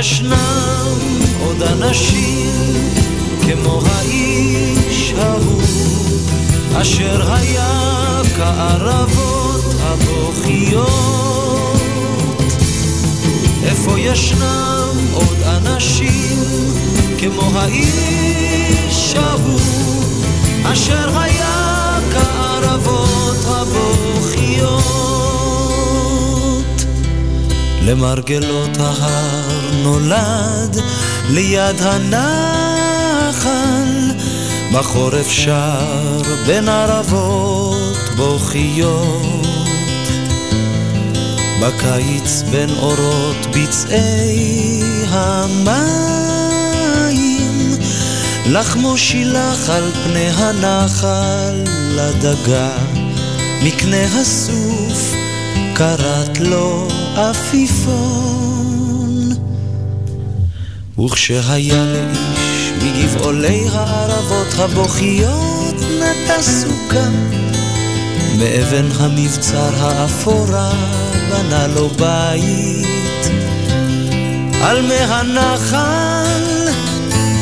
ישנם עוד אנשים כמו האיש ההוא אשר היה כערבות הבוכיות. איפה ישנם עוד אנשים כמו האיש ההוא אשר היה כערבות הבוכיות למרגלות ההר נולד ליד הנחל, בחורף שר בין ערבות בוכיות. בקיץ בין אורות ביצעי המים, לחמו שילח על פני הנחל לדגה, מקנה הסוף קראת לו עפיפון. וכשהיה לאיש מגבעולי הערבות הבוכיות נטע סוכה מאבן המבצר האפורה בנה לו בית על מי הנחל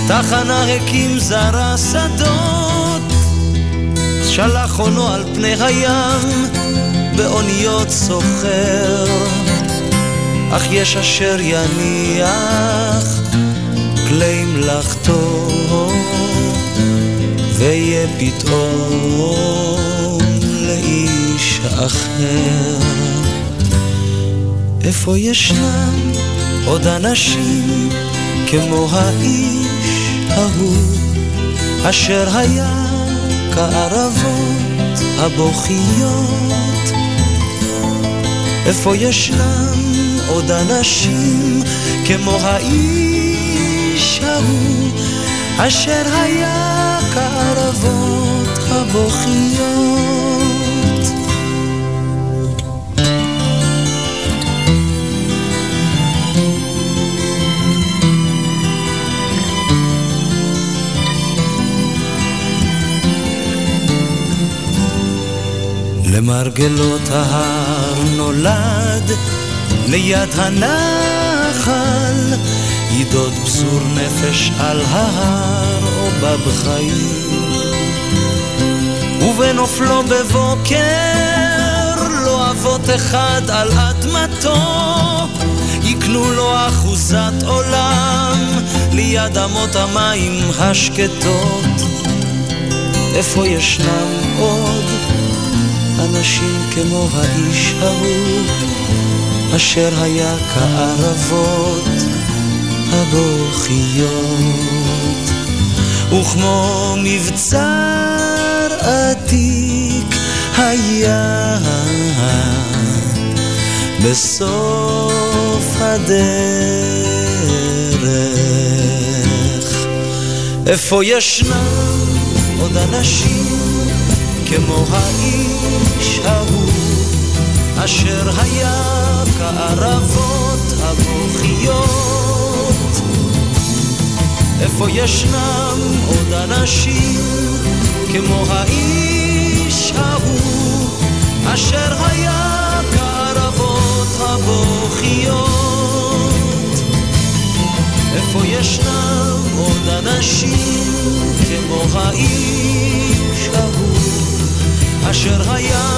תחנה הקים זרע שדות שלח עונו על פני הים באוניות סוחר אך יש אשר יניח כלי מלאכתו, ויהיה פתאום לאיש אחר. איפה ישנם עוד אנשים כמו האיש ההוא, אשר היה כערבות הבוכיות? איפה ישנם עוד אנשים כמו האיש ההוא, אשר היה כערבות הבוכיות. למרגלות ההר נולד ליד הנחל ידוד פזור נפש על ההר או בבחיים ובנופלו בבוקר לא אבות אחד על אדמתו יקנו לו אחוזת עולם ליד אמות המים השקטות. איפה ישנם עוד אנשים כמו האיש ההוא אשר היה כערבות הבוכיות, וכמו מבצר עתיק היה בסוף הדרך. איפה ישנם עוד אנשים כמו האיש ההוא, אשר היה כערבות הבוכיות. איפה ישנם עוד אנשים כמו האיש ההוא אשר היה כערבות הבוכיות איפה ישנם עוד אנשים כמו האיש ההוא אשר היה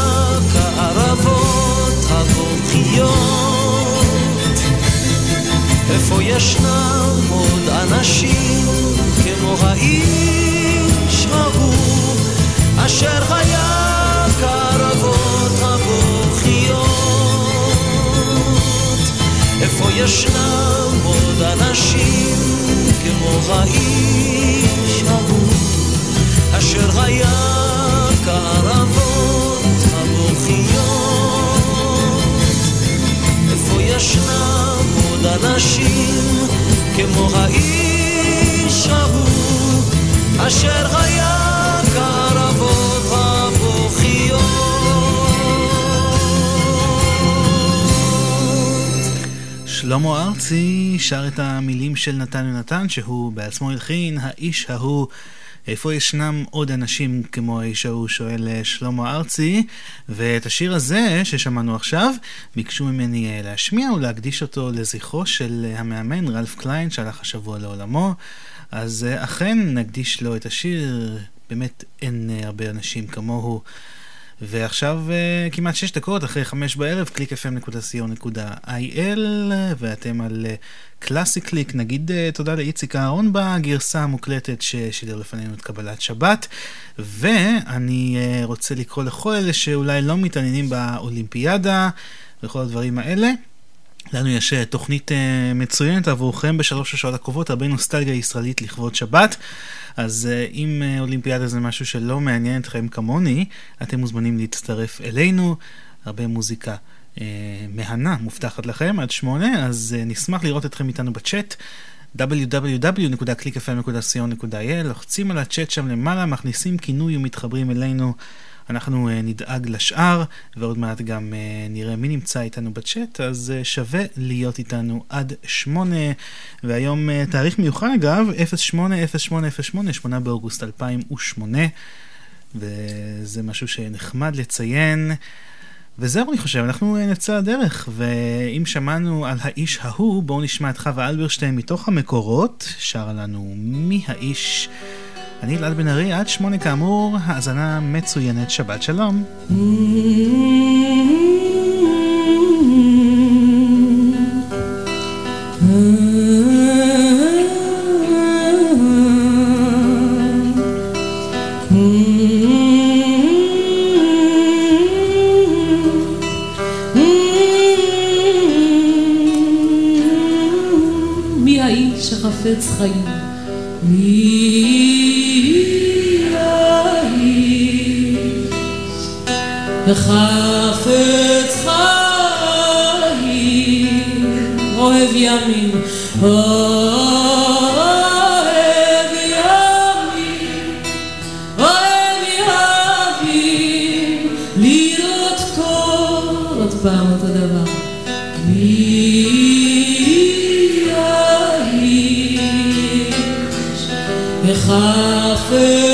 כערבות הבוכיות? איפה ישנם עוד אנשים כמו האיש ההוא אשר היה קרבות הבוכיות? איפה ישנם עוד אנשים כמו האיש ההוא אשר היה קרבות הבוכיות. שלמה ארצי שר את המילים של נתן ונתן שהוא בעצמו הלחין, האיש ההוא איפה ישנם עוד אנשים כמו האיש ההוא, שואל אה, שלמה ארצי, ואת השיר הזה ששמענו עכשיו, ביקשו ממני אה, להשמיע ולהקדיש אותו לזכרו של אה, המאמן רלף קליין שהלך השבוע לעולמו. אז אכן נקדיש לו את השיר, באמת אין הרבה אנשים כמוהו. ועכשיו כמעט שש דקות אחרי חמש בערב, www.clickfm.co.il ואתם על קלאסי קליק, נגיד uh, תודה לאיציק אהרון בגרסה המוקלטת ששידר לפנינו את קבלת שבת, ואני רוצה לקרוא לכל אלה שאולי לא מתעניינים באולימפיאדה וכל הדברים האלה. לנו יש uh, תוכנית uh, מצוינת עבורכם בשלוש השעות הקרובות, הרבה נוסטלגיה ישראלית לכבוד שבת. אז uh, אם אולימפיאדה זה משהו שלא מעניין אתכם כמוני, אתם מוזמנים להצטרף אלינו, הרבה מוזיקה. אה, מהנה מובטחת לכם עד שמונה, אז אה, נשמח לראות אתכם איתנו בצ'אט. www.clickfm.co.il לוחצים על הצ'אט שם למעלה, מכניסים כינוי ומתחברים אלינו. אנחנו uh, נדאג לשאר, ועוד מעט גם uh, נראה מי נמצא איתנו בצ'אט, אז uh, שווה להיות איתנו עד שמונה. והיום תאריך מיוחד אגב, 080808, 8 באוגוסט 2008, וזה משהו שנחמד לציין. וזהו אני חושב, אנחנו אה, נצא לדרך, ואם שמענו על האיש ההוא, בואו נשמע את חווה אלברשטיין מתוך המקורות, שרה לנו מי האיש. אני אלעד בן ארי, עד שמונה כאמור, האזנה מצוינת, שבת שלום. חפץ וחפץ חיים אוהב ימים אוהב ימים אוהב ימים לראות כל עוד פעם אותו דבר. חפץ חיים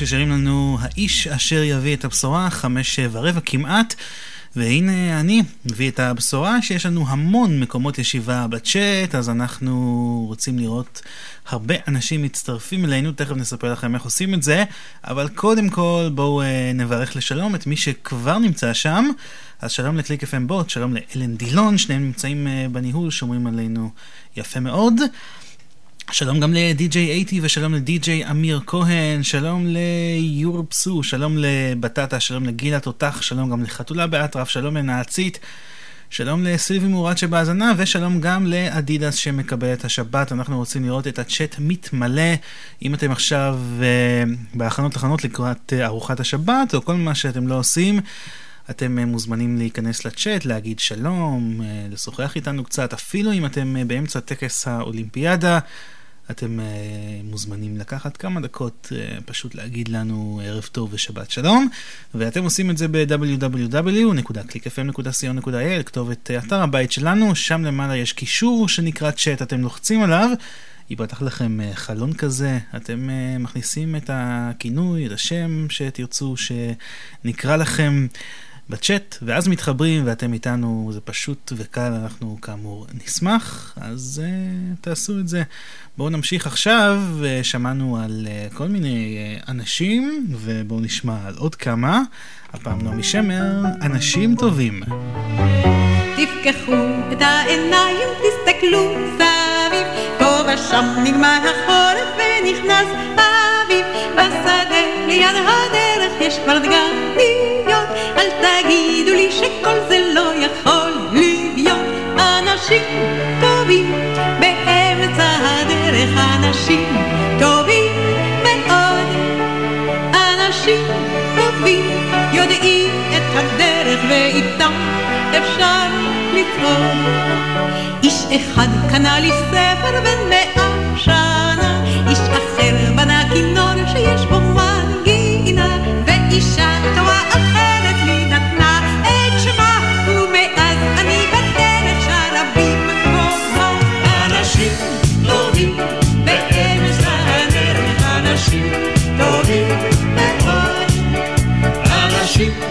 ששרים לנו האיש אשר יביא את הבשורה, חמש ורבע כמעט. והנה אני מביא את הבשורה שיש לנו המון מקומות ישיבה בצ'אט, אז אנחנו רוצים לראות הרבה אנשים מצטרפים אלינו, תכף נספר לכם איך עושים את זה, אבל קודם כל בואו אה, נברך לשלום את מי שכבר נמצא שם. אז שלום לקליק FM בוט, שלום לאלן דילון, שניהם נמצאים אה, בניהול, שומרים עלינו יפה מאוד. שלום גם לדי.ג'יי אייטי ושלום לדי.ג'יי אמיר כהן, שלום ליורפסו, שלום לבטטה, שלום לגילה תותח, שלום גם לחתולה באטרף, שלום לנעצית, שלום לסילבי מורד שבהאזנה ושלום גם לאדידס שמקבל את השבת. אנחנו רוצים לראות את הצ'אט מתמלא. אם אתם עכשיו uh, בהכנות הכנות לקראת uh, ארוחת השבת או כל מה שאתם לא עושים, אתם uh, מוזמנים להיכנס לצ'אט, להגיד שלום, לשוחח איתנו קצת, אפילו אם אתם באמצע טקס האולימפיאדה. אתם uh, מוזמנים לקחת כמה דקות uh, פשוט להגיד לנו ערב טוב ושבת שלום, ואתם עושים את זה ב-www.clickfm.co.il, כתובת uh, אתר הבית שלנו, שם למעלה יש קישור שנקרא צ'אט, אתם לוחצים עליו, ייפתח לכם חלון כזה, אתם מכניסים את הכינוי, את השם שתרצו שנקרא לכם. בצ'אט, ואז מתחברים ואתם איתנו, זה פשוט וקל, אנחנו כאמור נשמח, אז uh, תעשו את זה. בואו נמשיך עכשיו, uh, שמענו על uh, כל מיני uh, אנשים, ובואו נשמע על עוד כמה. הפעם נעמי שמר, אנשים טובים. תפקחו את העיניים, תסתכלו סביב, פה ושם נגמר החורף ונכנס האביב, בשדה ליד הדרך יש כבר דגניות, אל תגידו לי שכל זה לא יכול להיות, אנשים טובים באמצע הדרך, אנשים טובים מאוד, אנשים טובים יודעים את הדרך ואיתם אפשר לטעון. איש אחד קנה לי ספר בן מאה שנה, איש אחר בנה כינור שיש בו אנשים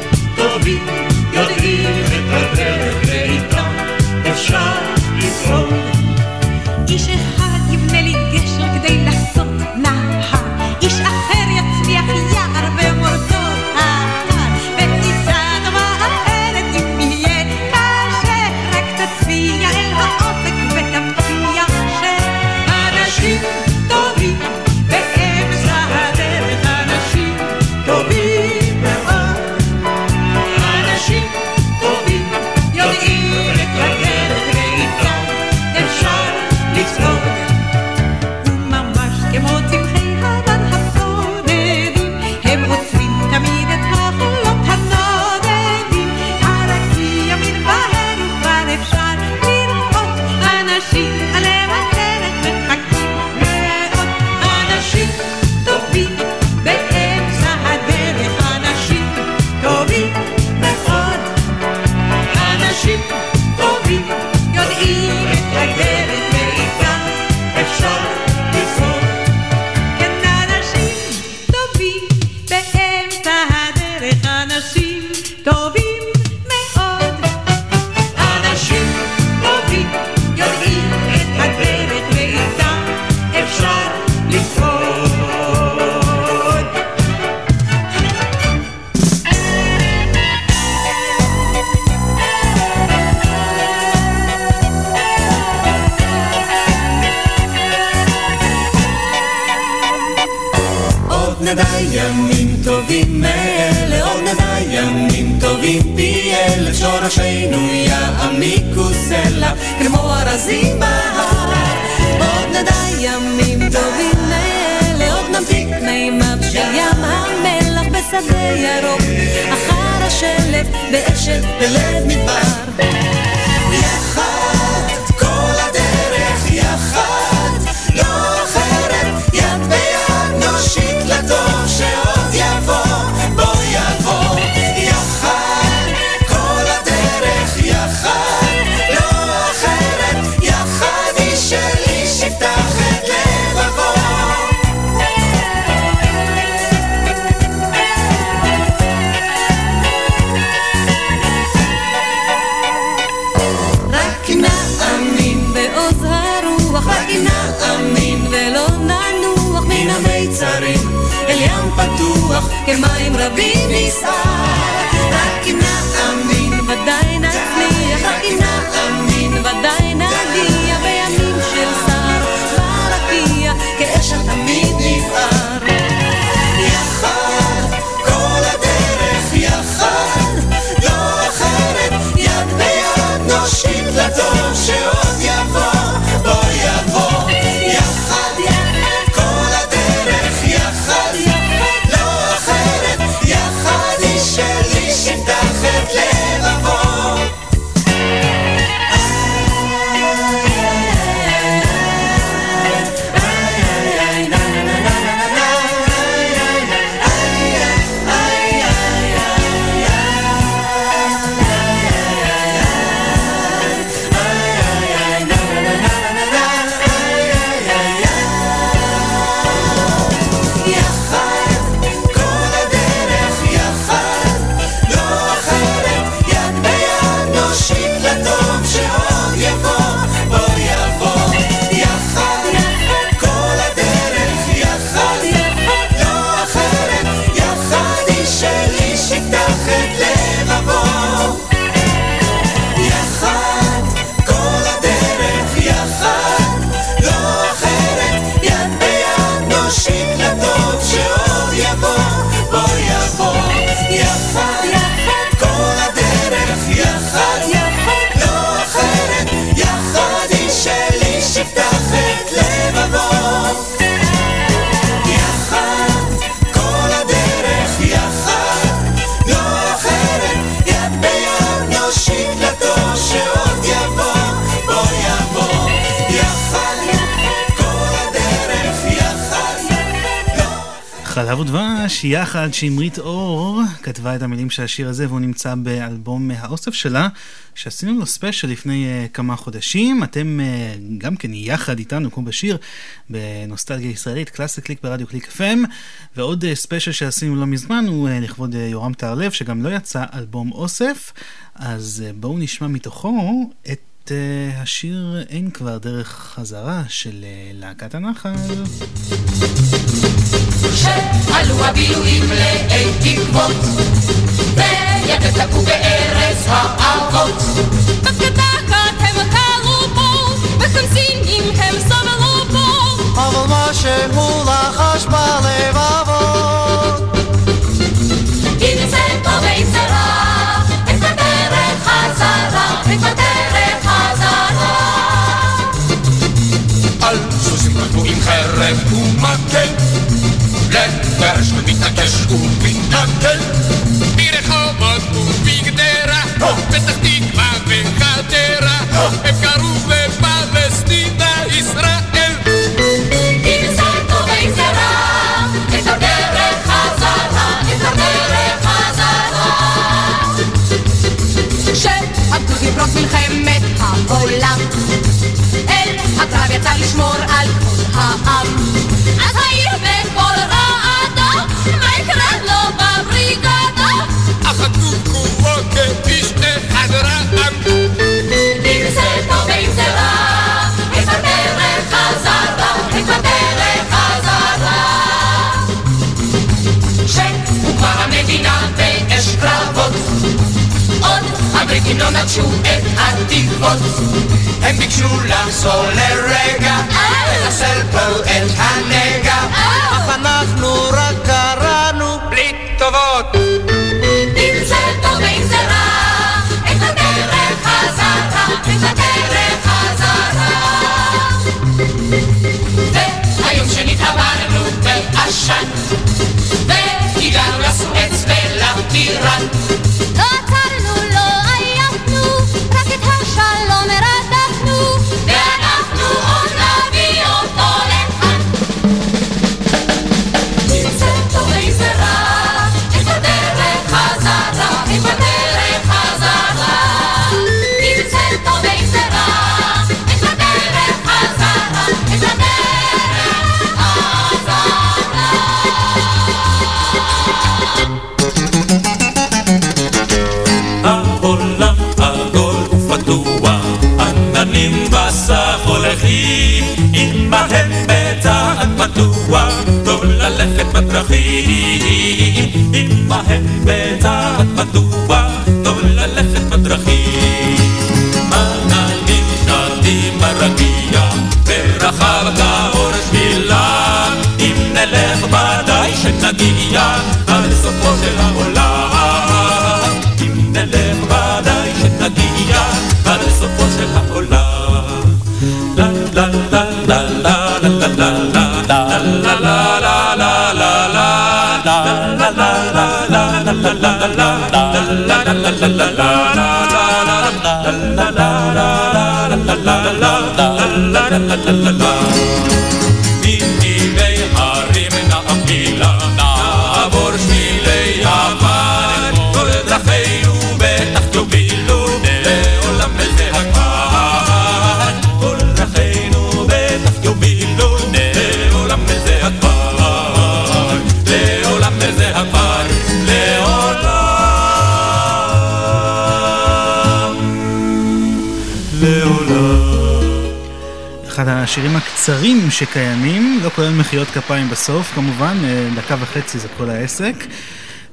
חלב ודבש, יחד שמרית אור כתבה את המילים של השיר הזה והוא נמצא באלבום האוסף שלה שעשינו לו ספיישל לפני אה, כמה חודשים. אתם אה, גם כן יחד איתנו, כמו בשיר, בנוסטלגיה ישראלית, קלאסי קליק ברדיו קליק FM, ועוד אה, ספיישל שעשינו לא מזמן הוא אה, לכבוד אה, יורם טהרלב, שגם לו יצא אלבום אוסף, אז אה, בואו נשמע מתוכו את... אה, השיר אין כבר דרך חזרה של אה, להקת הנחל. שעלו הבילויים לאי תקוות, וידעת תקעו בארץ האבות. בקדקת הם קרו פה, בחמסינים הם סבלו פה. אבל מה שהוא לחש בלבבות. אם זה טוב ואם זה רע, את הדרך חזרה, את הדרך חזרה. על סוסים כתבו עם חרב לגרש ומתעקש ומתנכל ברחובות ובגדרה, פתח תקווה וחדרה, הם קראו בפלסטינה ישראל. אם זה טוב ואם זה רע, את הדרך חזרה, את הדרך חזרה. שעבדו לפרוץ מלחמת העולם, אל הקרב יצא לשמור על כבוד העם. אז העיר הבריטים לא נטשו את התקוות. הם ביקשו לחזור לרגע לחסל פה את הנגע אך אנחנו רק קראנו בלי טובות. אם זה שנתעברנו בעשן, והגענו לסואץ ולטירן. עמהם בצעד פתוח, טוב ללכת בדרכים, עמהם בצעד פתוח, טוב ללכת בדרכים. עננים שטים ברקיע, ורחב כאור שבילה, אם נלך ודאי שנגיע עד סופו של העולם. השירים הקצרים שקיימים, לא כולל מחיאות כפיים בסוף, כמובן, אה, דקה וחצי זה כל העסק.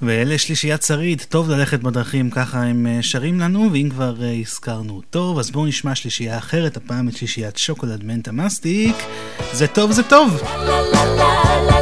ואלה שלישיית שריד, טוב ללכת בדרכים, ככה הם אה, שרים לנו, ואם כבר אה, הזכרנו טוב, אז בואו נשמע שלישייה אחרת, הפעם את שלישיית שוקולד מנטה מסטיק. זה טוב, זה טוב. אם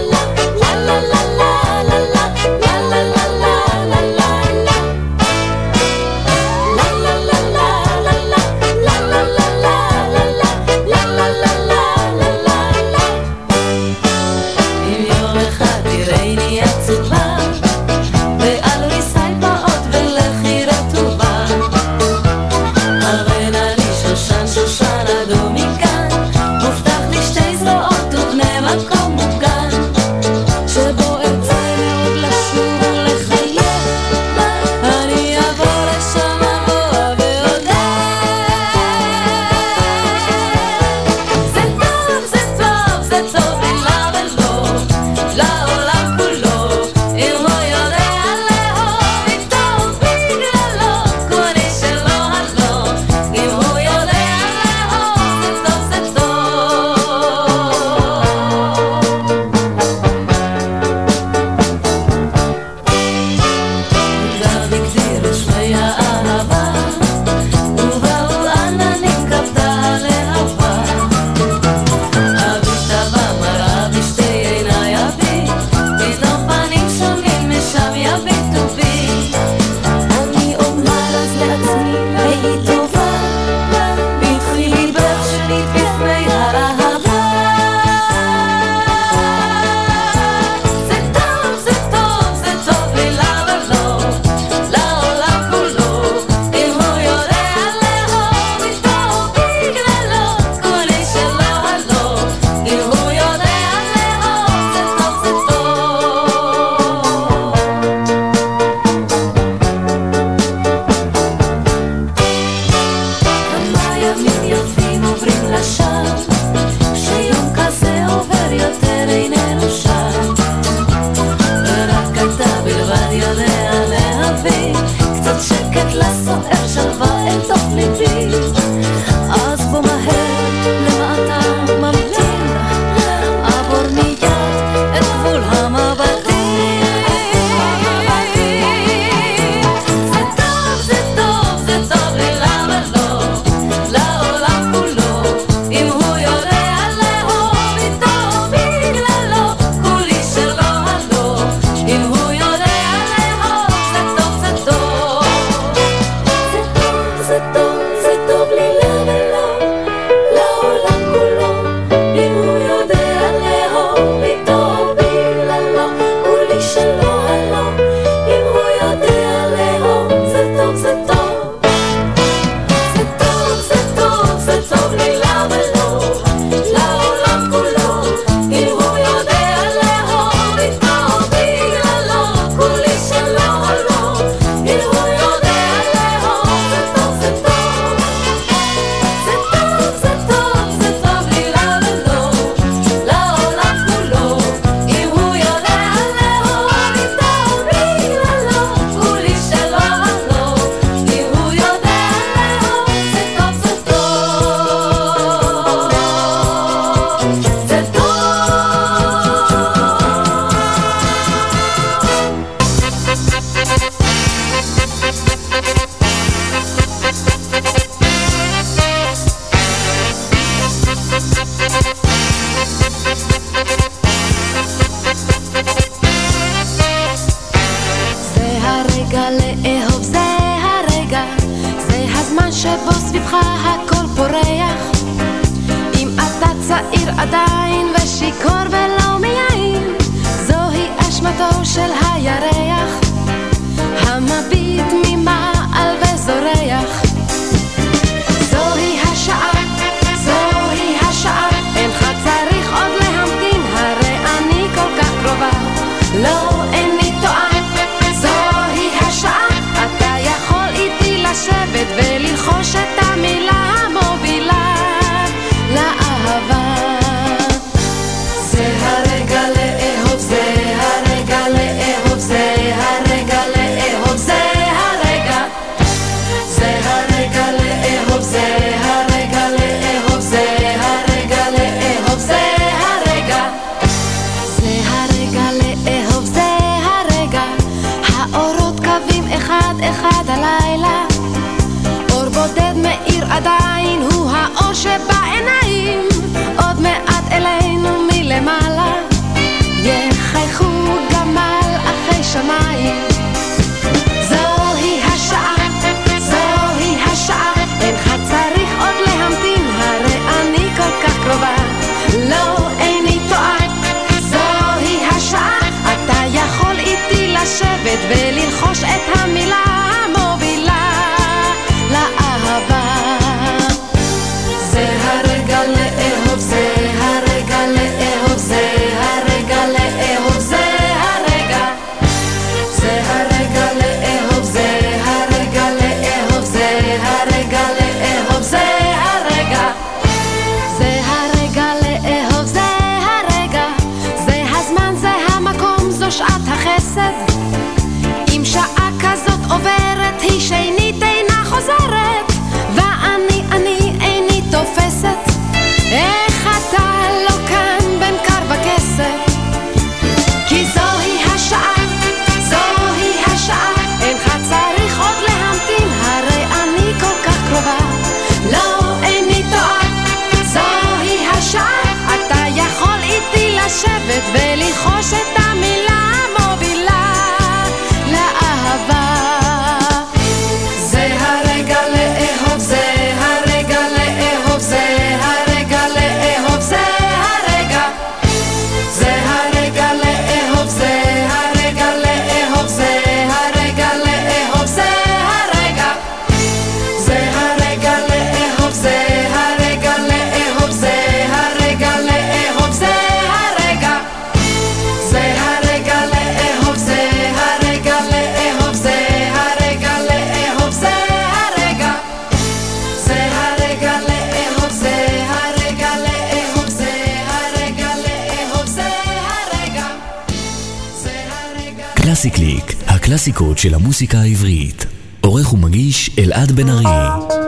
קלאסי קליק, הקלאסיקות של המוסיקה העברית. עורך ומגיש אלעד בן ארי.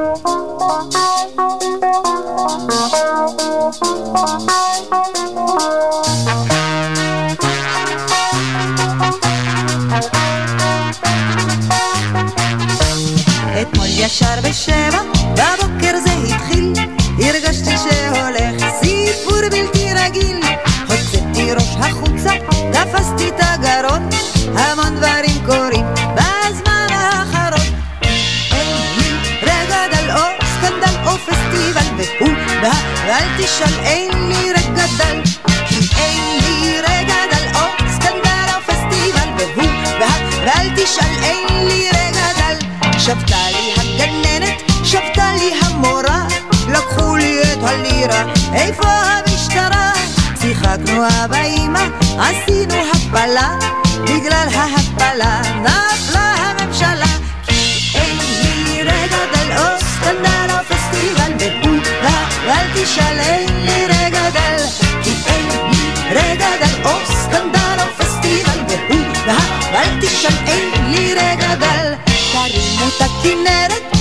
שלהי לי רק גדל, שלהי לי רק גדל, או סטנדר הפסטיבל, והוא ואל תשאל לי רק גדל, שבתה לי הגננת, שבתה לי המורה, לקחו לי את הלירה, איפה המשטרה? שיחקנו אבא אמא, עשינו הפלה, בגלל ההפלה, נא אותה כנרת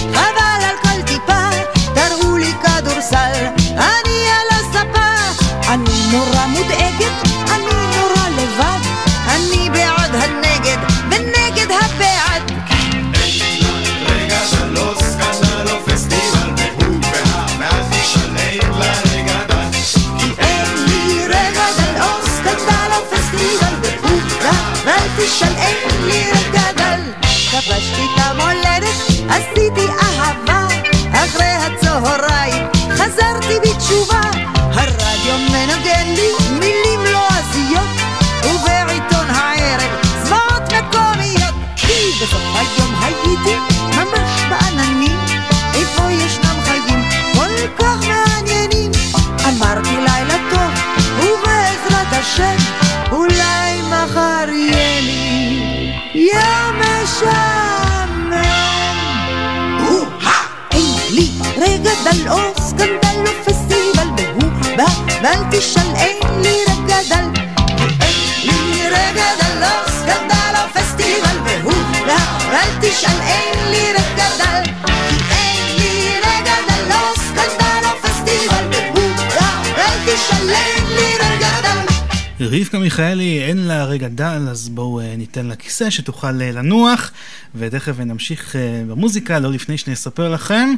רבקה מיכאלי, אין לה רגע דל, אז בואו אה, ניתן לה כיסא שתוכל אה, לנוח, ותכף נמשיך אה, במוזיקה, לא לפני שנספר לכם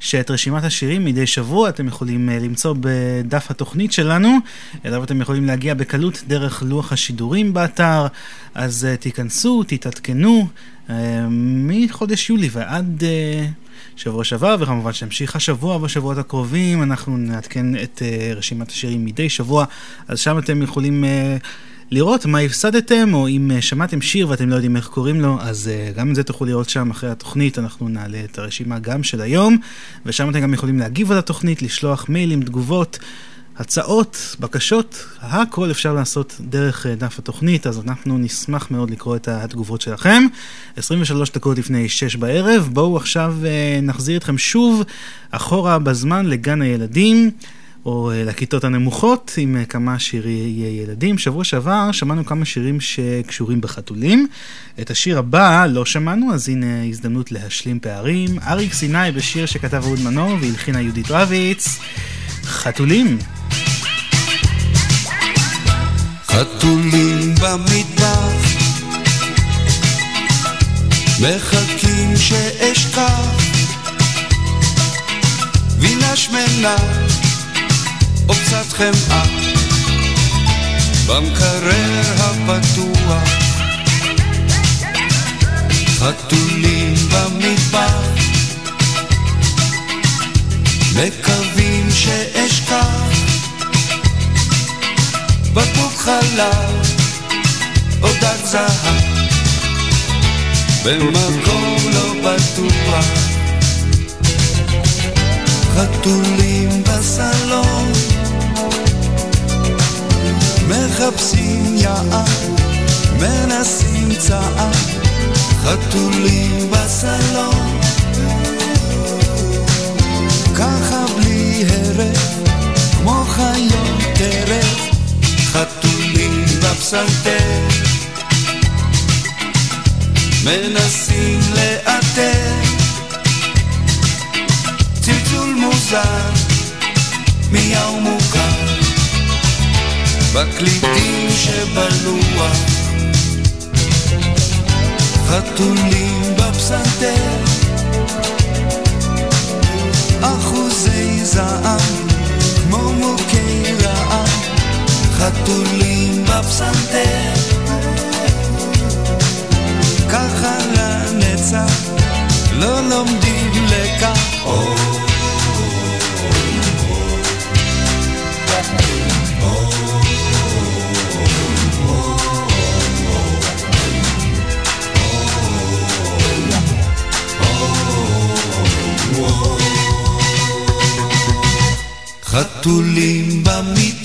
שאת רשימת השירים מדי שבוע אתם יכולים למצוא בדף התוכנית שלנו, אליו אתם יכולים להגיע בקלות דרך לוח השידורים באתר, אז תיכנסו, תתעדכנו, מחודש יולי ועד... שבוע שעבר, וכמובן שימשיך השבוע בשבועות הקרובים, אנחנו נעדכן את uh, רשימת השירים מדי שבוע, אז שם אתם יכולים uh, לראות מה הפסדתם, או אם uh, שמעתם שיר ואתם לא יודעים איך קוראים לו, אז גם את זה תוכלו לראות שם אחרי התוכנית, אנחנו נעלה את הרשימה גם של היום, ושם אתם גם יכולים להגיב על התוכנית, לשלוח מיילים, תגובות. הצעות, בקשות, הכל אפשר לעשות דרך אה, דף התוכנית, אז אנחנו נשמח מאוד לקרוא את התגובות שלכם. 23 דקות לפני 6 בערב, בואו עכשיו אה, נחזיר אתכם שוב אחורה בזמן לגן הילדים. או אה, לכיתות הנמוכות עם כמה שירי ילדים. שבוע שעבר שמענו כמה שירים שקשורים בחתולים. את השיר הבא לא שמענו, אז הנה הזדמנות להשלים פערים. אריק סיני בשיר שכתב אהוד מנור והלחינה יהודית רביץ. חתולים. חתולים במטבח מחכים שאשכח. וינה שמנה או קצת חמאה במקרר הפתוח. חתולים במטבח מקווים שאשכח בקבוק חלב או דג זהב. במקום לא בטוח חתולים בסלון. מחפשים יער, מנסים צער. חתולים בסלון. ככה בלי הרף, כמו חיות טרף חתולים בפסנתר. מנסים לאתר צלצול מוזר מיהו מוכר. בקליטים שבלוח חתולים בפסנתר. אחוזי זעם חתולים במיטה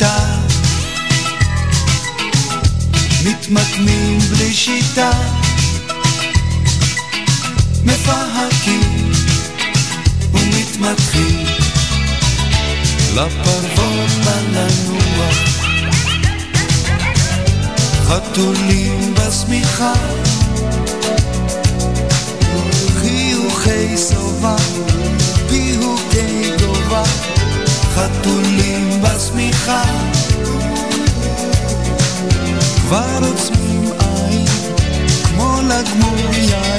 לפרוות לנוח חתולים בשמיכה חיוכי שובע פיהוקי גובה חתולים בשמיכה. כבר עוצמים עין כמו לגמור יין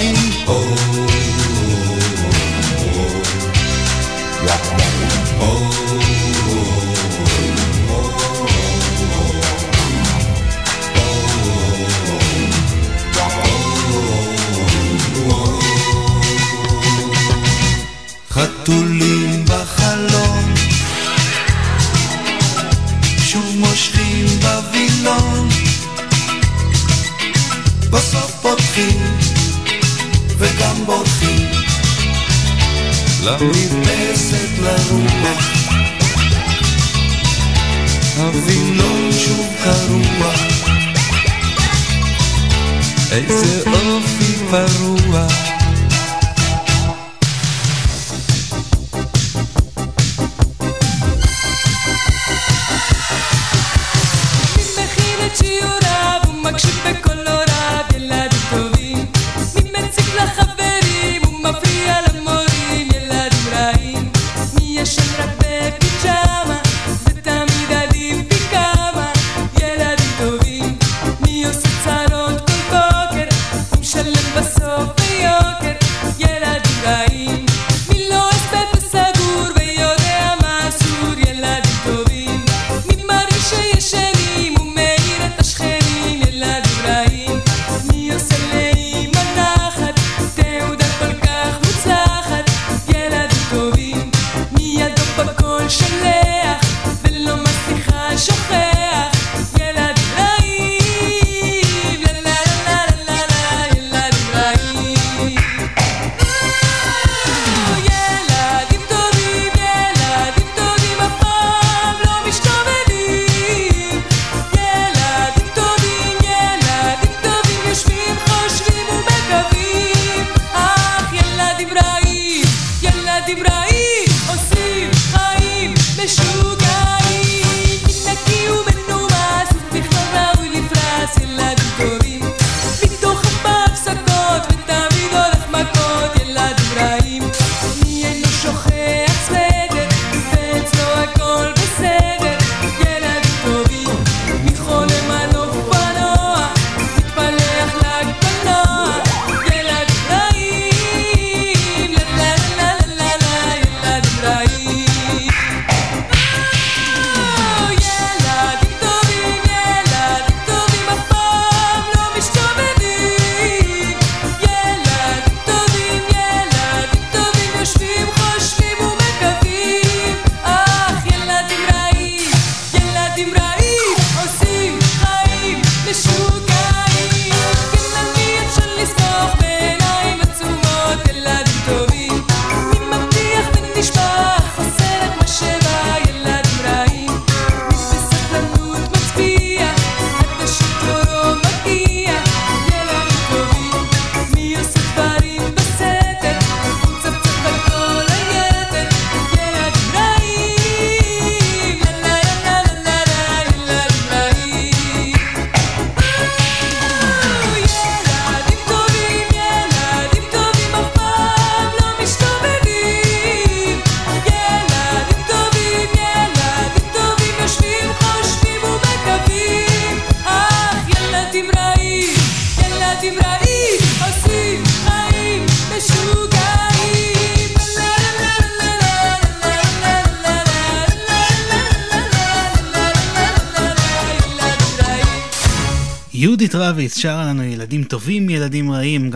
למרפסת לרוח. הווילון שוב קרוע, איזה אופי פרוע.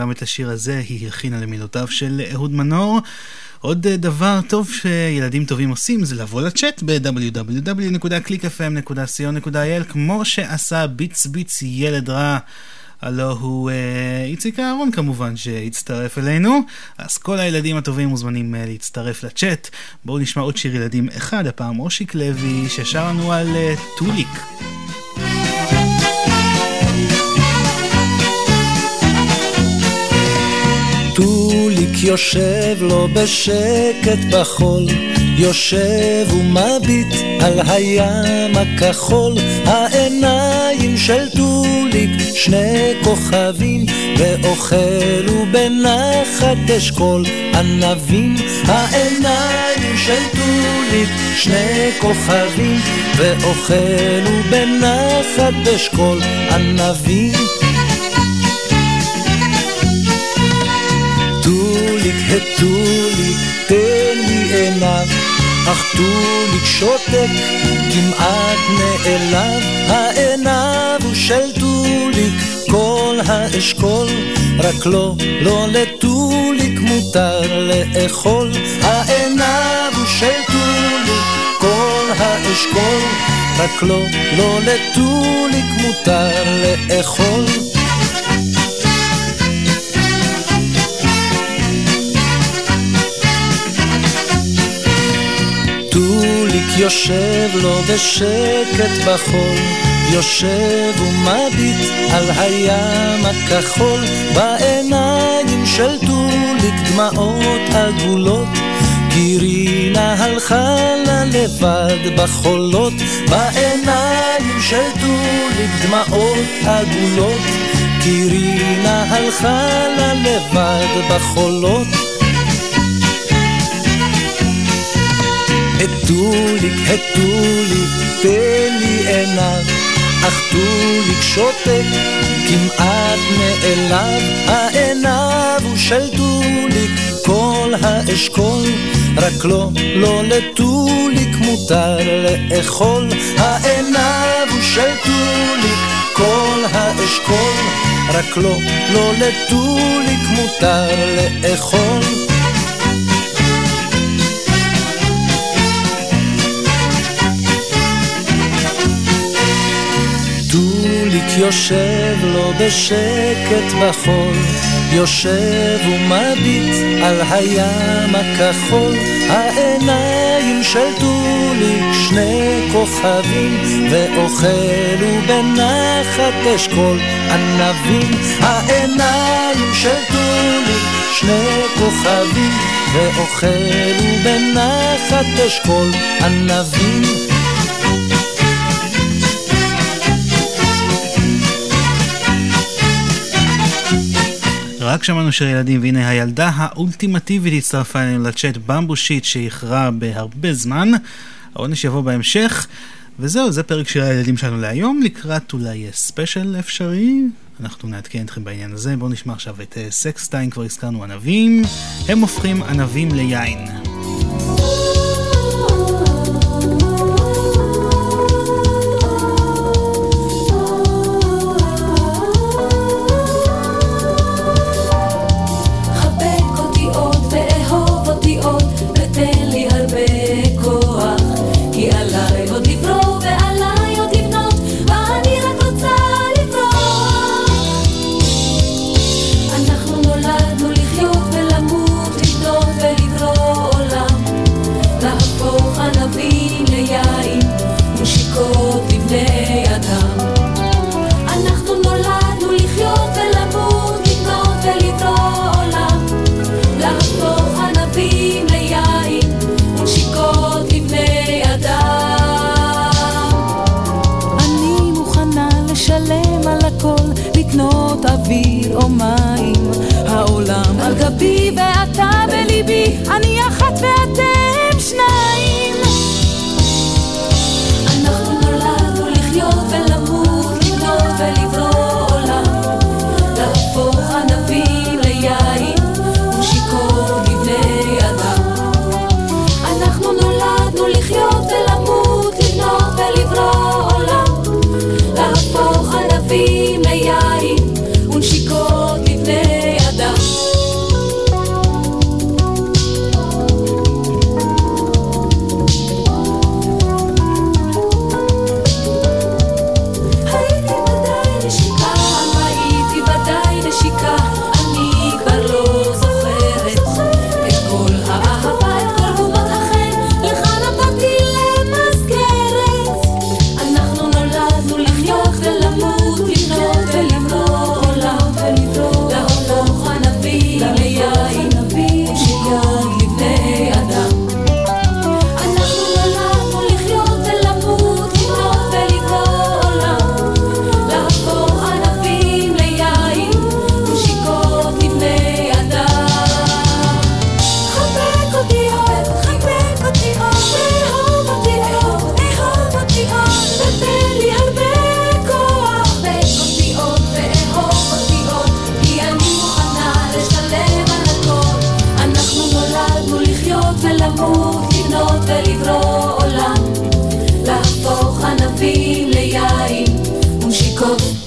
גם את השיר הזה היא הכינה למילותיו של אהוד מנור. עוד דבר טוב שילדים טובים עושים זה לבוא לצ'אט ב-www.clickfm.co.il כמו שעשה ביץ ביץ ילד רע. הלו הוא איציק אהרון כמובן שהצטרף אלינו, אז כל הילדים הטובים מוזמנים uh, להצטרף לצ'אט. בואו נשמע עוד שיר ילדים אחד, הפעם אושיק לוי ששר לנו על uh, טוליק. יושב לו בשקט בחול, יושב ומביט על הים הכחול, העיניים של טוליק שני כוכבים, ואוכלו בנחת אשכול ענבים, העיניים של טוליק שני כוכבים, ואוכלו בנחת אשכול ענבים. הטוליק תן לי עיניו, אך טוליק שותק, כמעט נעלב, העיניו הוא של טוליק, כל האשכול, רק לא, לא לטוליק מותר לאכול, העיניו הוא של טוליק, כל האשכול, רק לא, לא לטוליק מותר לאכול. יושב לו בשקט בחול, יושב ומביט על הים הכחול, בעיניים של טוליק דמעות עגולות. גירינה הלכה לה לבד בחולות, בעיניים של טוליק דמעות עגולות. גירינה הלכה לה לבד בחולות. הטוליק, הטוליק, תן לי עיניו, אך טוליק שותק, כמעט נעלב, העיניו הוא של טוליק, כל האשכול, רק לא, לא לטוליק מותר לאכול, העיניו הוא של טוליק, כל האשכול, רק לא, לא לטוליק מותר לאכול. יושב לו בשקט בחול, יושב ומביט על הים הכחול, העיניים של טוליק שני כוכבים, ואוכלו בנחת אשכול ענבים, העיניים של טוליק שני כוכבים, ואוכלו בנחת אשכול ענבים. רק שמענו שיר ילדים, והנה הילדה האולטימטיבית הצטרפה אלינו לצ'אט במבושיט שאיחרה בהרבה זמן. העונש יבוא בהמשך. וזהו, זה פרק שירי הילדים שלנו להיום, לקראת אולי ספיישל אפשרי. אנחנו נעדכן אתכם בעניין הזה. בואו נשמע עכשיו את אה, סקסטיין, כבר הזכרנו ענבים. הם הופכים ענבים ליין.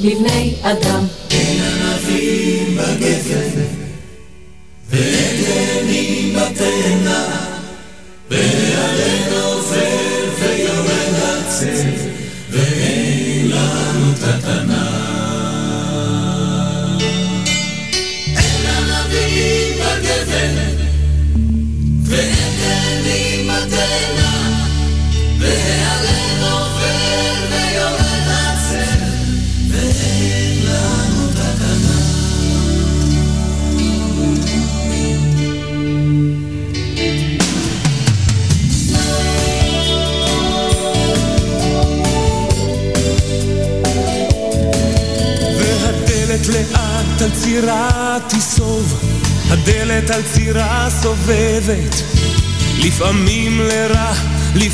לבני אדם.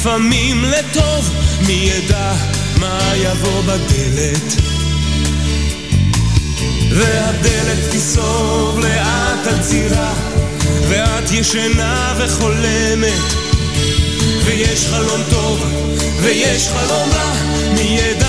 לפעמים לטוב, מי ידע מה יבוא בדלת. והדלת תיסוב לאט על צירה, ואת ישנה וחולמת, ויש חלום טוב, ויש חלום רע, מי ידע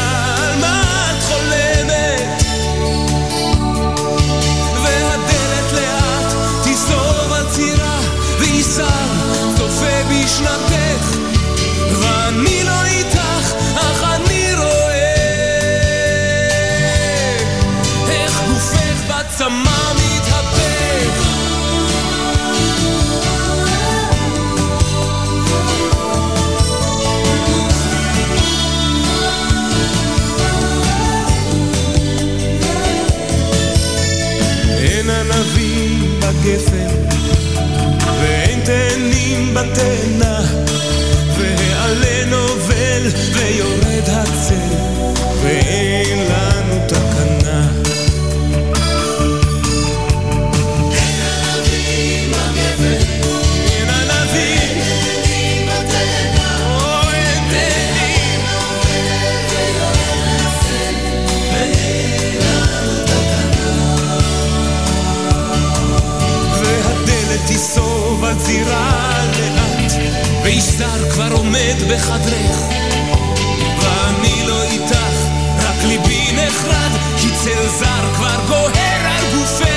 בגפן, ואין תאנים בתאנה, תיסוב על זירה לאט, ואיש זר כבר עומד בחדרך, ואני לא איתך, רק ליבי נחרד, כי צל זר כבר גוהר על גופך.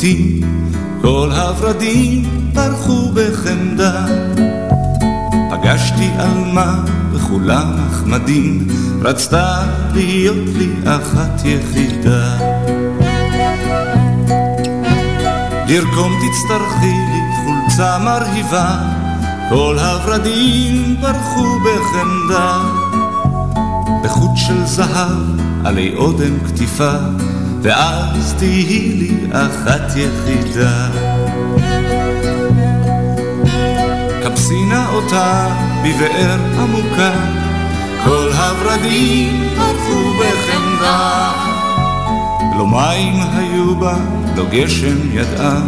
התותים, כל הורדים פרחו בחמדה. פגשתי עלמה וכולם נחמדים, רצתה להיות לי אחת יחידה. לרקום תצטרכי לי חולצה מרהיבה, כל הורדים פרחו בחמדה. בחוט של זהב עלי אודם כתיפה, ואז תהי לי אחת יחידה. כבסי נא אותה בבאר עמוקה, כל הורדים פרחו בחמדה. לא מים היו בה, לא גשם ידעה,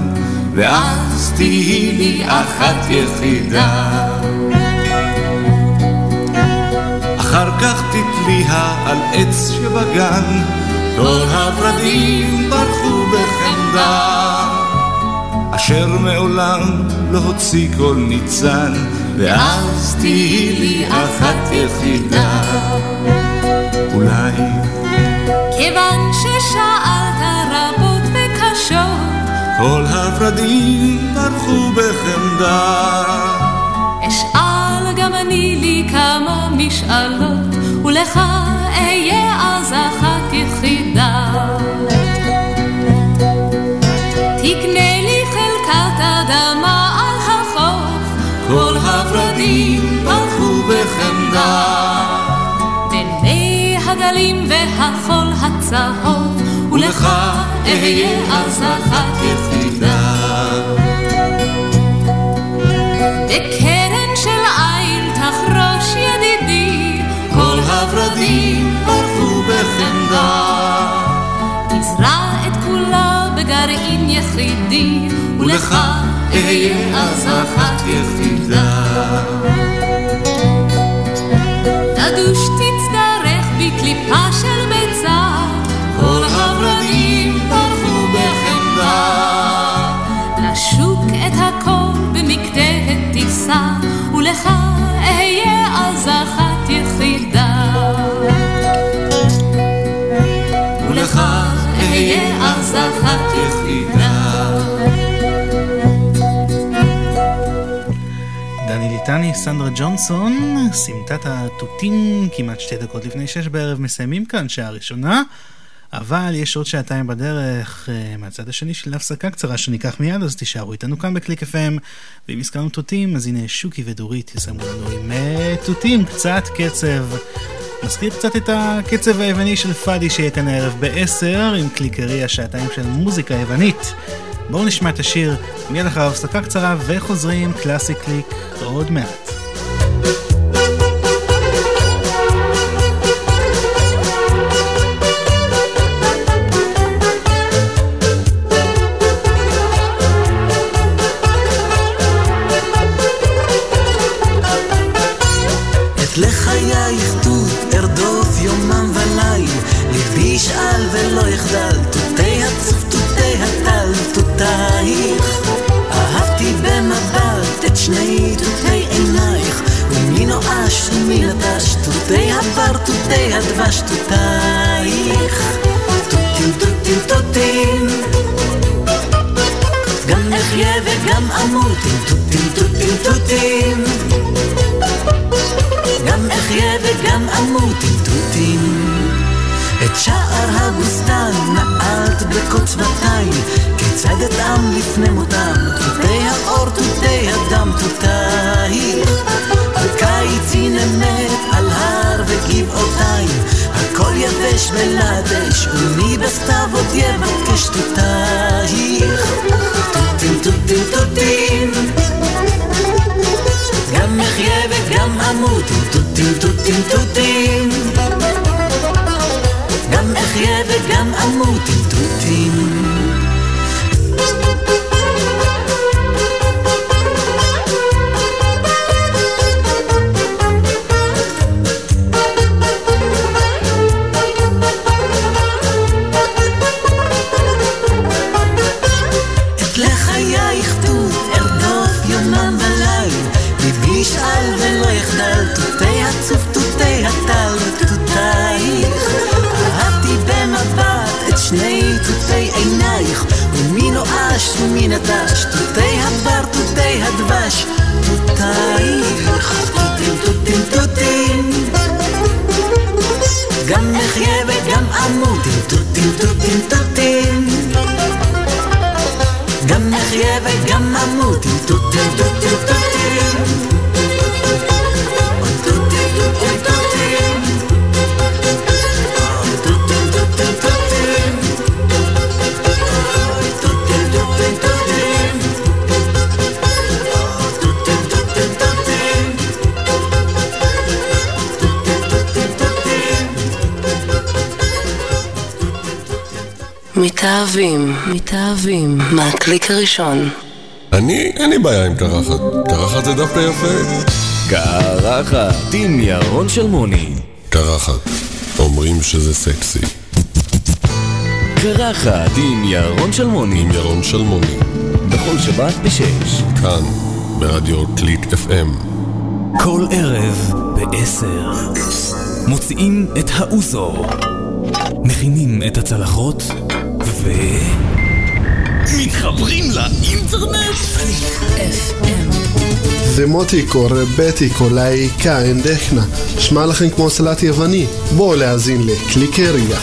ואז תהי לי אחת יחידה. אחר כך תתליה על עץ שבגן, כל הורדים ברחו בחמדה, אשר מעולם לא הוציא כל ניצן, ואז תהיי לי אחת יחידה. אולי כיוון ששאלת רבות וקשות, כל הורדים ברחו בחמדה. אשאל גם אני לי כמה משאלות, ולך אהיה אז אחת יחידה. תקנה לי חלקת אדמה על החוף, כל הורדים ברחו בחמדה. בין מי הגלים והחול הצהוב, ולך אהיה אז אחת יחידה. יחידי, ולך אהיה אז אחת יחידה. תדוש תצטרך בקליפה של ביצה, כל הורדים ברחו בחמדה. לשוק את הכל במקטעת טיסה, ולך אהיה אז אחת יחידה. ולך אהיה אז אחת יחידה. דני ליטני, סנדרה ג'ונסון, סמטת התותים, כמעט שתי דקות לפני שש בערב מסיימים כאן שעה ראשונה, אבל יש עוד שעתיים בדרך אה, מהצד השני של הפסקה קצרה שניקח מיד, אז תישארו איתנו כאן בקליק FM, ואם הזכרנו תותים, אז הנה שוקי ודורית יסיימו לנו עם אה, תותים, קצת קצב. מזכיר קצת את הקצב היווני של פאדי שיהיה כאן הערב ב-10 עם קליקריה, שעתיים של מוזיקה יוונית. בואו נשמע את השיר מיד אחריו הפסקה קצרה וחוזרים קלאסי קליק עוד מעט. בלדש, ומי בסתיו עוד יבקש תותייך. תותים, תותים, תותים. גם אחיה וגם אמות תותים תותים תותים מתאהבים, מתאהבים, מהקליק הראשון. אני, אין לי בעיה עם קרחת. קרחת זה דווקא יפה. קרחת עם ירון שלמוני. קרחת. אומרים שזה סקסי. קרחת עם ירון שלמוני. עם ירון שלמוני. בכל שבת בשש. כאן, ברדיו קליק FM. כל ערב בעשר. מוציאים את האוזו. מכינים את הצלחות ו... מתחברים לאינטרנט? זה מוטיקו, רבטיקו, להיקה, אנדכנה. שמע לכם כמו סלט יווני. בואו להאזין לקליקריה.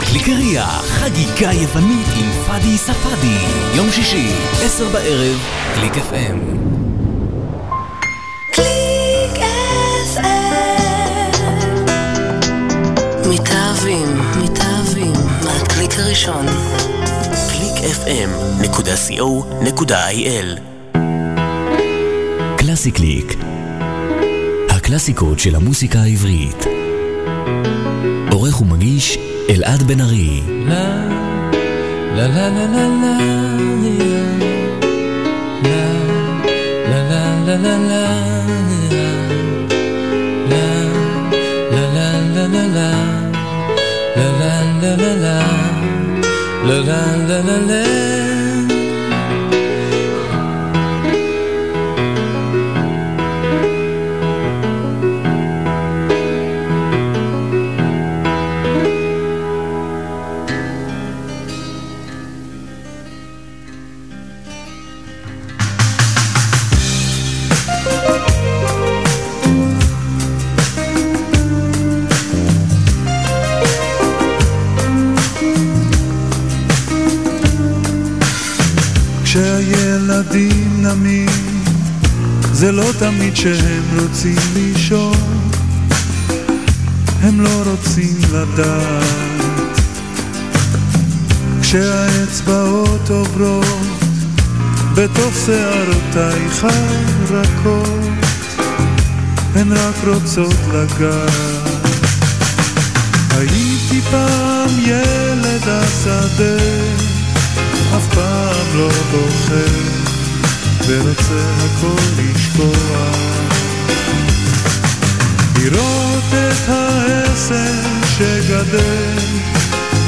קליקריה, חגיגה יוונית עם פאדי ספאדי. יום שישי, עשר בערב, קליק FM. הראשון. www.clickfm.co.il קלאסי קליק הקלאסיקות של המוסיקה העברית עורך ומגיש אלעד בן ארי לה לה לה לה לה לה לה לה לה La la la la la זה לא תמיד שהם רוצים לישון, הם לא רוצים לדעת. כשהאצבעות עוברות בתוך שערותייך הרכות, הן רק רוצות לגעת. הייתי פעם ילד השדה אף פעם לא בוחר ורוצה הכל לשקוע לראות את העשר שגדל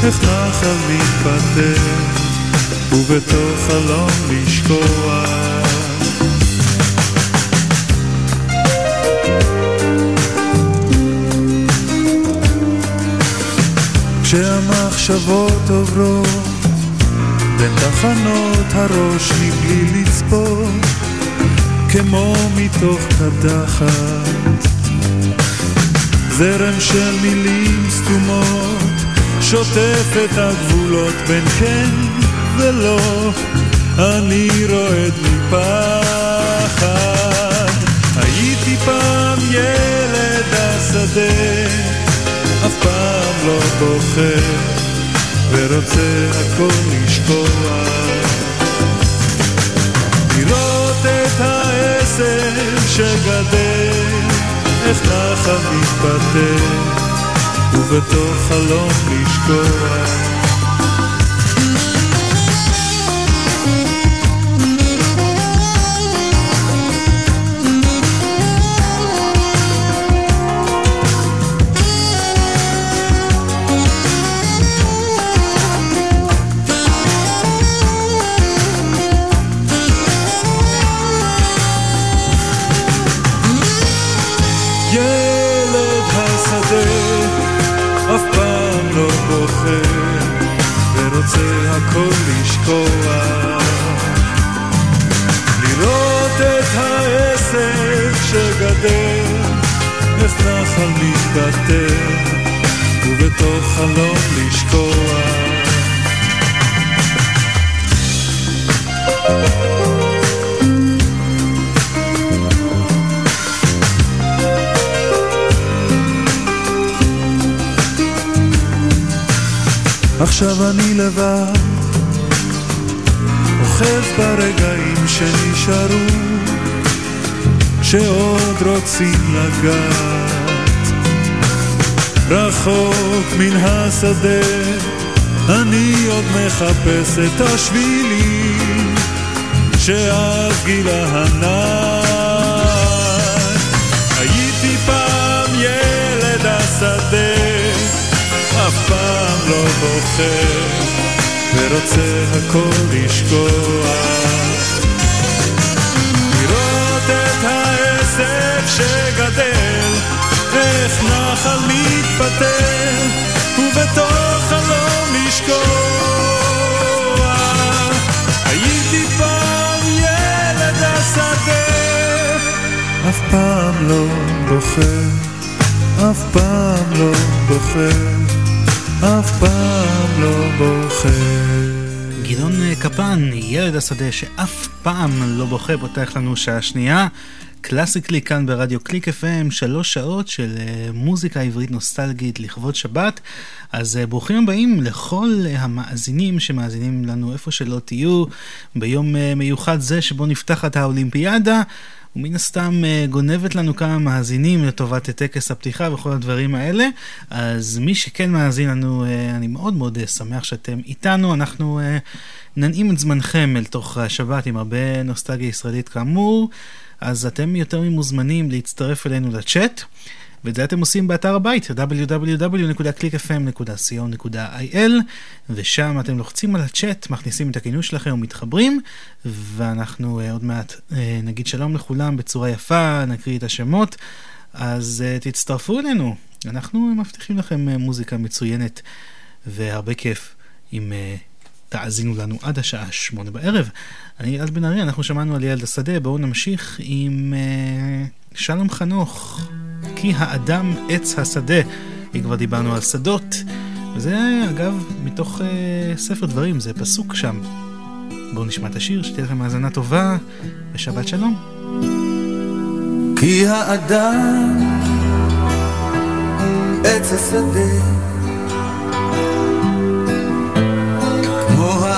איך נחל מתפטר ובתוך חלום לשקוע כשהמחשבות עוברות בין תחנות הראש מבלי לצפות, כמו מתוך קדחת. זרם של מילים סתומות, שוטף את הגבולות בין כן ולא, אני רועד מפחד. הייתי פעם ילד השדה, אף פעם לא בוחר. ורוצה הכל לשקוע. לראות את העשר שגדל, איך נחל מתפתח, ובתוך חלום לשקוע. מתבטל ובתוך חלום לשקוע עכשיו אני לבד, אוחז ברגעים שנשארו, שעוד רוצים לגעת. רחוק מן השדה, אני עוד מחפש את השבילים, שאז גילה הנער. הייתי פעם ילד השדה, אף פעם לא בוחר, ורוצה הכל לשכוח. לראות את העסק שגדל, איך נחל מתפתל, ובתוך חלום לשכוח. הייתי פעם ילד השדה, אף פעם לא בוחר, אף פעם לא בוחר, אף פעם לא בוחר. גדעון אה, קפן, ילד השדה שאף פעם לא בוכה, פותח לנו שעה שנייה. קלאסיקליק כאן ברדיו קליק FM, שלוש שעות של אה, מוזיקה עברית נוסטלגית לכבוד שבת. אז אה, ברוכים הבאים לכל המאזינים שמאזינים לנו איפה שלא תהיו, ביום מיוחד זה שבו נפתחת האולימפיאדה. ומן הסתם גונבת לנו כמה מאזינים לטובת טקס הפתיחה וכל הדברים האלה. אז מי שכן מאזין לנו, אני מאוד מאוד שמח שאתם איתנו. אנחנו ננעים את זמנכם אל תוך השבת עם הרבה נוסטגיה ישראלית כאמור. אז אתם יותר ממוזמנים להצטרף אלינו לצ'אט. ואת זה אתם עושים באתר הבית www.clickfm.co.il ושם אתם לוחצים על הצ'אט, מכניסים את הכינוי שלכם ומתחברים ואנחנו uh, עוד מעט uh, נגיד שלום לכולם בצורה יפה, נקריא את השמות אז uh, תצטרפו אלינו, אנחנו מבטיחים לכם uh, מוזיקה מצוינת והרבה כיף אם תאזינו לנו עד השעה שמונה בערב. אני אלעד בן ארי, אנחנו שמענו על ילד השדה, בואו נמשיך עם uh, שלום חנוך. כי האדם עץ השדה. אם כבר דיברנו על שדות, וזה אגב מתוך uh, ספר דברים, זה פסוק שם. בואו נשמע את השיר, שתהיה לכם האזנה טובה, ושבת שלום. כי האדם עץ השדה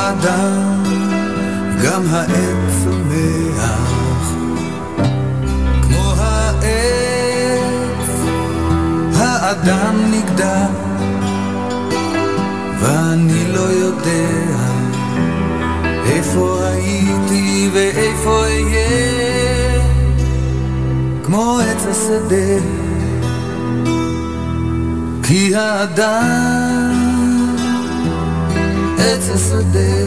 האדם גם העץ צומח כמו העץ האדם נגדע ואני לא יודע איפה הייתי ואיפה אהיה. כמו עץ השדה כי האדם עץ השדה.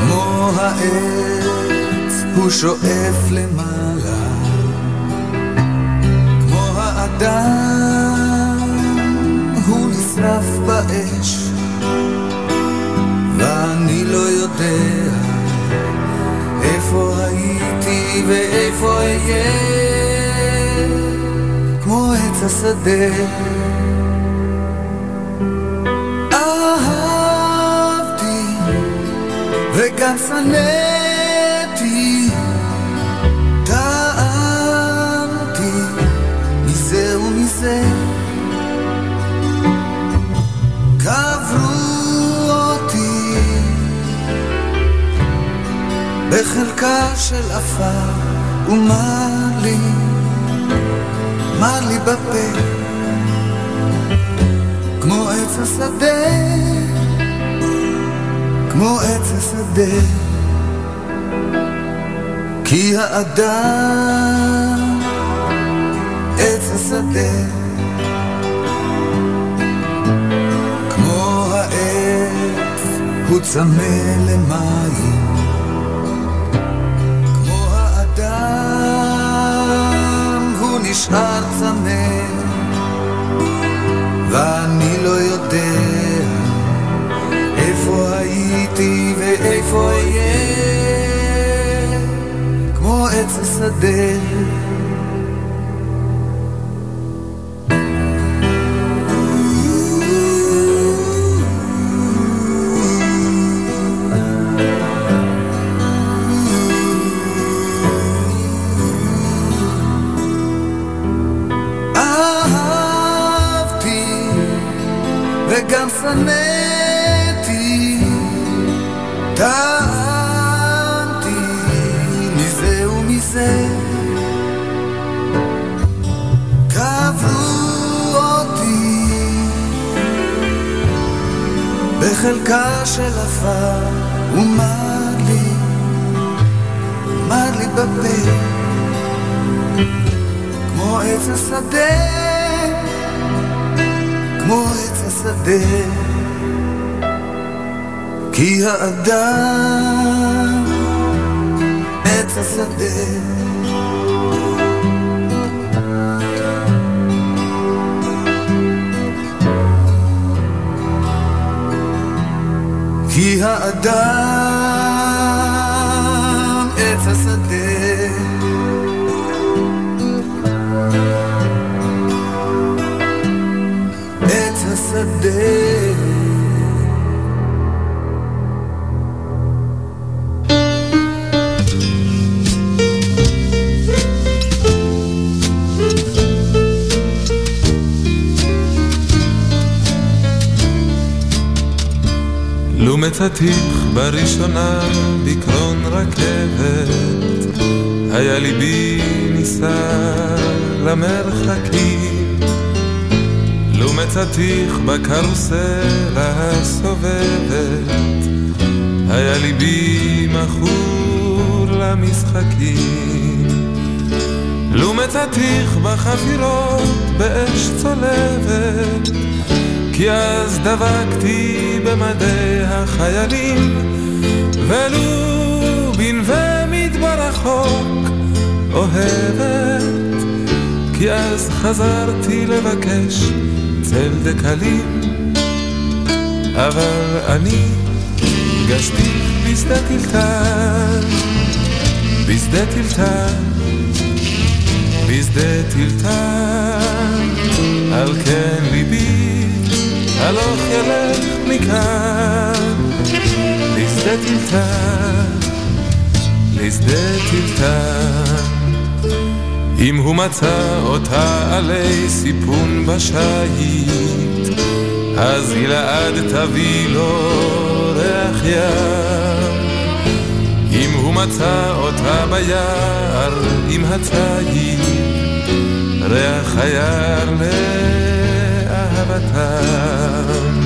כמו העץ הוא שואף למעלה. כמו האדם הוא נשרף באש. ואני לא יודע איפה הייתי ואיפה אהיה. כמו עץ השדה וגם שנאתי טעמתי מזה ומזה. קברו אותי בחלקה של עפר ומר לי, מר לי בפה? כמו עץ השדה, כמו עץ השדה. כי האדם עץ השדה. כמו העץ הוא צמא למים. נשאר צמא. ואני לא יודע איפה הייתי ואיפה אהיה? כמו עץ השדה. וגם שנאתי, טעמתי מזה ומזה. קברו אותי בחלקה של עפר, ומר לי, מר לי בפה, כמו עץ השדה. כמו עץ השדה, כי האדם עץ השדה. כי האדם עץ השדה עץ מצאתיך בראשונה בקרון רכבת, היה ליבי נישא למרחקים. לו מצאתיך בקרוסלה הסובבת, היה ליבי מכור למשחקים. לו מצאתיך בחפירות באש צולבת, כי אז דבקתי במדי החיילים, ולו בנווה מדבר רחוק אוהבת, כי אז חזרתי לבקש צל דקלים, אבל אני פגשתי בשדה טלטל, בשדה טלטל, בשדה טלטל, על כן ליבי הלוך ילך מכאן לשדה טלטל, לשדה טלטל. אם הוא מצא אותה עלי סיפון בשיט, אז גלעד תביא לו ריח ים. אם הוא מצא אותה ביער עם הציד, ריח היער לאהבתם.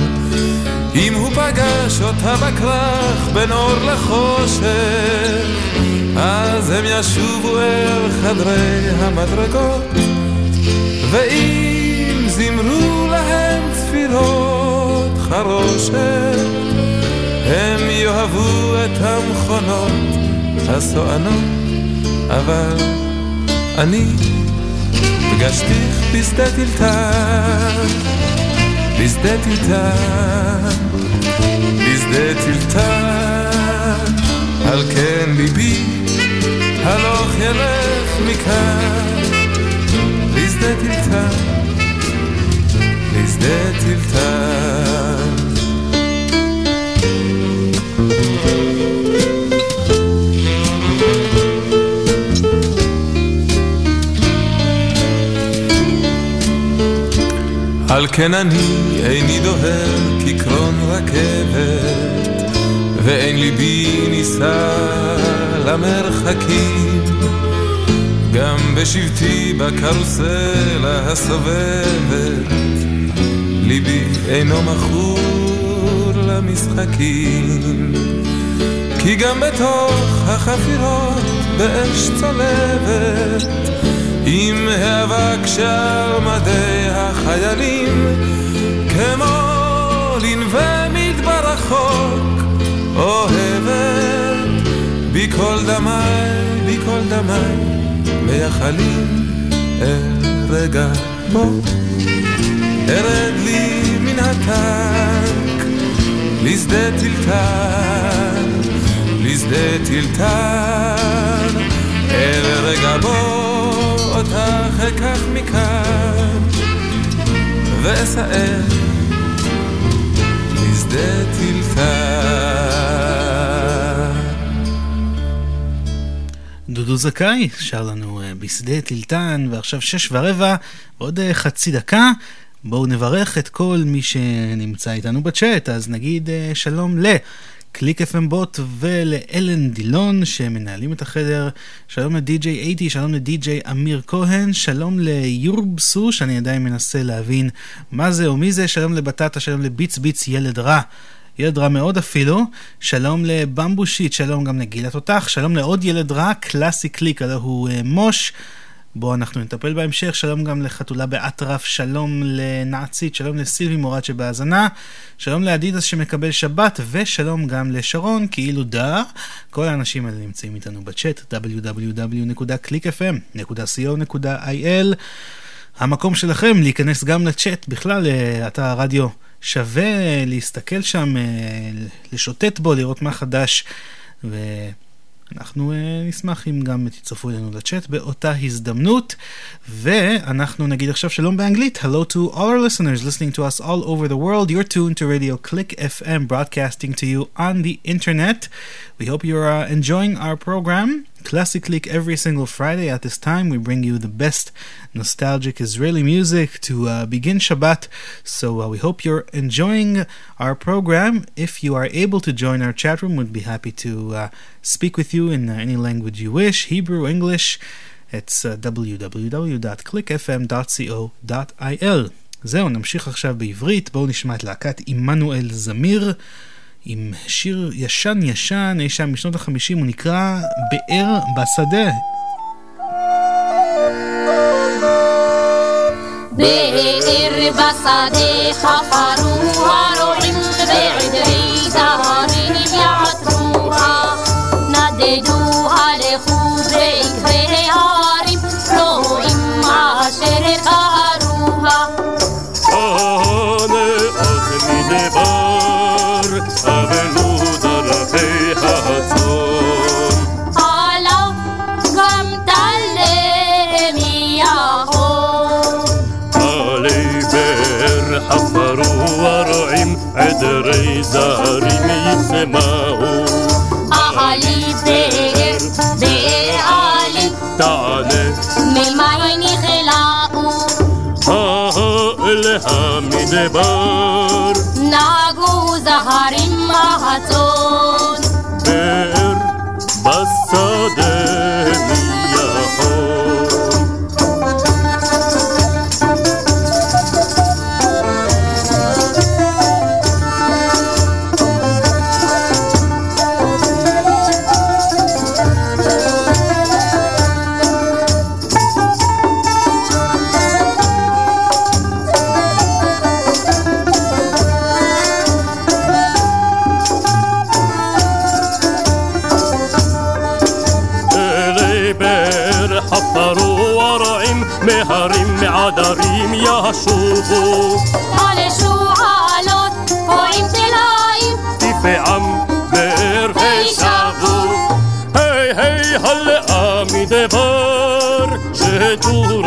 אם הוא פגש אותה בכרך בין אור לחושך, אז הם ישובו אל חדרי המדרגות, ואם זמרו להם צפירות חרושת, הם יאהבו את המכונות הסוענות, אבל אני פגשתיך בשדה טלטל, בשדה טלטל, בשדה טלטל, על כן ליבי הלוך ילך מכאן, לשדה טלטל, לשדה טלטל. על כן אני איני דוהר כקרון רכבת, ואין ליבי נישא למרחקים. גם בשבטי בקרוסלה הסובבת, ליבי אינו מכור למשחקים. כי גם בתוך החפירות באש צולבת, עם האבק שעל מדי החיילים, כמו לנווה מדבר רחוק, אוהבת בי כל דמי, בי כל דמי, מייחלים אל רגע בו. ארד לי מן הטנק, לשדה טלטל, לשדה טלטל, אל רגע בו. אותך אקח מכאן ואסער לשדה טלטל. דודו זכאי שר לנו אה, בשדה טלטן, ועכשיו שש ורבע, עוד אה, חצי דקה. בואו נברך את כל מי שנמצא איתנו בצ'אט, אז נגיד אה, שלום ל... קליק FM בוט ולאלן דילון שמנהלים את החדר, שלום לדי.ג'יי אייטי, שלום לדי.ג'יי אמיר כהן, שלום ליורבסו שאני עדיין מנסה להבין מה זה או מי זה, שלום לבטטה, שלום לביץ ביץ ילד רע. ילד רע מאוד אפילו, שלום לבמבושיט, שלום גם לגיל התותח, שלום לעוד ילד רע, קלאסי קליק, הלוא הוא אה, מוש, בו אנחנו נטפל בהמשך. שלום גם לחתולה באטרף, שלום לנעצית, שלום לסילבי מורד שבהאזנה, שלום לאדידס שמקבל שבת, ושלום גם לשרון, כאילו דה. כל האנשים האלה נמצאים איתנו בצ'אט, www.clickfm.co.il. המקום שלכם להיכנס גם לצ'אט, בכלל, לאתר הרדיו. שווה להסתכל שם, אה, לשוטט בו, לראות מה חדש. ו... אנחנו uh, נשמח אם גם תצטרפו אלינו לצ'אט באותה הזדמנות. ואנחנו נגיד עכשיו שלום באנגלית. Hello to all our listeners listening to us all over the world. You're tuned to Radio Click FM broadcasting to you on the internet. We hope you're uh, enjoying our program. Classic Click every single Friday at this time. We bring you the best nostalgic Israeli music to uh, begin Shabbat. So uh, we hope you're enjoying our program. If you are able to join our chat room, we'd be happy to uh, speak with you in uh, any language you wish Hebrew, English. It's uh, www.clickfm.co.il. זהו, נמשיך עכשיו בעברית. בואו נשמע את להקת עמנואל זמיר. עם שיר ישן ישן, אי שם משנות החמישים, הוא נקרא באר בשדה. באר בשדה חפרו הרועים בעדרי זהרים יעטרוה נדדוה המדבר, נהגו jeito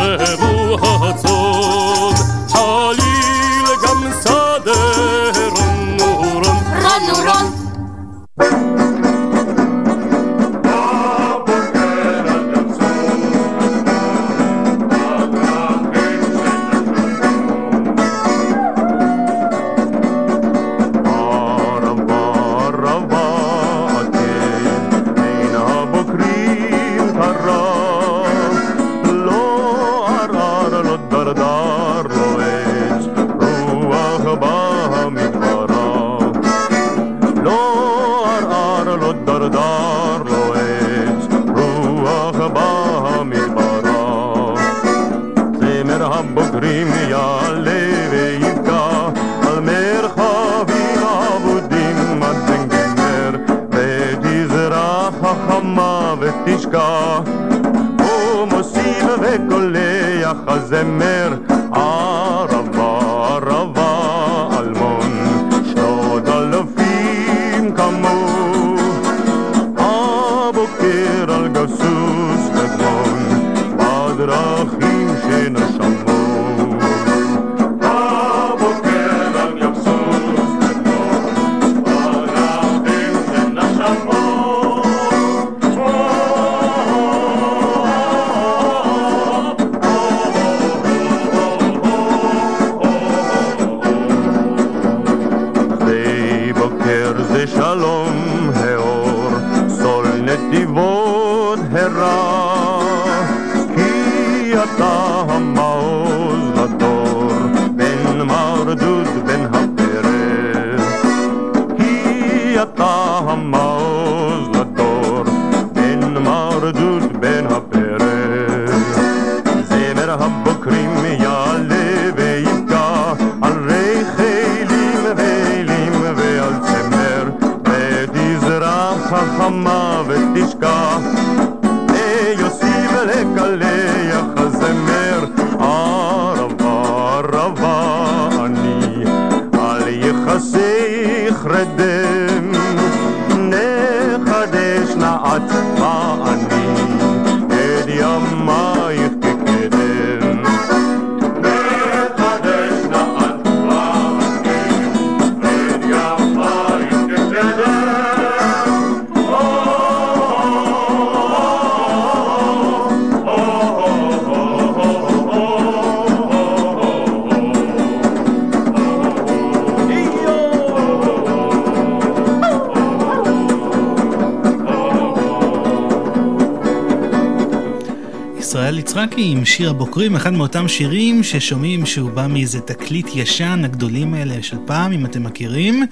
שיר הבוקרים, אחד מאותם שירים ששומעים שהוא בא מאיזה תקליט ישן, הגדולים האלה של פעם, אם אתם מכירים.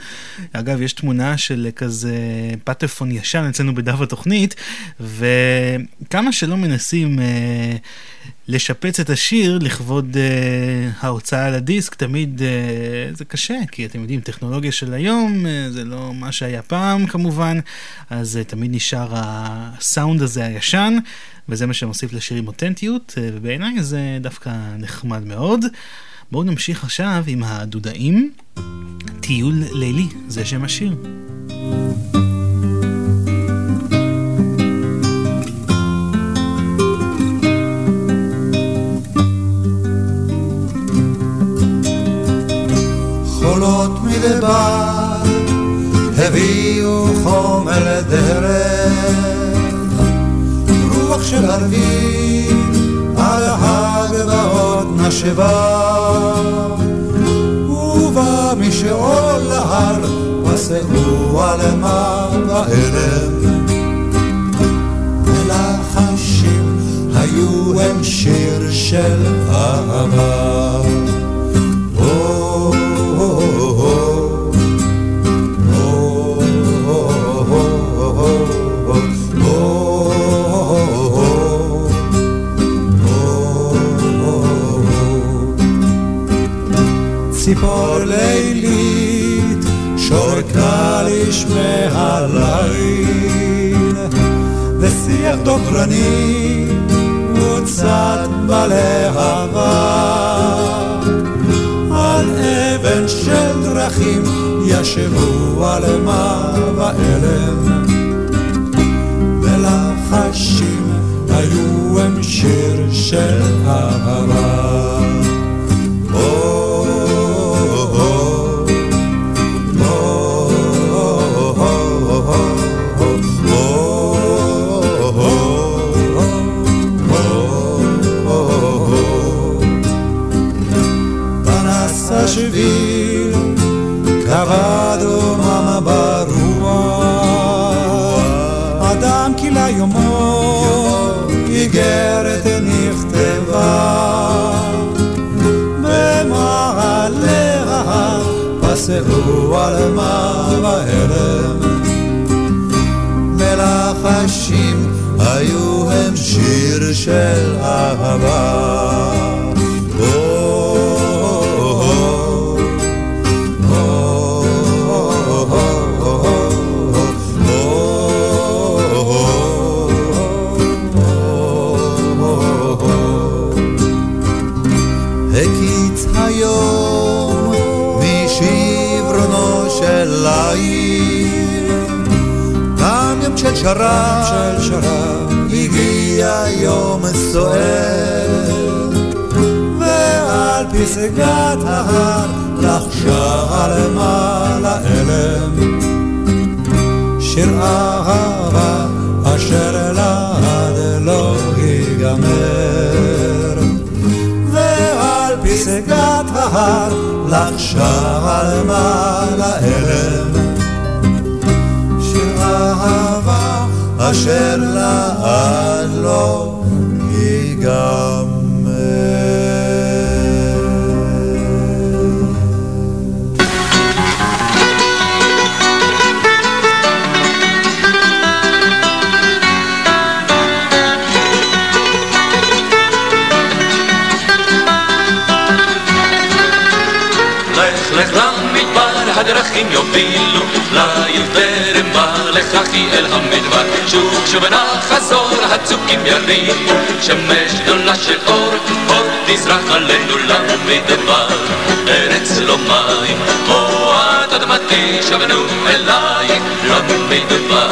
אגב, יש תמונה של כזה פטפון ישן אצלנו בדף התוכנית, וכמה שלא מנסים אה, לשפץ את השיר לכבוד אה, ההוצאה על הדיסק, תמיד אה, זה קשה, כי אתם יודעים, טכנולוגיה של היום אה, זה לא מה שהיה פעם כמובן, אז אה, תמיד נשאר הסאונד הזה הישן. וזה מה שמוסיף לשירים אותנטיות, אה, ובעיניי זה דווקא נחמד מאוד. בואו נמשיך עכשיו עם הדודאים. טיול לילי, זה שם השיר. פסעו על מה ואלם, מלחשים היו הם שיר של אהבה. שרב של שרב הגיע יום סוער. ועל פסגת ההר לחשה על מעלה אלם שיר אהבה אשר לעד לא ייגמר. ועל פסגת ההר לחשה על מעלה אלם אשר לעד לא ייגמר. הדרכים יובילו לעיר כי אל שוב שוב נחזור, הצוקים יריחו, שמש גדולה של אור, עוד תזרח עלינו למדבר, ארץ לא מים, או את אדמתי שבנו אלייך למדבר,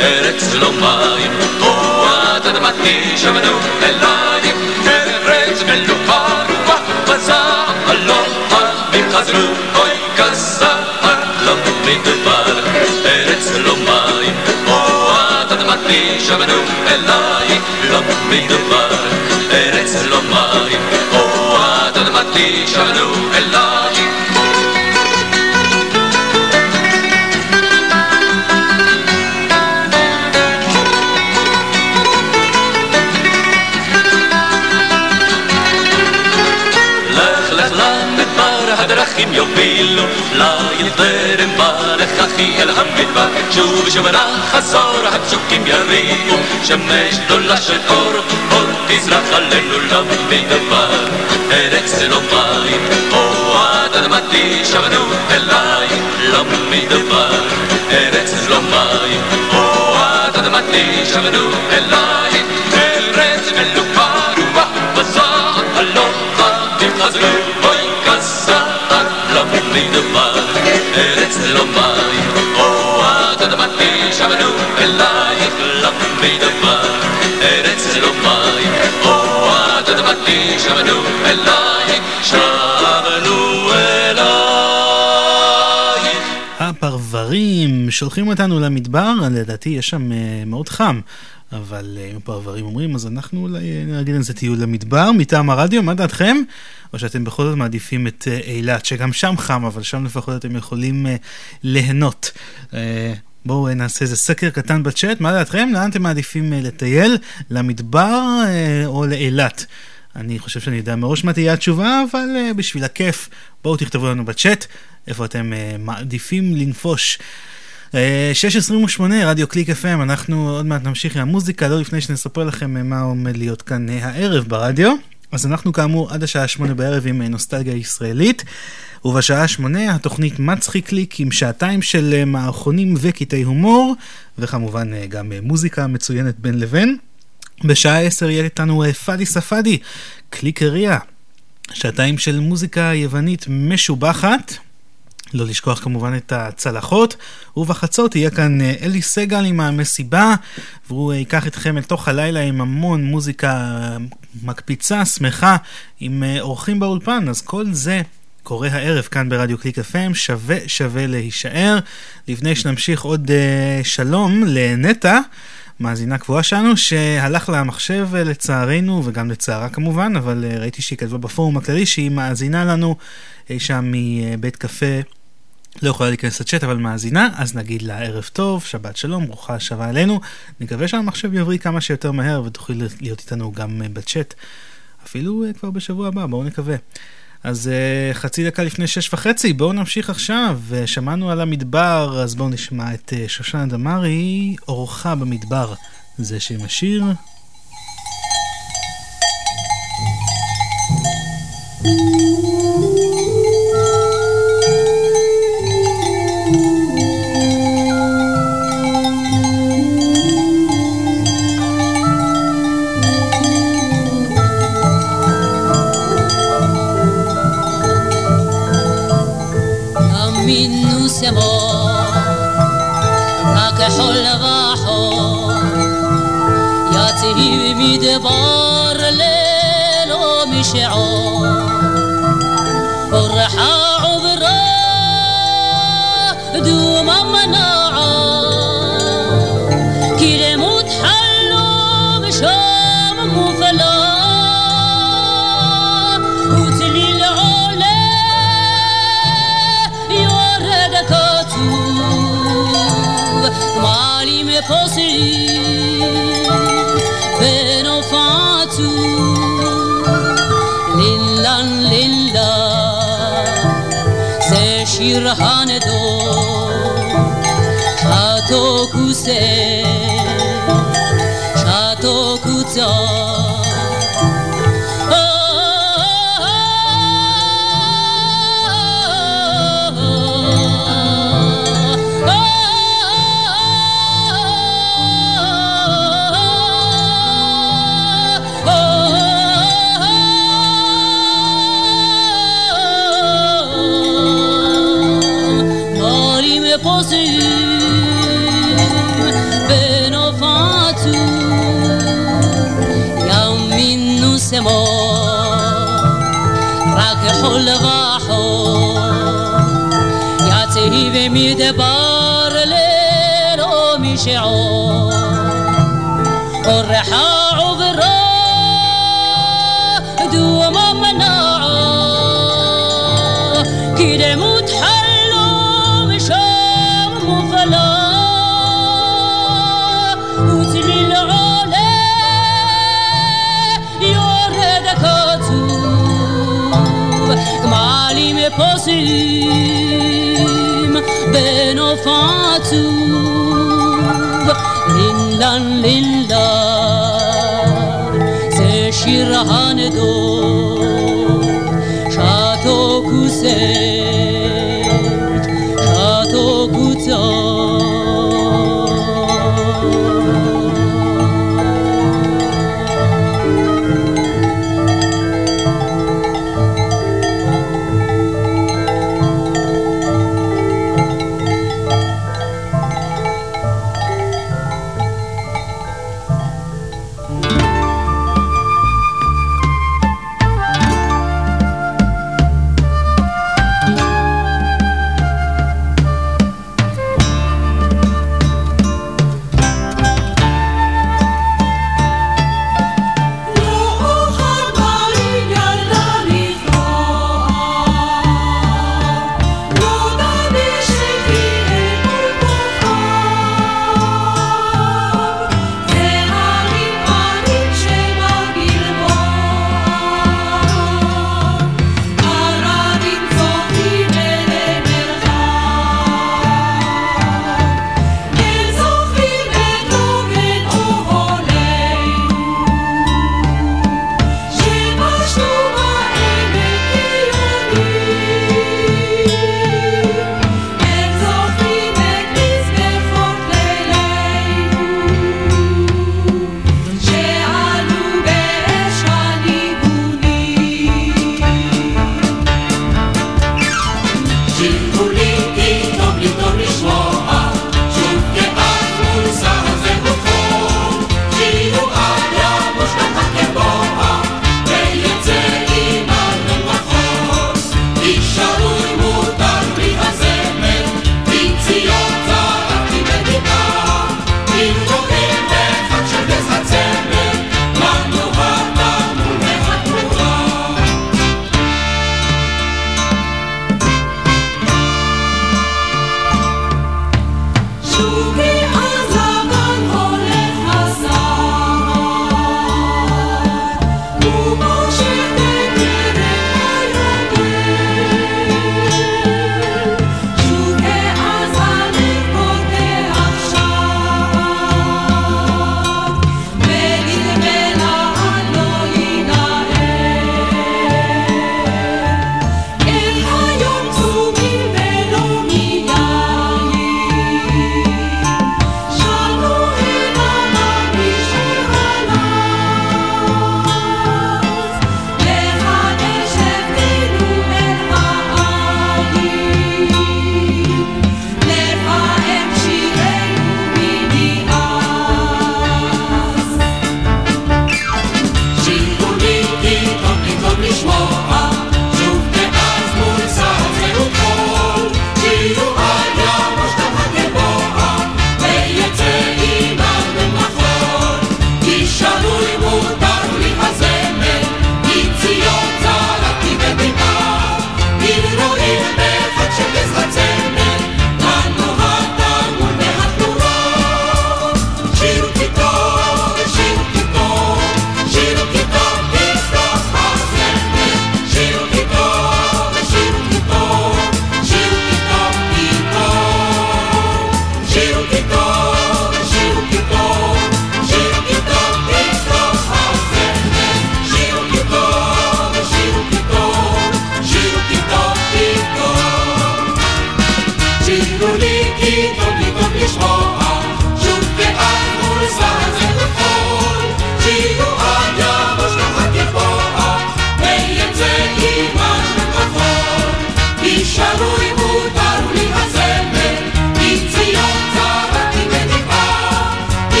ארץ לא מים, או את אדמתי שבנו אלייך, ארץ מלוכה בזעם הלא חזרו, אוי כזער למדבר, אדמתי שבנו אלייך למדבר, ארץ לא מים, או את אדמתי שבנו אלייך לך לך למדבר הדרכים יובילו ליל זרם ברככי אל המדבר שוב ושוב נחזור הצוקים יריעו שמש גדולה של אור עוד תזרח עלינו למדבר ארץ ללא מים או עד אדמתי שבנו אליי למדבר ארץ ללא מים או עד אדמתי שבנו אליי ארץ בזעם הלא עמים חזרו אוי כזער למדבר ארץ שולחים אותנו למדבר, לדעתי יש שם אה, מאוד חם. אבל אה, אם הפרברים אומרים, אז אנחנו אולי אה, נארגן איזה טיול למדבר מטעם הרדיו, מה דעתכם? או שאתם בכל זאת מעדיפים את אילת, שגם שם חם, אבל שם לפחות אתם יכולים ליהנות. בואו נעשה איזה סקר קטן בצ'אט, מה דעתכם? לאן אתם מעדיפים לטייל? למדבר או לאילת? אני חושב שאני יודע מראש מה תהיה התשובה, אבל בשביל הכיף, בואו תכתבו לנו בצ'אט איפה אתם מעדיפים לנפוש. Uh, 6.28, רדיו קליק FM, אנחנו עוד מעט נמשיך עם המוזיקה, לא לפני שנספר לכם מה עומד להיות כאן uh, הערב ברדיו. אז אנחנו כאמור עד השעה שמונה בערב עם uh, נוסטלגיה ישראלית, ובשעה שמונה התוכנית מצחיק ליק עם שעתיים של uh, מערכונים וקטעי הומור, וכמובן גם מוזיקה מצוינת בין לבין. בשעה עשר יהיה איתנו אה, פאדי ספאדי, קליקריה, שעתיים של מוזיקה יוונית משובחת. לא לשכוח כמובן את הצלחות, ובחצות יהיה כאן אה, אלי סגל עם המסיבה, והוא אה, ייקח אתכם אל תוך הלילה עם המון מוזיקה מקפיצה, שמחה, עם אורחים באולפן, אז כל זה קורה הערב כאן ברדיו קליק FM, שווה שווה להישאר. לפני שנמשיך עוד uh, שלום לנטע. מאזינה קבועה שלנו, שהלך למחשב לצערנו, וגם לצערה כמובן, אבל uh, ראיתי שהיא כתבה בפורום הכללי שהיא מאזינה לנו אי שם מבית קפה. לא יכולה להיכנס לצ'אט אבל מאזינה, אז נגיד לה ערב טוב, שבת שלום, ברוכה השבה אלינו. נקווה שהמחשב יבריא כמה שיותר מהר ותוכלי להיות איתנו גם uh, בצ'אט, אפילו uh, כבר בשבוע הבא, בואו נקווה. אז uh, חצי דקה לפני שש וחצי, בואו נמשיך עכשיו. שמענו על המדבר, אז בואו נשמע את שושנה דמארי, אורחה במדבר. זה שם השיר. ימינו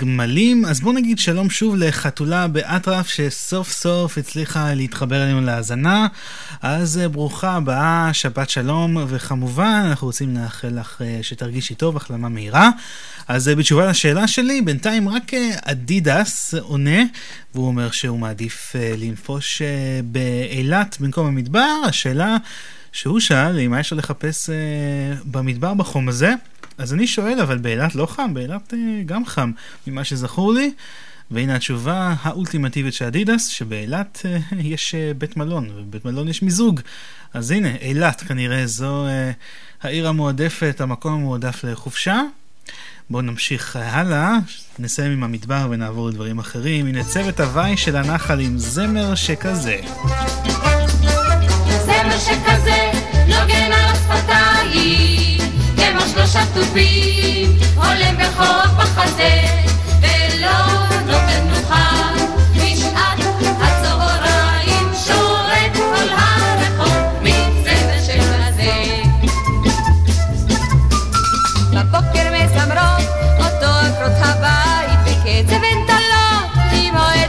גמלים. אז בואו נגיד שלום שוב לחתולה באטרף שסוף סוף הצליחה להתחבר אלינו להאזנה. אז אה, ברוכה הבאה, שבת שלום, וכמובן אנחנו רוצים לאחל לך אה, שתרגישי טוב, החלמה מהירה. אז בתשובה לשאלה שלי, בינתיים רק אדידס עונה, והוא אומר שהוא מעדיף לנפוש באילת במקום המדבר. השאלה... שהוא שאל לי מה יש לחפש במדבר בחום הזה, אז אני שואל, אבל באילת לא חם? באילת uh, גם חם, ממה שזכור לי. והנה התשובה האולטימטיבית של אדידס, שבאילת uh, יש uh, בית מלון, ובבית מלון יש מיזוג. אז הנה, אילת כנראה זו העיר המועדפת, המקום המועדף לחופשה. בואו נמשיך הלאה, נסיים עם המדבר ונעבור לדברים אחרים. הנה צוות הוואי של הנחל עם זמר שכזה. זמר שכזה נוגן על השפתיים, שלושה תופים, הולם בכוח בחזה, ולא נותן מנוחה,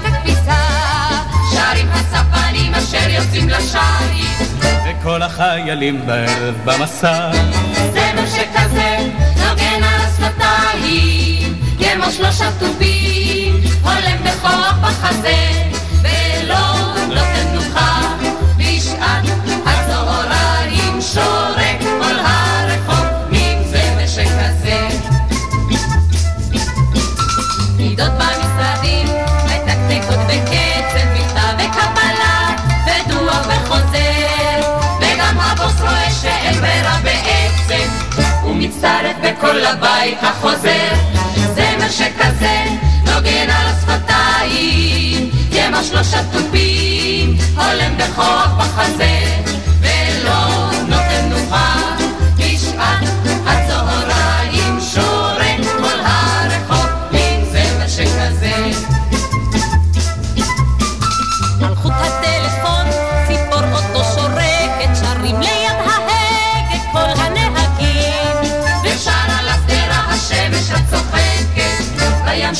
הכביסה, שרים הספנים אשר יוצאים לשערים וכל החיילים בערב במסע. זמר שכזה נוגן על השפתיים, כמו שלושה תופים, הולם בכוח בחזה, בקול לבית החוזר זמר שכזה נוגן על השפתיים כמו שלושה תופים הולם בכוח בחזה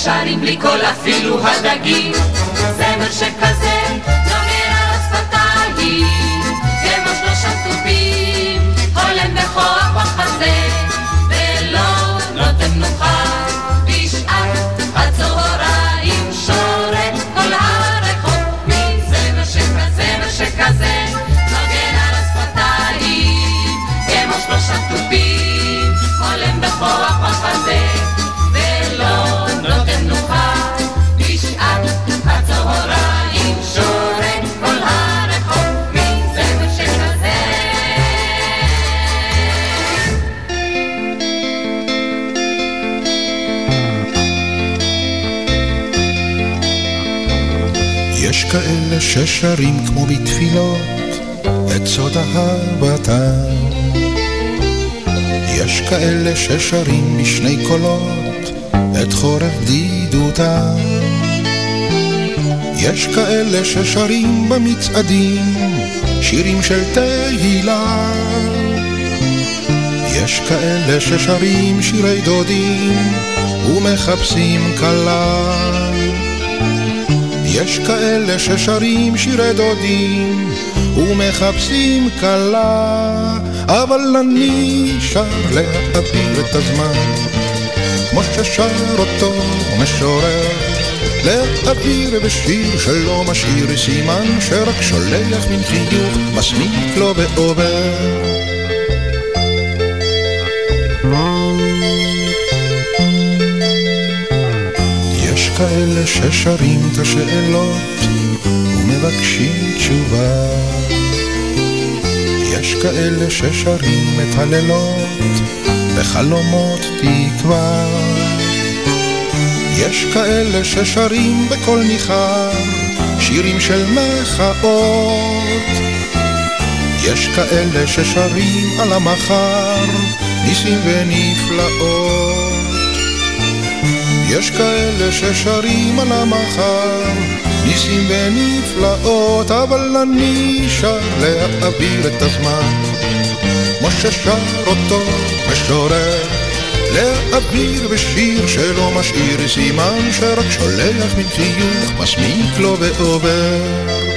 שרים בלי קול אפילו הדגים. זמר שכזה כאלה ששרים כמו בתפילות את סוד אהבתם. יש כאלה ששרים בשני קולות את חורף בדידותם. יש כאלה ששרים במצעדים שירים של תהילה. יש כאלה ששרים שירי דודים ומחפשים כלה. יש כאלה ששרים שירי דודים ומחפשים כלה, אבל אני שר להעביר את הזמן, כמו ששר אותו משורר, להעביר בשיר שלא משאיר סימן, שרק שולח מן חיוך מסמיק לו ועובר. יש כאלה ששרים את השאלות ומבקשים תשובה. יש כאלה ששרים את הלילות בחלומות תקווה. יש כאלה ששרים בקול ניחר שירים של מחאות. יש כאלה ששרים על המחר ניסים ונפלאות. יש כאלה ששרים על המחר, ניסים ונפלאות, אבל אני שר להעביר את הזמן, כמו ששר אותו משורר, לאביר בשיר שלא משאיר סימן שרק שולח מן חיוך מסמיק לו ועובר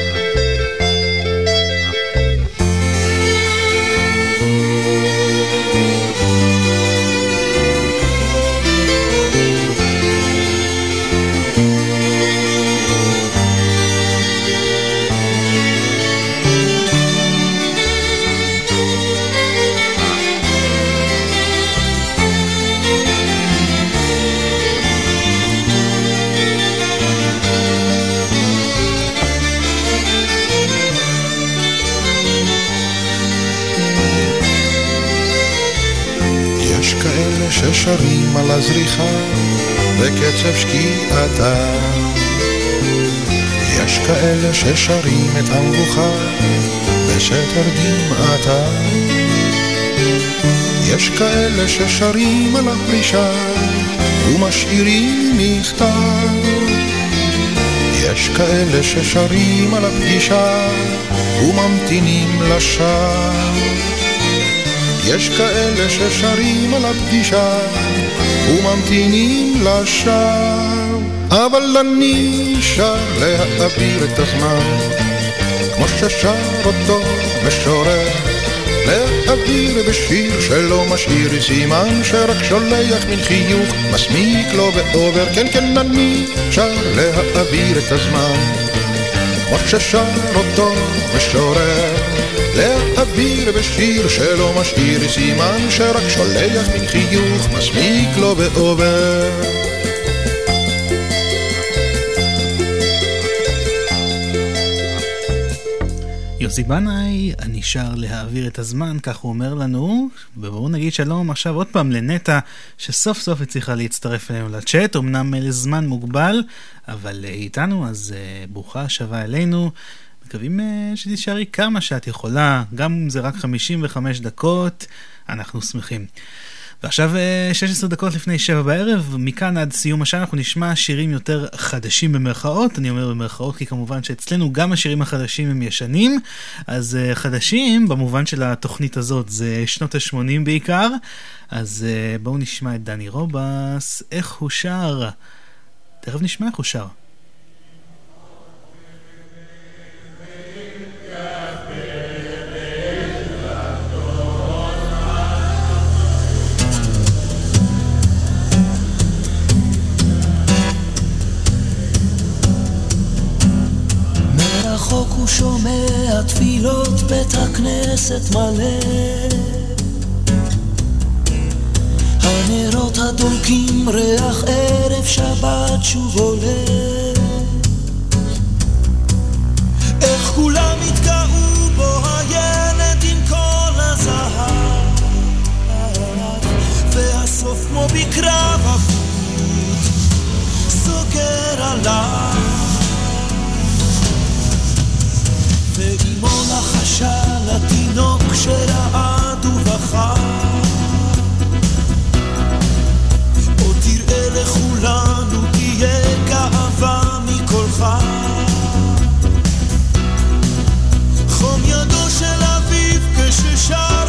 הזריחה בקצב שקיעתה. יש כאלה ששרים את המבוכה בסתר דמעתה. יש כאלה ששרים על הפרישה ומשאירים מכתב. יש כאלה ששרים על הפגישה וממתינים לשווא. יש כאלה ששרים על הפגישה וממתינים לשווא. אבל אני שר להעביר את הזמן. כמו ששר אותו משורר להעביר בשיר שלא משאיר סימן שרק שולח מן חיוך מסמיק לו ועובר. כן כן אני שר להעביר את הזמן. כמו ששר אותו משורר להעביר בשיר שלא משאיר סימן שרק שולח מן חיוך מסמיק לו ועובר יוסי בנאי, אני שר להעביר את הזמן, כך הוא אומר לנו, ובואו נגיד שלום עכשיו עוד פעם לנטע, שסוף סוף הצליחה להצטרף אלינו לצ'אט, אמנם לזמן מוגבל, אבל איתנו, אז uh, ברוכה השבה אלינו. מקווים uh, שתישארי כמה שאת יכולה, גם אם זה רק 55 דקות, אנחנו שמחים. ועכשיו 16 אה, דקות לפני 7 בערב, מכאן עד סיום השעה אנחנו נשמע שירים יותר חדשים במרכאות, אני אומר במרכאות כי כמובן שאצלנו גם השירים החדשים הם ישנים, אז uh, חדשים במובן של התוכנית הזאת זה שנות ה-80 בעיקר, אז בואו נשמע את דני רובס, איך הוא שר, תכף נשמע איך הוא שר. מרחוק הוא שומע תפילות בית הכנסת מלא. הנרות הדולקים ריח ערב שבת שוב עולה. איך כולם התגאו בו הילד עם כל הזהב. והסוף כמו בקרב אבוד סוגר עליו ואימו לחשה לתינוק שרעד ובכה. עוד תראה לכולנו תהיה גאווה מקולך. חום ידו של אביו כששר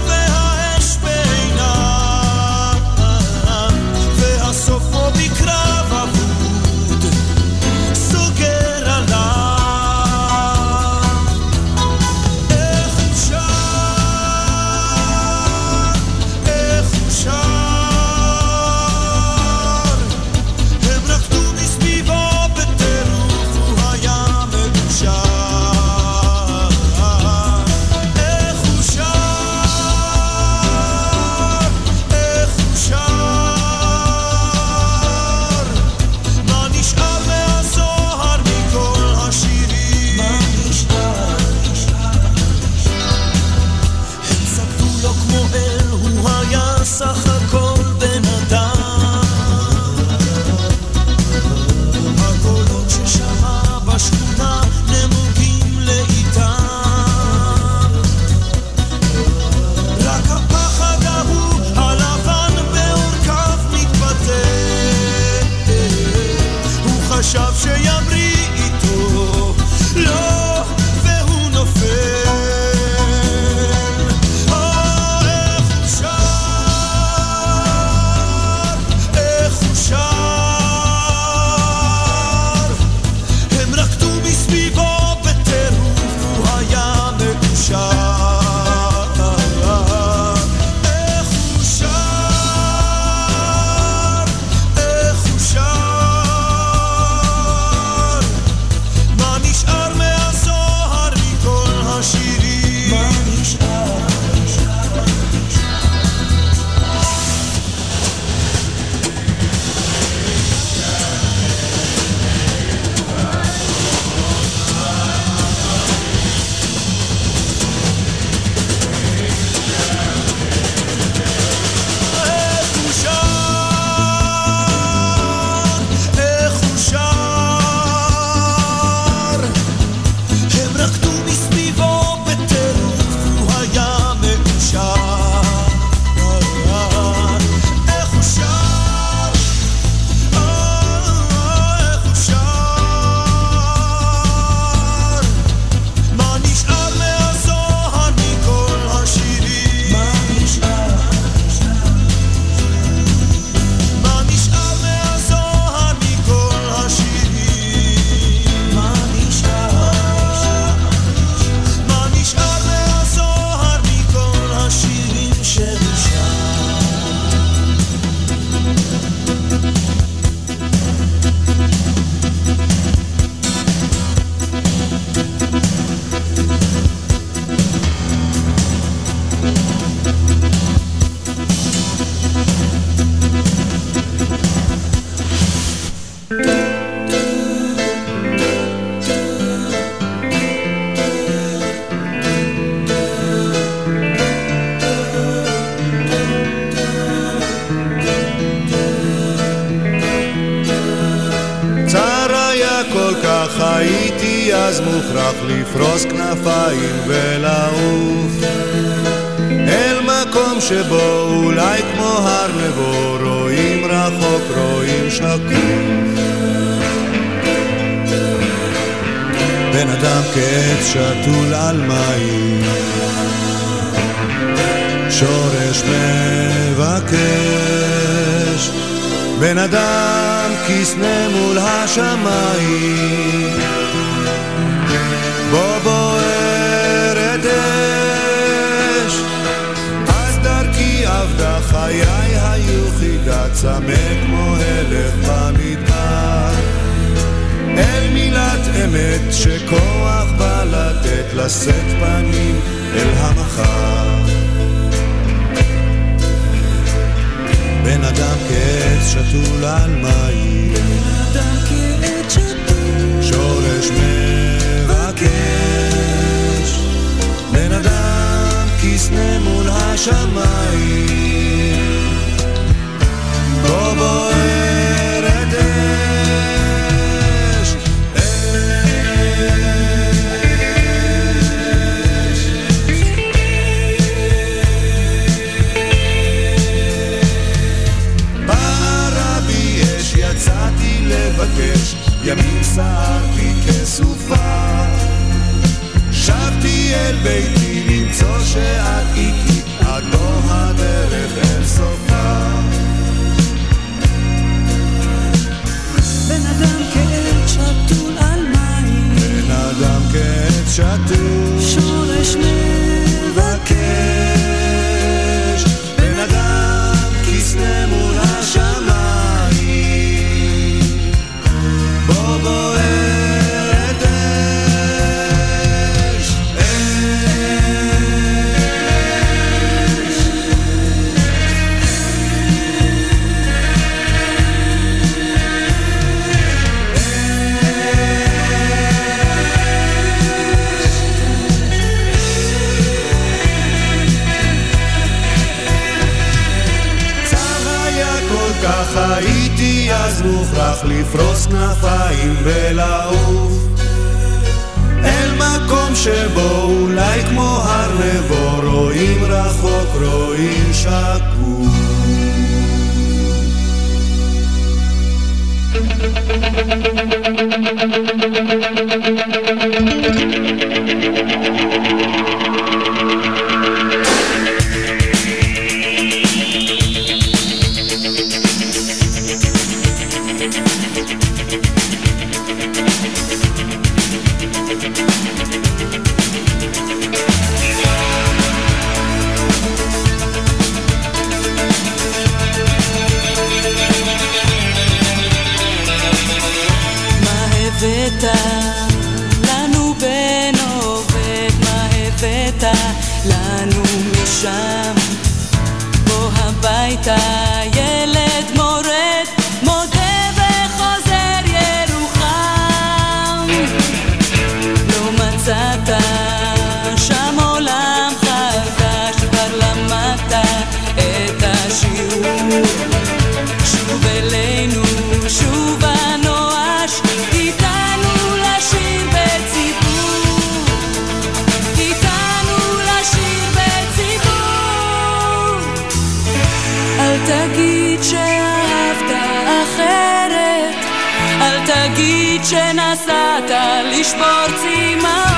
תגיד שנסעת לשבור צמאון.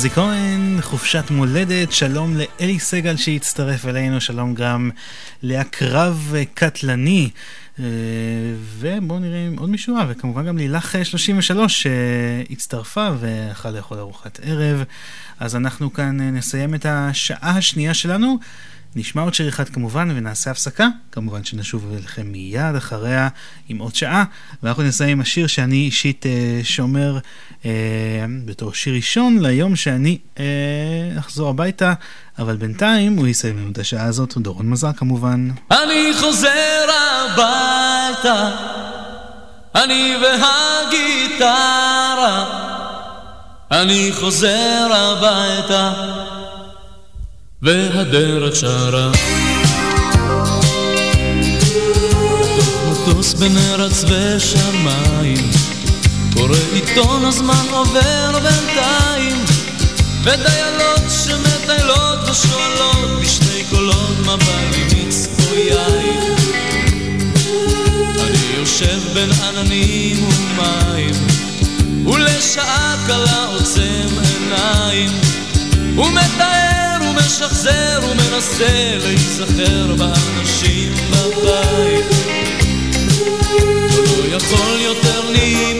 מזי כהן, חופשת מולדת, שלום לאלי סגל שהצטרף אלינו, שלום גם לעקרב קטלני, אה, ובואו נראה עם עוד מישהו, אה, וכמובן גם לילך 33 שהצטרפה והלכה לאכול ארוחת ערב. אז אנחנו כאן אה, נסיים את השעה השנייה שלנו. נשמע עוד שיר אחד כמובן ונעשה הפסקה, כמובן שנשוב אליכם מיד אחריה עם עוד שעה, ואנחנו נסיים עם השיר שאני אישית אה, שומר אה, בתור שיר ראשון ליום שאני אה, אחזור הביתה, אבל בינתיים הוא יסיים לנו את השעה הזאת, דורון מזר כמובן. אני חוזר הביתה, אני והגיטרה, אני חוזר הביתה, והדרך שרה. מטוס בין ארץ ושמיים, קורא עיתון הזמן עובר בינתיים, ודיילות שמטיילות ושואלות בשני קולות או יין. אני יושב בין עננים ומים, ולשעה קלה עוצם עיניים, ומתאר ומשחזר ומנסה להיזכר באנשים בבית. לא יכול יותר לי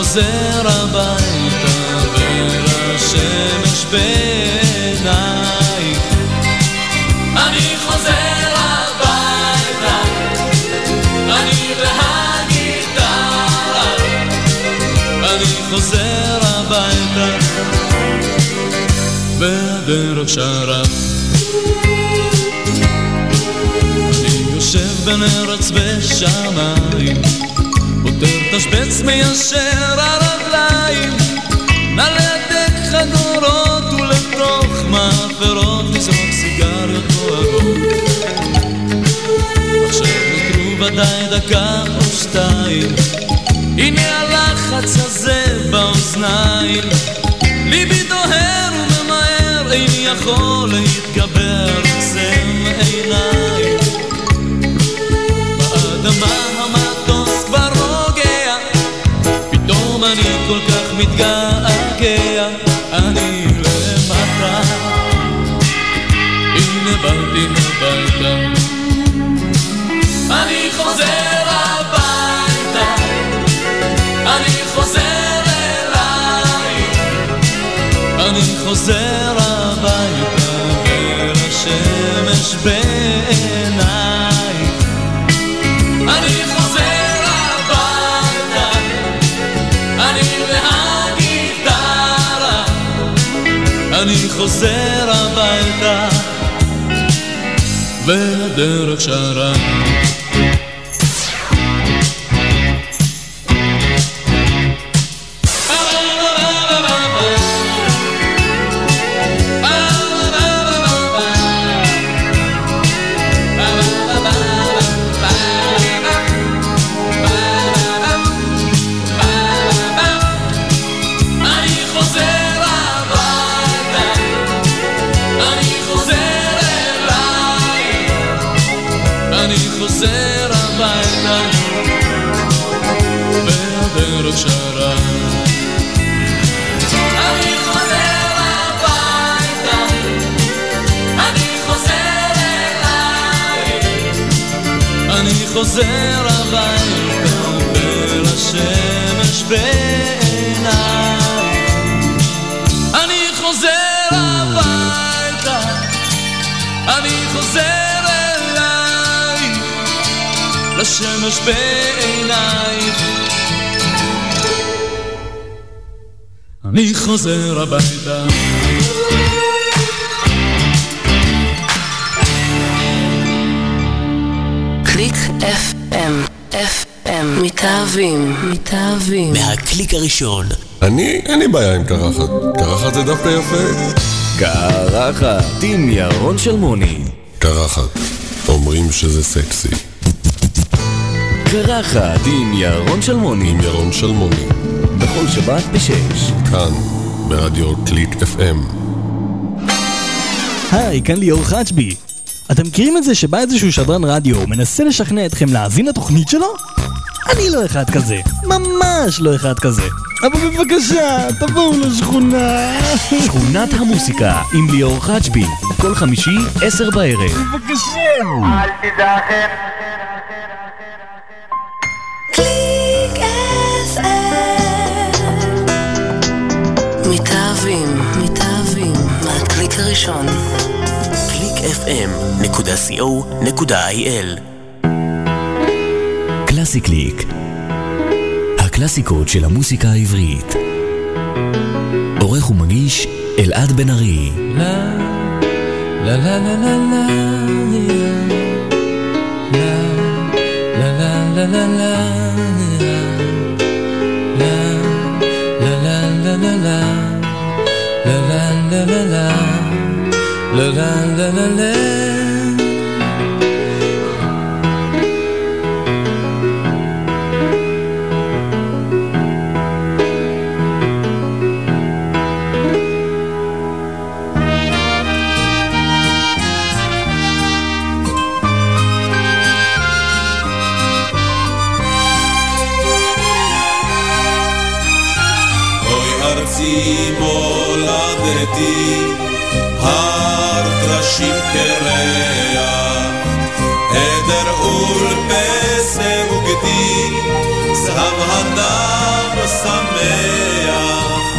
חוזר הביתה ולשמש בעיניי. אני חוזר הביתה, אני והגיטרה, אני חוזר הביתה, והדרך שרה. אני יושב בין ארץ ושמיים, פותר תשבץ מיישר הרגליים, נא להדק חגורות ולתוך מאפרות לזרוק סיגריות בוערות. עכשיו נותרו ודאי דקה או שתיים, הנה הלחץ הזה באוזניים, ליבי דוהר וממהר, איני יכול להתגבר, עוצם עיניים. פתאום אני כל כך מתגעגע, אני למטה, הנה באתי הביתה. אני חוזר הביתה, אני חוזר אליי, אני חוזר הביתה אני חוזר הביתה, והדרך שרה. חוזר הביתה, ולשמש בעיניי. אני חוזר הביתה, אני חוזר אליי, לשמש בעיניי. אני חוזר הביתה. FM, FM, מתאהבים, מתאהבים. מהקליק הראשון. אני, אין לי בעיה עם קרחת. קרחת זה דווקא יפה. קרחת עם ירון שלמוני. קרחת. אומרים שזה סקסי. קרחת עם ירון שלמוני. עם ירון שלמוני. בכל שבת בשש. כאן, ברדיו קליק FM. היי, כאן ליאור חג'בי. אתם מכירים את זה שבא איזשהו שדרן רדיו ומנסה לשכנע אתכם להאזין לתוכנית שלו? אני לא אחד כזה, ממש לא אחד כזה. אבל בבקשה, תבואו לשכונה. שכונת המוסיקה עם ליאור חג'בי. כל חמישי, עשר בערב. בבקשה. אל תיזכר קליק FM. מתאהבים, מתאהבים, מהקליק הראשון. www.clickfm.co.il קלאסי קליק הקלאסיקות של המוסיקה העברית עורך ומגיש אלעד בן ארי לה לה לה לה לה לה לה לה לה לה לה לה לה לה לה La la la la la. Hoy arci mola de ti. וגדי, זהב הדם שמח,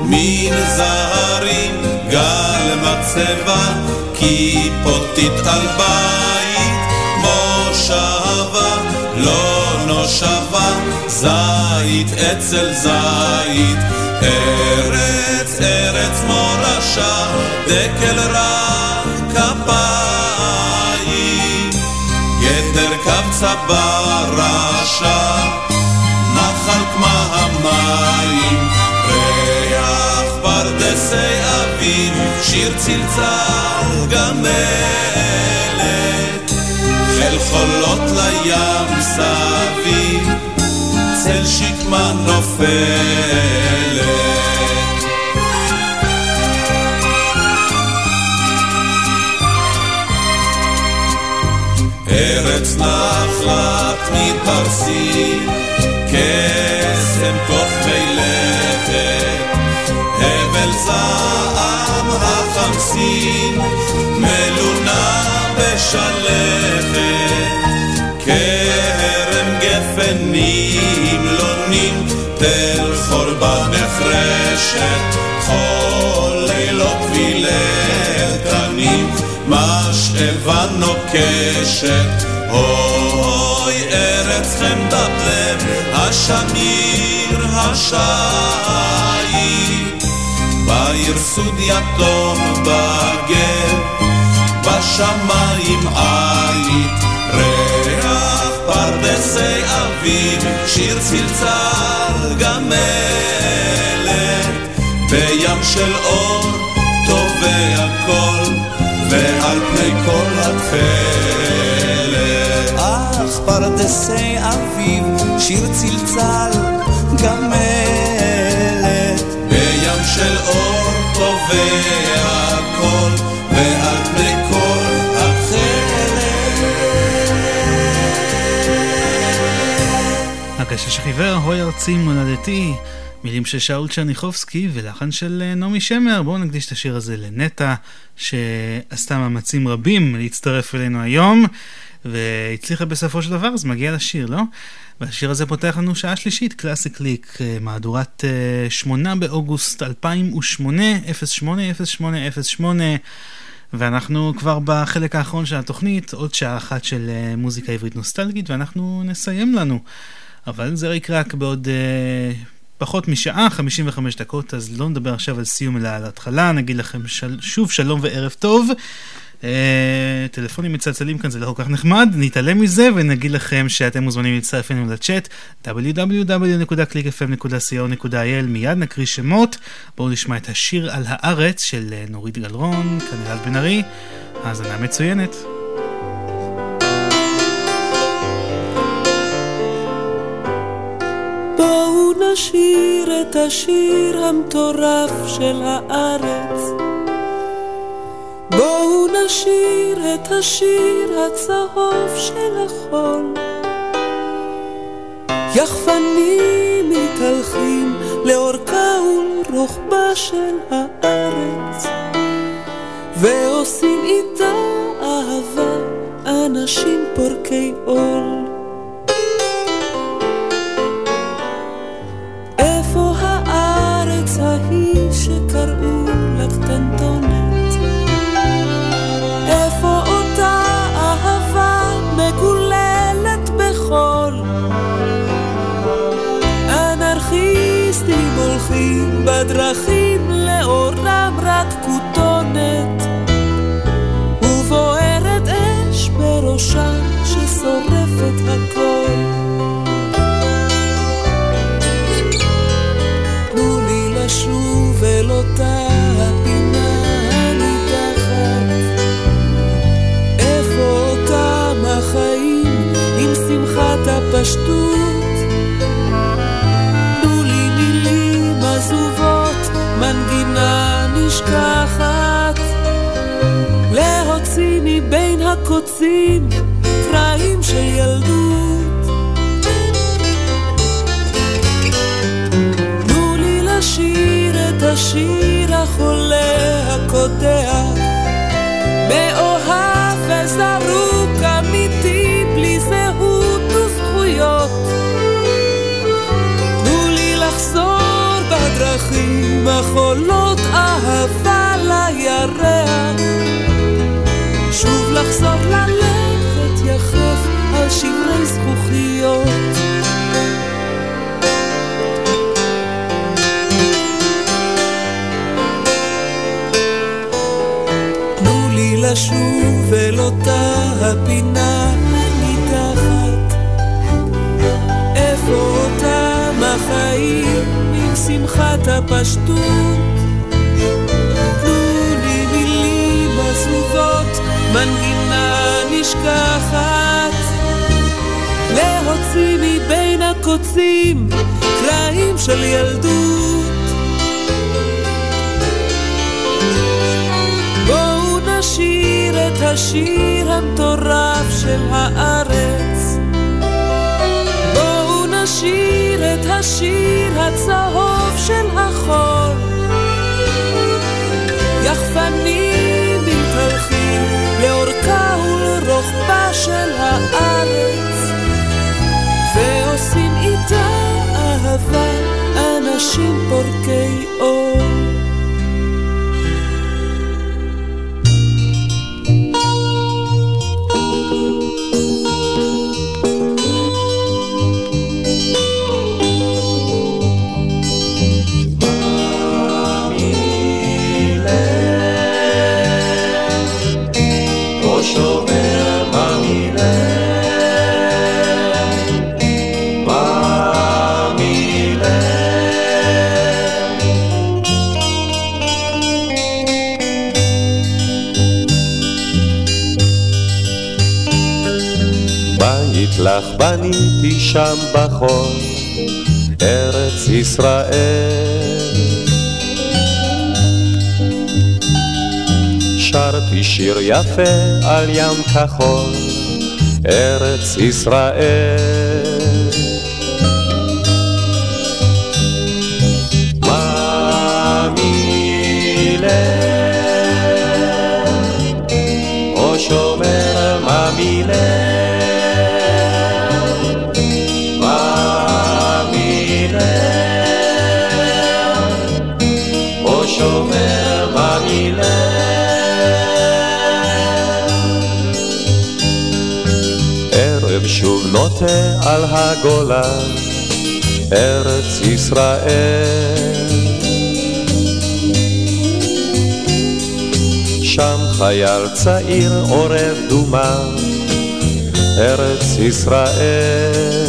מן זהרים גל מצבה, כיפותית על בית, מושבה, לא נושבה, זית אצל זית, ארץ ארץ מורשה, דקל רך קבצה ברשע, נחל כמה המים, ריח פרדסי אביב, שיר צלצל גמלת, חיל חולות לים סביב, צל שקמה נופלת. ארצי, קסם כוכבי לכת, הבל זעם החמסין, מלונה בשלכת, כרם גפנים לונים, תל חורבה נחרשת, חול לילות וילד תנים, משאבה נוקשת, הו אוי ארץ חמדת לב, השמיר השי, בעיר סוד יתום בגר, בשמיים עית ריח פרדסי אביב, שיר צלצל גמלת, בים של אור טובע קול, ועל פני כל התכלת. פרדסי אביב, שיר צלצל גמלת, בים של אור טובע קול, ועל פני כל הגשש החיוור, הוי ארצי מולדתי, מילים של שאול צ'רניחובסקי ולחן של אה, נעמי שמר. בואו נקדיש את השיר הזה לנטע, שעשתה מאמצים רבים להצטרף אלינו היום, והצליחה בסופו של דבר, אז מגיע לשיר, לא? והשיר הזה פותח לנו שעה שלישית, קלאסי קליק, אה, מהדורת 8 אה, באוגוסט 2008, 080808, ואנחנו כבר בחלק האחרון של התוכנית, עוד שעה אחת של מוזיקה עברית נוסטלגית, ואנחנו נסיים לנו. אבל זה יקרה רק בעוד uh, פחות משעה, 55 דקות, אז לא נדבר עכשיו על סיום אלא על התחלה, נגיד לכם של, שוב שלום וערב טוב. Uh, טלפונים מצלצלים כאן זה לא כל כך נחמד, נתעלם מזה ונגיד לכם שאתם מוזמנים להצטרף אלינו לצ'אט www.clickfm.co.il מיד נקריא שמות, בואו נשמע את השיר על הארץ של אה, נורית גלרון, אלעד בן ארי, האזנה מצוינת. בואו נשיר את השיר המטורף של הארץ. בואו נשיר את השיר הצהוב של החול. יחפנים מתהלכים לאורכה ולרוחבה של הארץ, ועושים איתה אהבה אנשים פורקי עול. בדרכים לאורם רק כותונת ובוערת אש בראשם ששורפת הכל לשוב אל אותה הפינה שמחת? של ילדות. לשיר את השיר החולה הקודח. מאוהב וזרוק אמיתי בלי זהות וזכויות. תנו לי לחזור בדרכים החולות אהבה לירח. שוב לחזור ללכת שברי זכוכיות לשוב אל אותה הפינה מתחת. איפה אותם החיים עם שמחת הפשטות? תנו לי מילים עזובות, מנגינה נשכחת. להוציא מבין הקוצים קרעים של ילדות. נשיר את השיר המטורף של הארץ. בואו נשיר את השיר הצהוב של החול. יחפנים מתהלכים לאורכה ולרוחבה של הארץ, אהבה אנשים פורקי אור. לך בניתי שם בחור, ארץ ישראל. שרתי שיר יפה על ים כחול, ארץ ישראל. שוב נוטה על הגולן ארץ ישראל. שם חייל צעיר עורב דומה, ארץ ישראל.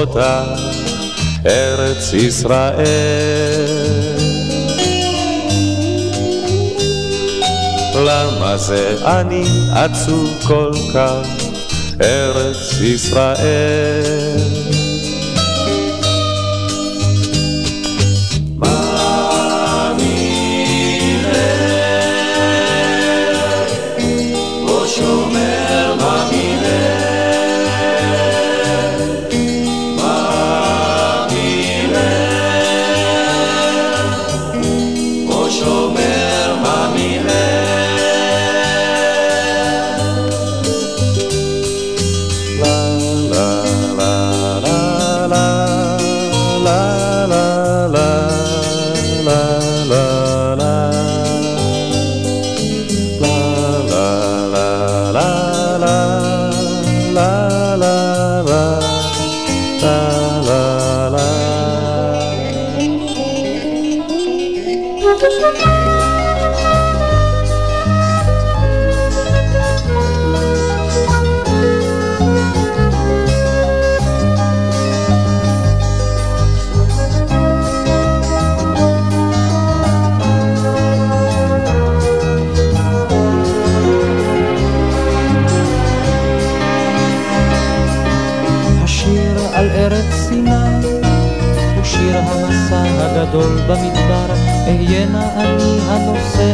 אותה, ארץ ישראל. למה זה אני עצוב כל כך, ארץ ישראל?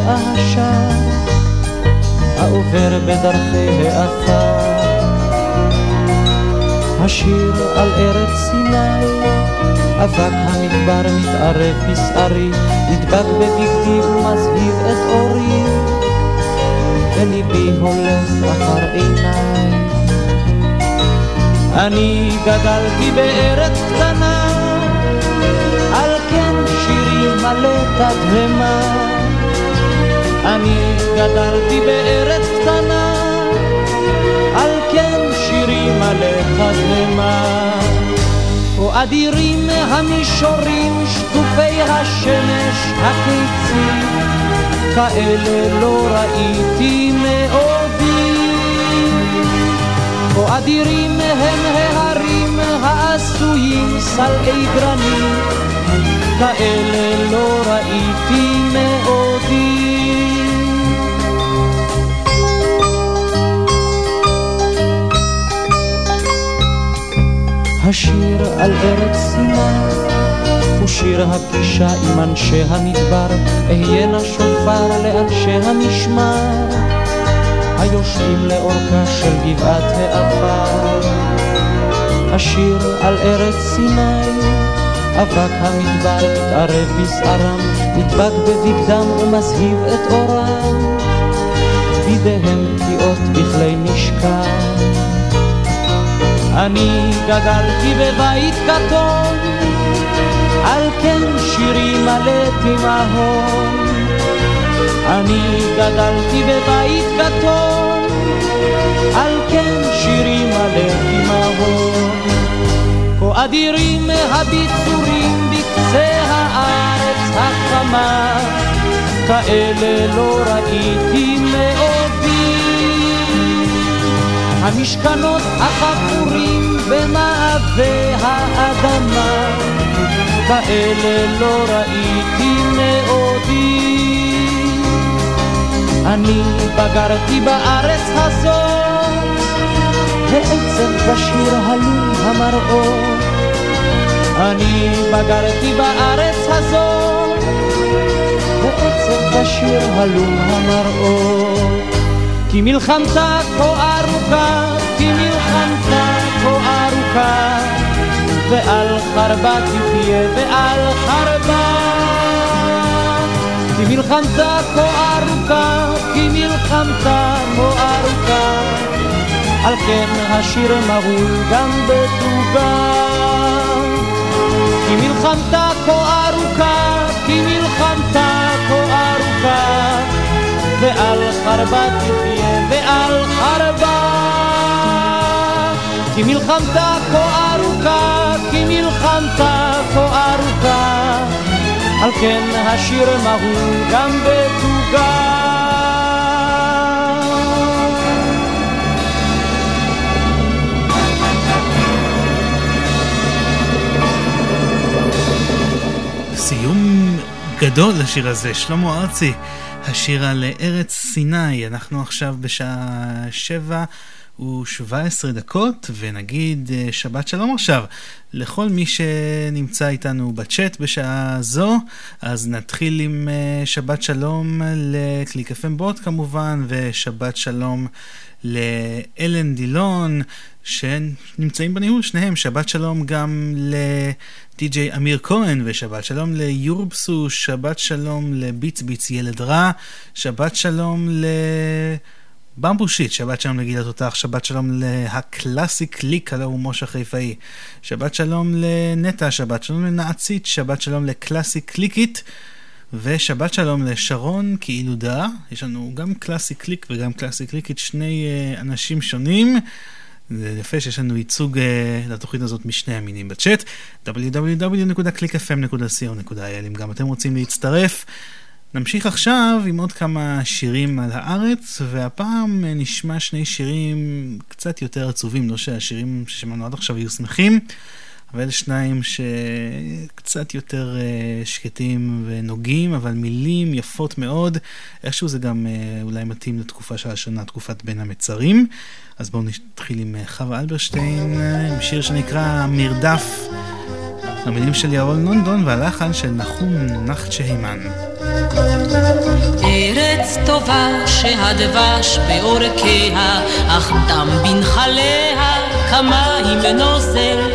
השם, העובר בדרכי העפר. השיר על ארץ סיני, אבק המדבר מתערב בשערי, נדבק בבגדי ומזהיב את אורי, וליבי הולך אחר עיניי. אני גדלתי בארץ קטנה מלא תדהמה. אני גדלתי בארץ קטנה, על כן שירי מלא תדהמה. או אדירים המישורים, שטופי השמש הקיצים, כאלה לא ראיתי מעודי. או אדירים הם ההרים העשויים סלעי גרנית, כאלה לא ראיתי מעודי. השיר על ארץ סיני, הוא שיר הפגישה עם אנשי המדבר, אהיינה שופר לאנשי המשמר, היושבים לאורכה של גבעת העפר. השיר על ארץ סיני, אבק המדבר מתערב בשערם, נדבק בבגדם ומזהיב את אורם, בידיהם פגיעות בכלי משכן. אני גדלתי בבית קטון, על כן שירי מלא תימהון. אני גדלתי בבית קטון, על כן שירי מלא תימהון. כה אדירים הביצורים בקצה הארץ החמה, כאלה לא ראיתי מעודי. המשכנות החפורים במעבה האדמה, כאלה לא ראיתי מעודי. אני בגרתי בארץ הזאת, העצב בשיר הלום המראות. אני בגרתי בארץ הזאת, ועצב בשיר הלום המראות. כי מלחמתה כה ארוכה, כי מלחמתה כה ארוכה, ועל חרבה תחיה ועל חרבה. כי מלחמתה כה ארוכה, כי מלחמתה כה ארוכה, על כן השיר מהול גם בדובה. כי מלחמתה כה ועל חרבה תחיה ועל חרבה. כי מלחמתה כה ארוכה, כי מלחמתה כה ארוכה, על כן השיר מהול גם בתוגה. גדול לשיר הזה, שלמה ארצי, השיר על ארץ סיני. אנחנו עכשיו בשעה שבע ושבע עשרה דקות, ונגיד אה, שבת שלום עכשיו לכל מי שנמצא איתנו בצ'אט בשעה זו. אז נתחיל עם אה, שבת שלום לקליק FM בוט כמובן, ושבת שלום לאלן דילון. שנמצאים בניהול שניהם, שבת שלום גם לדי.ג'יי אמיר כהן, ושבת שלום ליורבסו, שבת שלום לביץ ביץ ילד רע, שבת שלום לבמבושיט, שבת שלום לגיל התותח, שבת שלום להקלאסי קליק, הלא הוא משה חיפאי, שבת שלום לנטע, שבת שלום לנעצית, שבת שלום לקלאסי קליקית. ושבת שלום לשרון כאילו דה, יש לנו גם קלאסי קליק וגם קלאסי קליקית, שני uh, אנשים שונים. זה יפה שיש לנו ייצוג uh, לתוכנית הזאת משני המינים בצ'אט, www.clickfm.co.il אם גם אתם רוצים להצטרף. נמשיך עכשיו עם עוד כמה שירים על הארץ, והפעם נשמע שני שירים קצת יותר עצובים, לא שהשירים ששמענו עד עכשיו יהיו שמחים. אבל שניים שקצת יותר uh, שקטים ונוגעים, אבל מילים יפות מאוד. איכשהו זה גם uh, אולי מתאים לתקופה של השנה, תקופת בין המצרים. אז בואו נתחיל עם uh, חווה אלברשטיין, עם שיר שנקרא מרדף. המילים של ירון לונדון והלחן של נחום נחצ'ה הימן. ארץ טובה שהדבש בעורקיה, אך דם בנחליה כמים נוזל.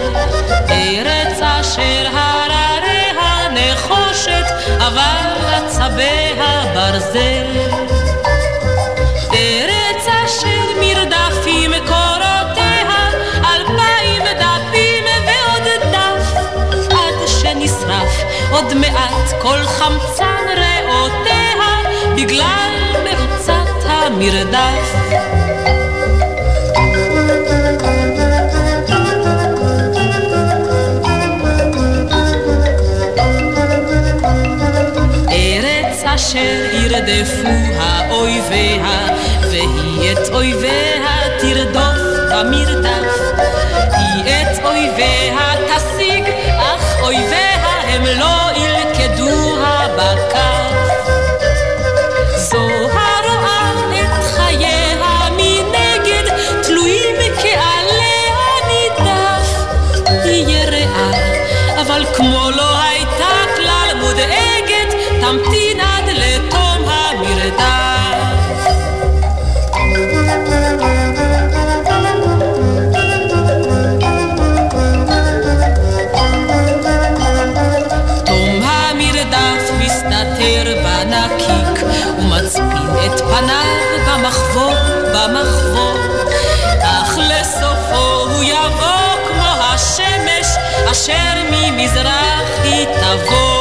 ארץ אשר הרריה נחושת, אבל עצביה ברזל. עוד מעט כל חמצן ריאותיה, בגלל מרוצת המרדף. אשר ירדפוה אויביה, והיא את אויביה תרדוף במרדף. היא את אויביה להמתין עד לתום המרדף. תום המרדף מסתתר בנקיק ומצפין את פניו במחבור, במחבור. אך לסופו הוא יבוא כמו השמש אשר ממזרח היא תבוא.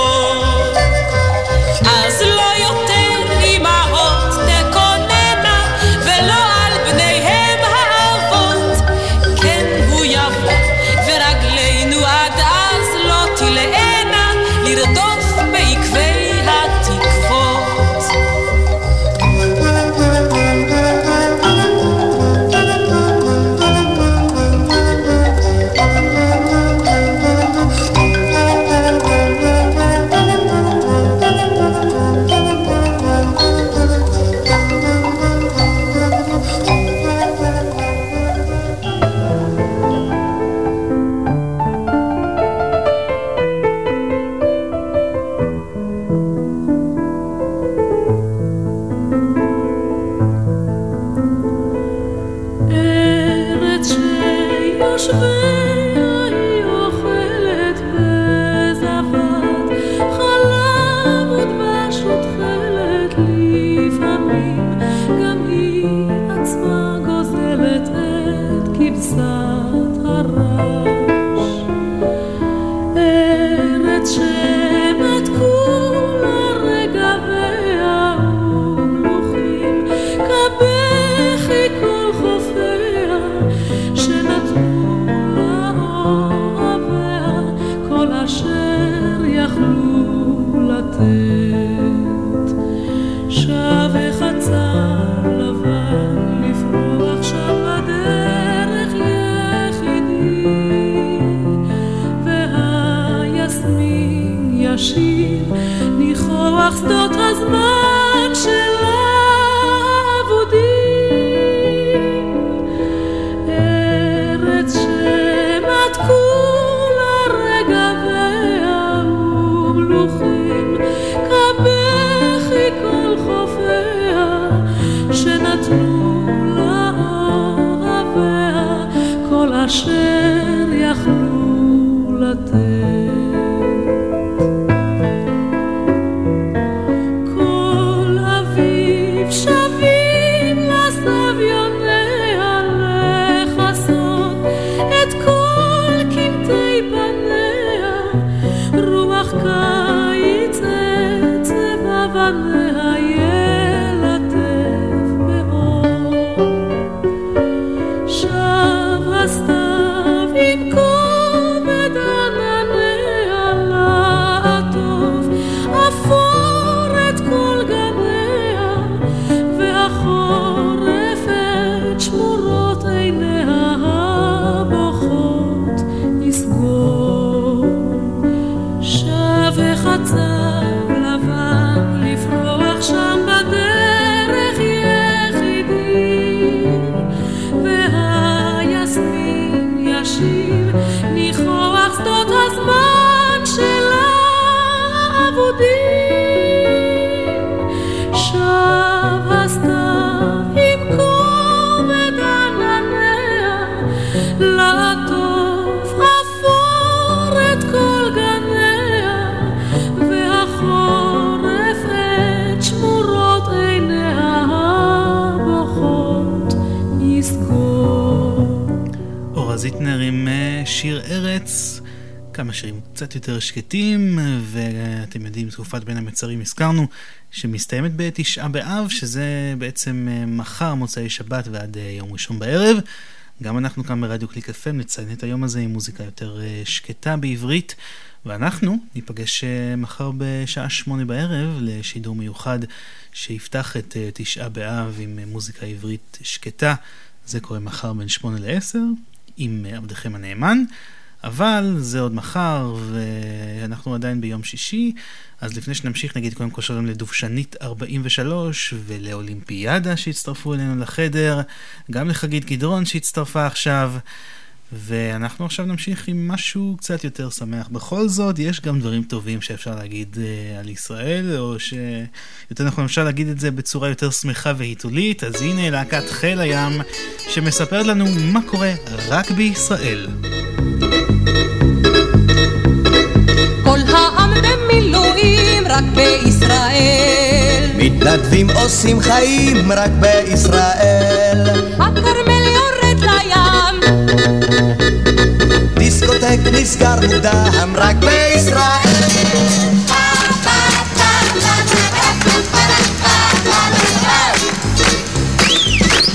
קצרים הזכרנו, שמסתיימת בתשעה באב, שזה בעצם אה, מחר, מוצאי שבת ועד אה, יום ראשון בערב. גם אנחנו כאן ברדיו קליק FM נציין את היום הזה עם מוזיקה יותר אה, שקטה בעברית. ואנחנו ניפגש מחר בשעה שמונה בערב לשידור מיוחד שיפתח את תשעה באב עם מוזיקה עברית שקטה. זה קורה מחר בין שמונה לעשר עם עבדכם הנאמן. אבל זה עוד מחר, ואנחנו עדיין ביום שישי, אז לפני שנמשיך נגיד קודם כל שלום לדובשנית 43 ולאולימפיאדה שהצטרפו אלינו לחדר, גם לחגית גדרון שהצטרפה עכשיו. ואנחנו עכשיו נמשיך עם משהו קצת יותר שמח. בכל זאת, יש גם דברים טובים שאפשר להגיד אה, על ישראל, או שיותר נכון אפשר להגיד את זה בצורה יותר שמחה והיתולית. אז הנה להקת חיל הים, שמספרת לנו מה קורה רק בישראל. במילואים רק בישראל. מתנדבים עושים חיים רק בישראל. הכרמל יורד לים. דיסקוטק נסגר מוקדם רק בישראל.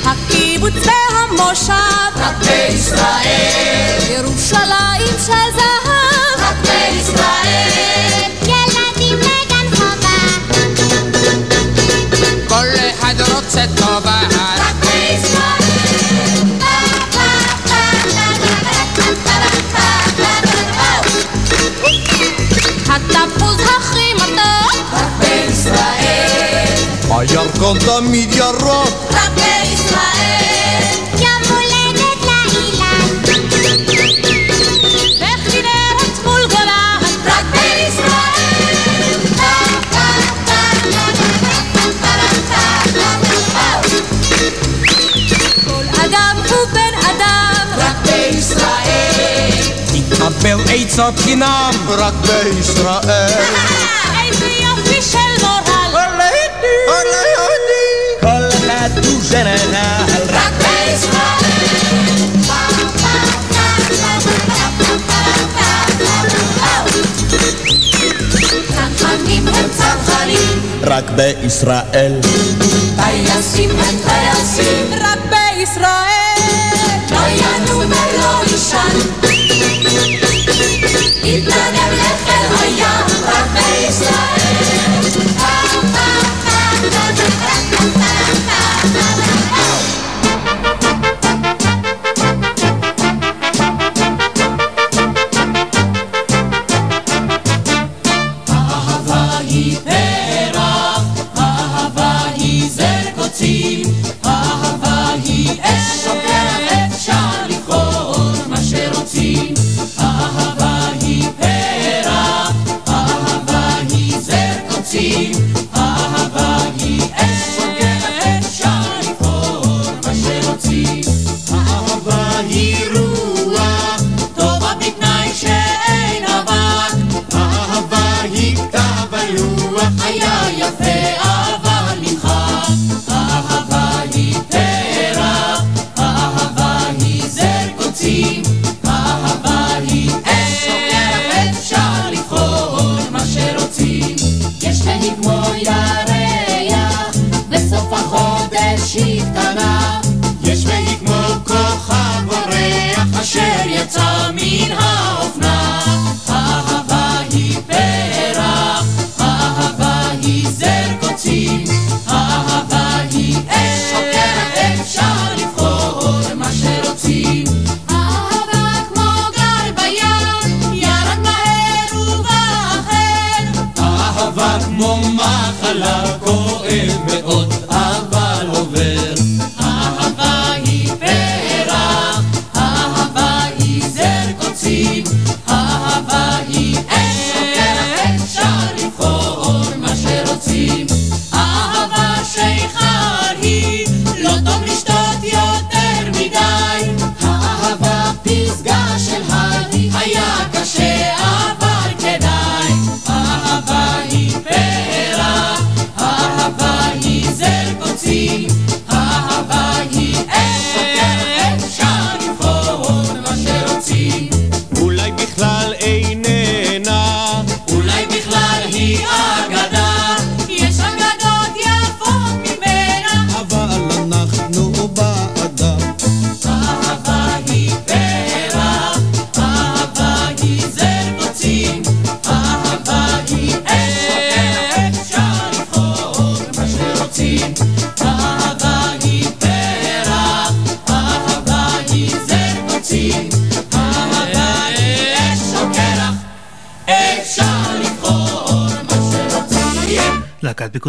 הקיבוץ והמושב רק בישראל. ירושלים של זהב רק בישראל. ילדים בגן חובה כל אחד רוצה טובה רק בישראל. התפוז הכי מתוק רק בישראל. הירקון תמיד ירוק. עצות חינם רק בישראל. איזה יופי של מורל כל אחד הוא ג'נרל רק בישראל. צנחנים הם צנחנים, רק בישראל. טייסים הם טייסים, רק בישראל לא ינום ולא יישן. it.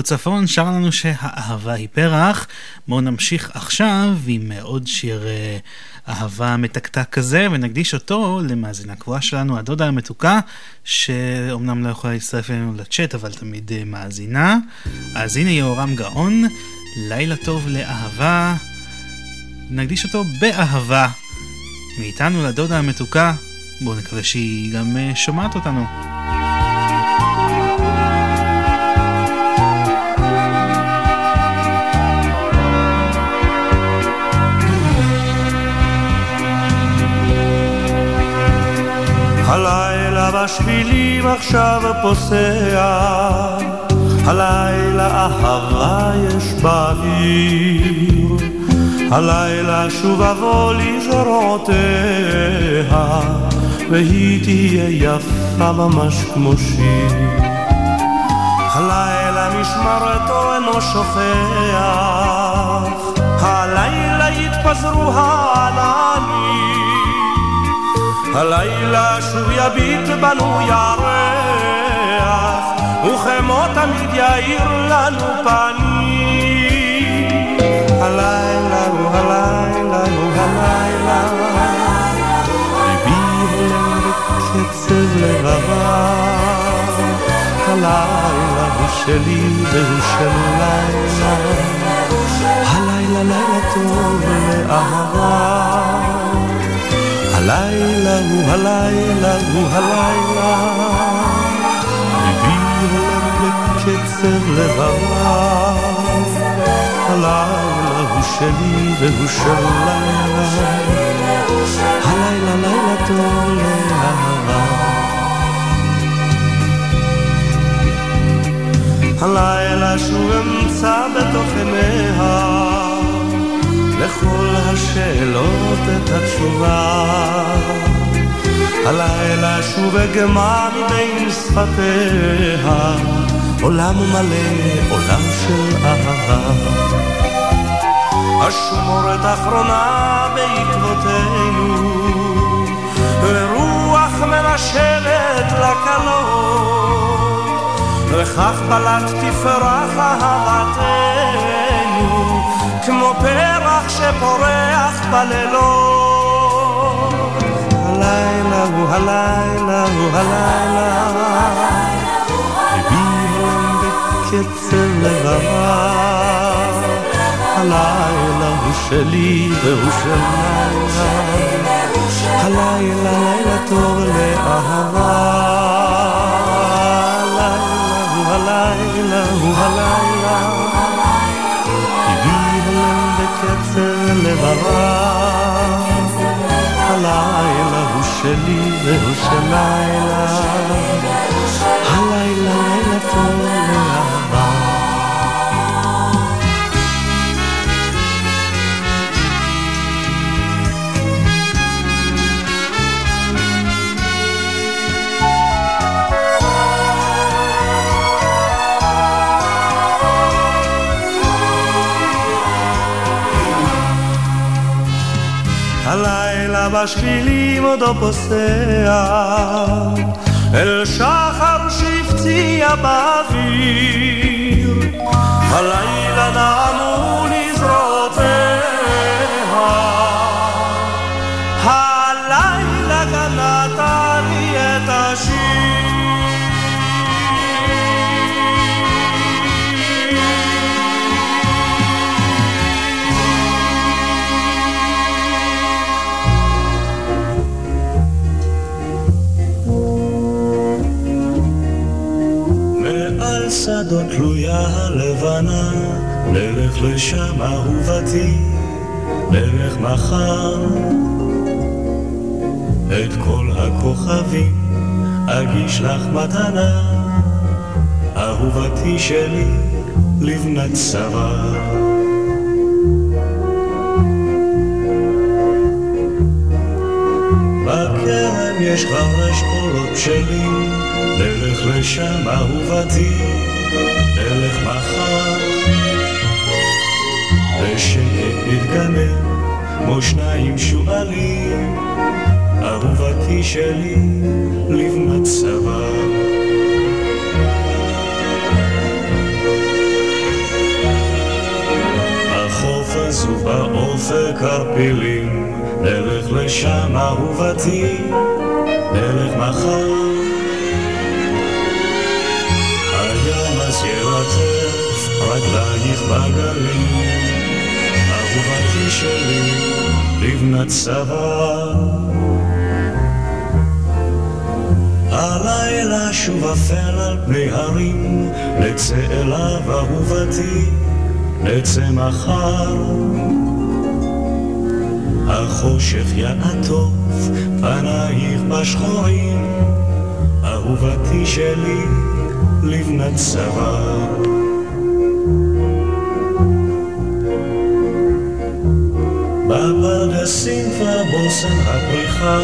צפון שר לנו שהאהבה היא פרח. בואו נמשיך עכשיו עם עוד שיר אה, אהבה מתקתק כזה, ונקדיש אותו למאזינה קבועה שלנו, הדודה המתוקה, שאומנם לא יכולה להצטרף אלינו לצ'אט, אבל תמיד אה, מאזינה. אז הנה יהורם גאון, לילה טוב לאהבה. נקדיש אותו באהבה. מאיתנו לדודה המתוקה, בואו נקווה שהיא גם אה, שומעת אותנו. הלילה בשבילים עכשיו פוסע, הלילה אהבה יש באוויר, הלילה שוב אבוא לזרועותיה, והיא תהיה יפה ממש כמו שיר. הלילה משמרתו אינו שוכח, הלילה יתפזרו העננים. הלילה שוב יביט בנו ירח, וכמו תמיד יאיר לנו פנים. הלילה הוא הלילה הוא הלילה, ליבי הולם בקצב לבבה. הלילה הוא שלי והוא של לילה, הלילה לילה טוב לאהבה. הלילה הוא הלילה הוא הלילה, ליבי הולם בקצב לבבה. הלילה הוא שלי והוא של לילה, הלילה לילה טוב לאהבה. הלילה שוב אמצא בתוך עיניה לכל השאלות את התשובה. הלילה שוב אגמה מבין שפתיה, עולם מלא, עולם של אהבה. אשמורת אחרונה בעקבותינו, ורוח מנשבת לקלות, וכך בלט תפרח אהבתנו, בלילות. הלילה הוא הלילה הוא הלילה, הולם בקצב לבבה. הלילה הוא שלי והוא של לילה, הלילה לילה טוב לאהבה. הלילה הוא הלילה הוא הלילה, והוא של הלילה בשבילים עודו פוסע, אל שחר שהפציע באוויר. הלילה נעמו לזרועותיה, הלבנה, נלך לשם אהובתי, נלך מחר. את כל הכוכבים אגיש לך מתנה, אהובתי שלי, לבנת צבא. בקרן יש חמש קולות שלי, נלך לשם אהובתי, אלך מחר, ושאתגנב כמו שניים שועלים, אהובתי שלי לבנת סבא. אז באופק הפילים, נלך לשם אהובתי, נלך מחר. ירטף רגלייך בגלים, אהובתי שלי, לבנת צבא. הלילה שוב אפל על פני הרים, נצא אליו אהובתי, נצא מחר. החושך יעטוף פנייך בשחורים, אהובתי שלי, לבנת צוואר. בפרדסים בושם הפריחה,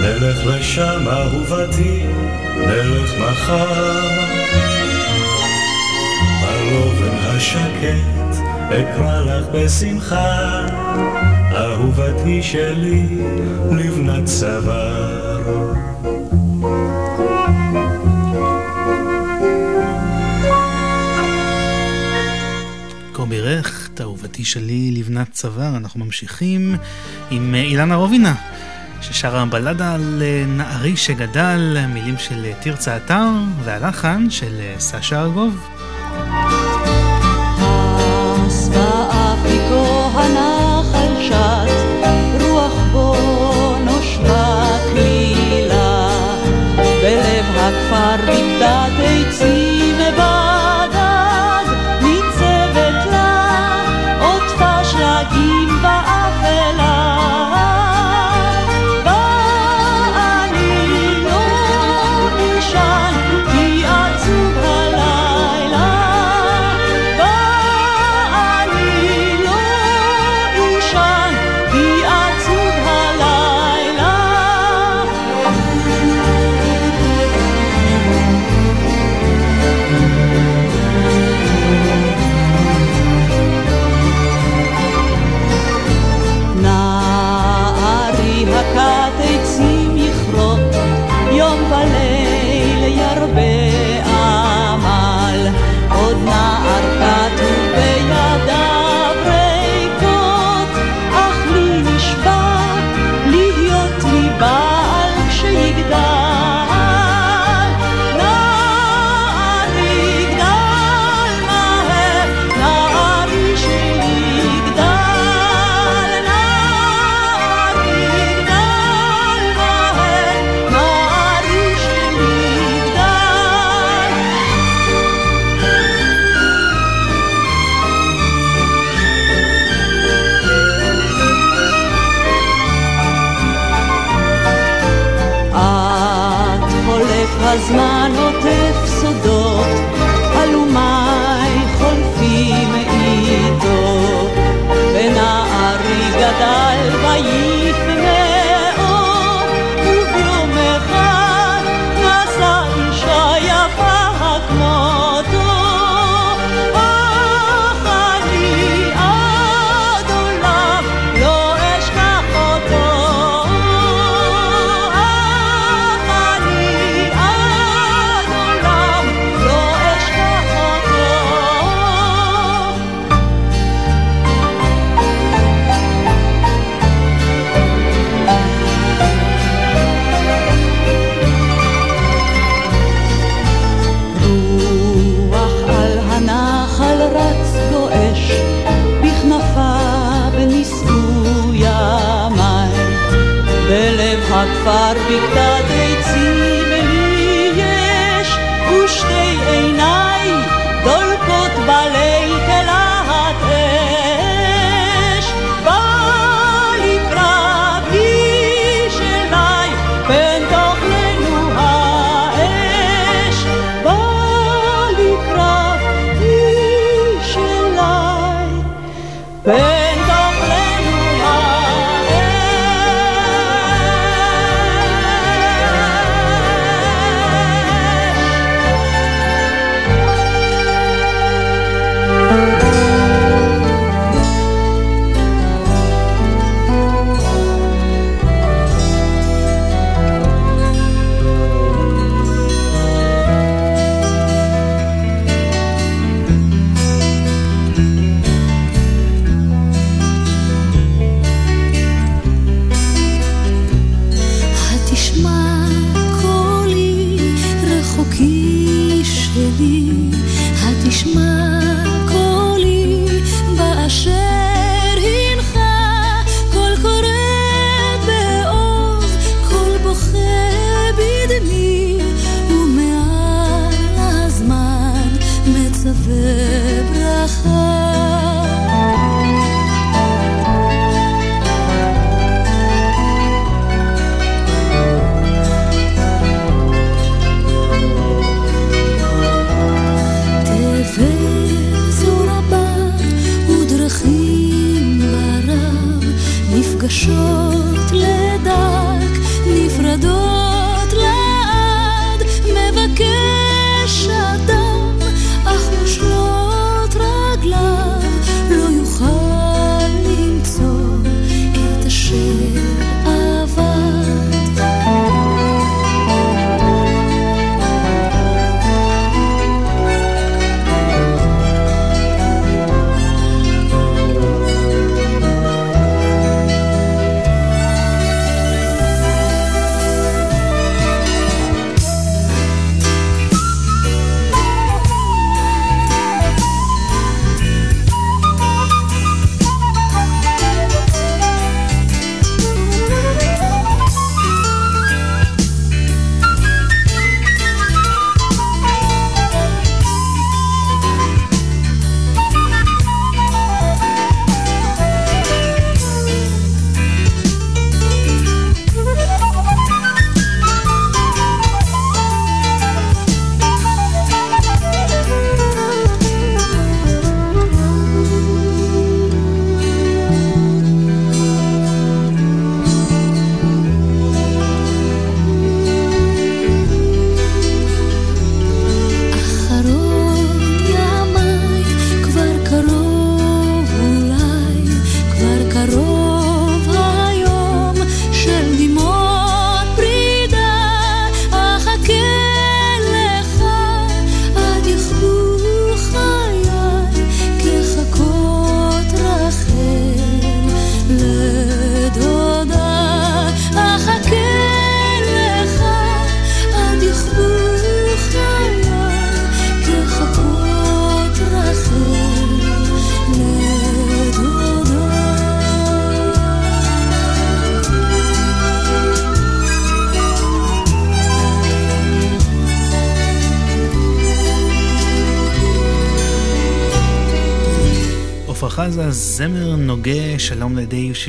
נלך לשם אהובתי, נלך מחר. בלובן השקט אקרא לך בשמחה, אהובתי שלי, לבנת צוואר. כה בירך, אהובתי שלי לבנת צוואר. אנחנו ממשיכים עם אילנה רובינה, ששרה בלדה על נערי שגדל, מילים של תרצה אתר, והלחן של סשה ארגוב. באפיקו הנחל שט,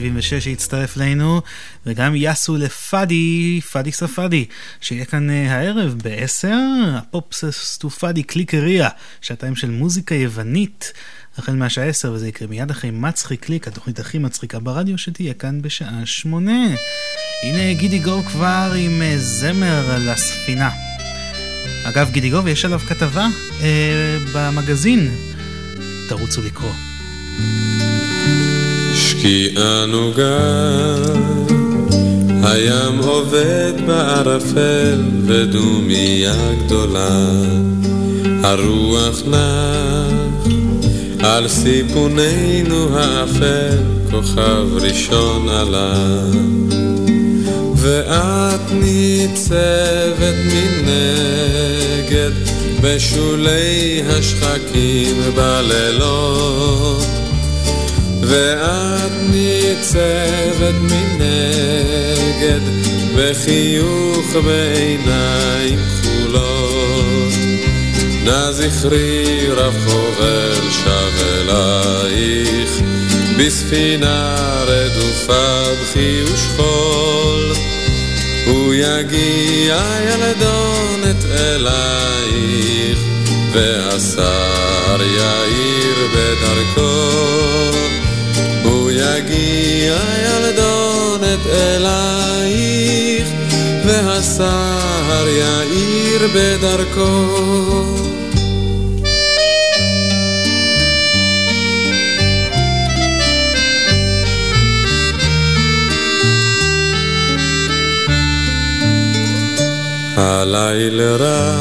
76 שהצטרף אלינו, וגם יאסו לפאדי, פאדי ספאדי, שיהיה כאן uh, הערב ב-10, הפופסס טו פאדי קליקריה, שעתיים של מוזיקה יוונית, החל מהשעה 10, וזה יקרה מיד אחרי מצחיק קליק, התוכנית הכי מצחיקה ברדיו, שתהיה כאן בשעה 8. הנה גידי גוב כבר עם uh, זמר לספינה. אגב, גידי גוב, יש עליו כתבה uh, במגזין, תרוצו לקרוא. שקיעה נוגה, הים עובד בערפל ודומיה גדולה, הרוח נח על סיפוננו האפל, כוכב ראשון עלה. ואת ניצבת מנגד בשולי השחקים בלילות ואת ניצבת מנגד בחיוך בעיניים כחולות. נא זכרי רב חובל שב אלייך בספינה רדופה בכי ושכול. הוא יגיע ילדונת אלייך והשר יאיר בדרכו יגיע ילדונת אלייך, והסהר יאיר בדרכו. הלילה רע,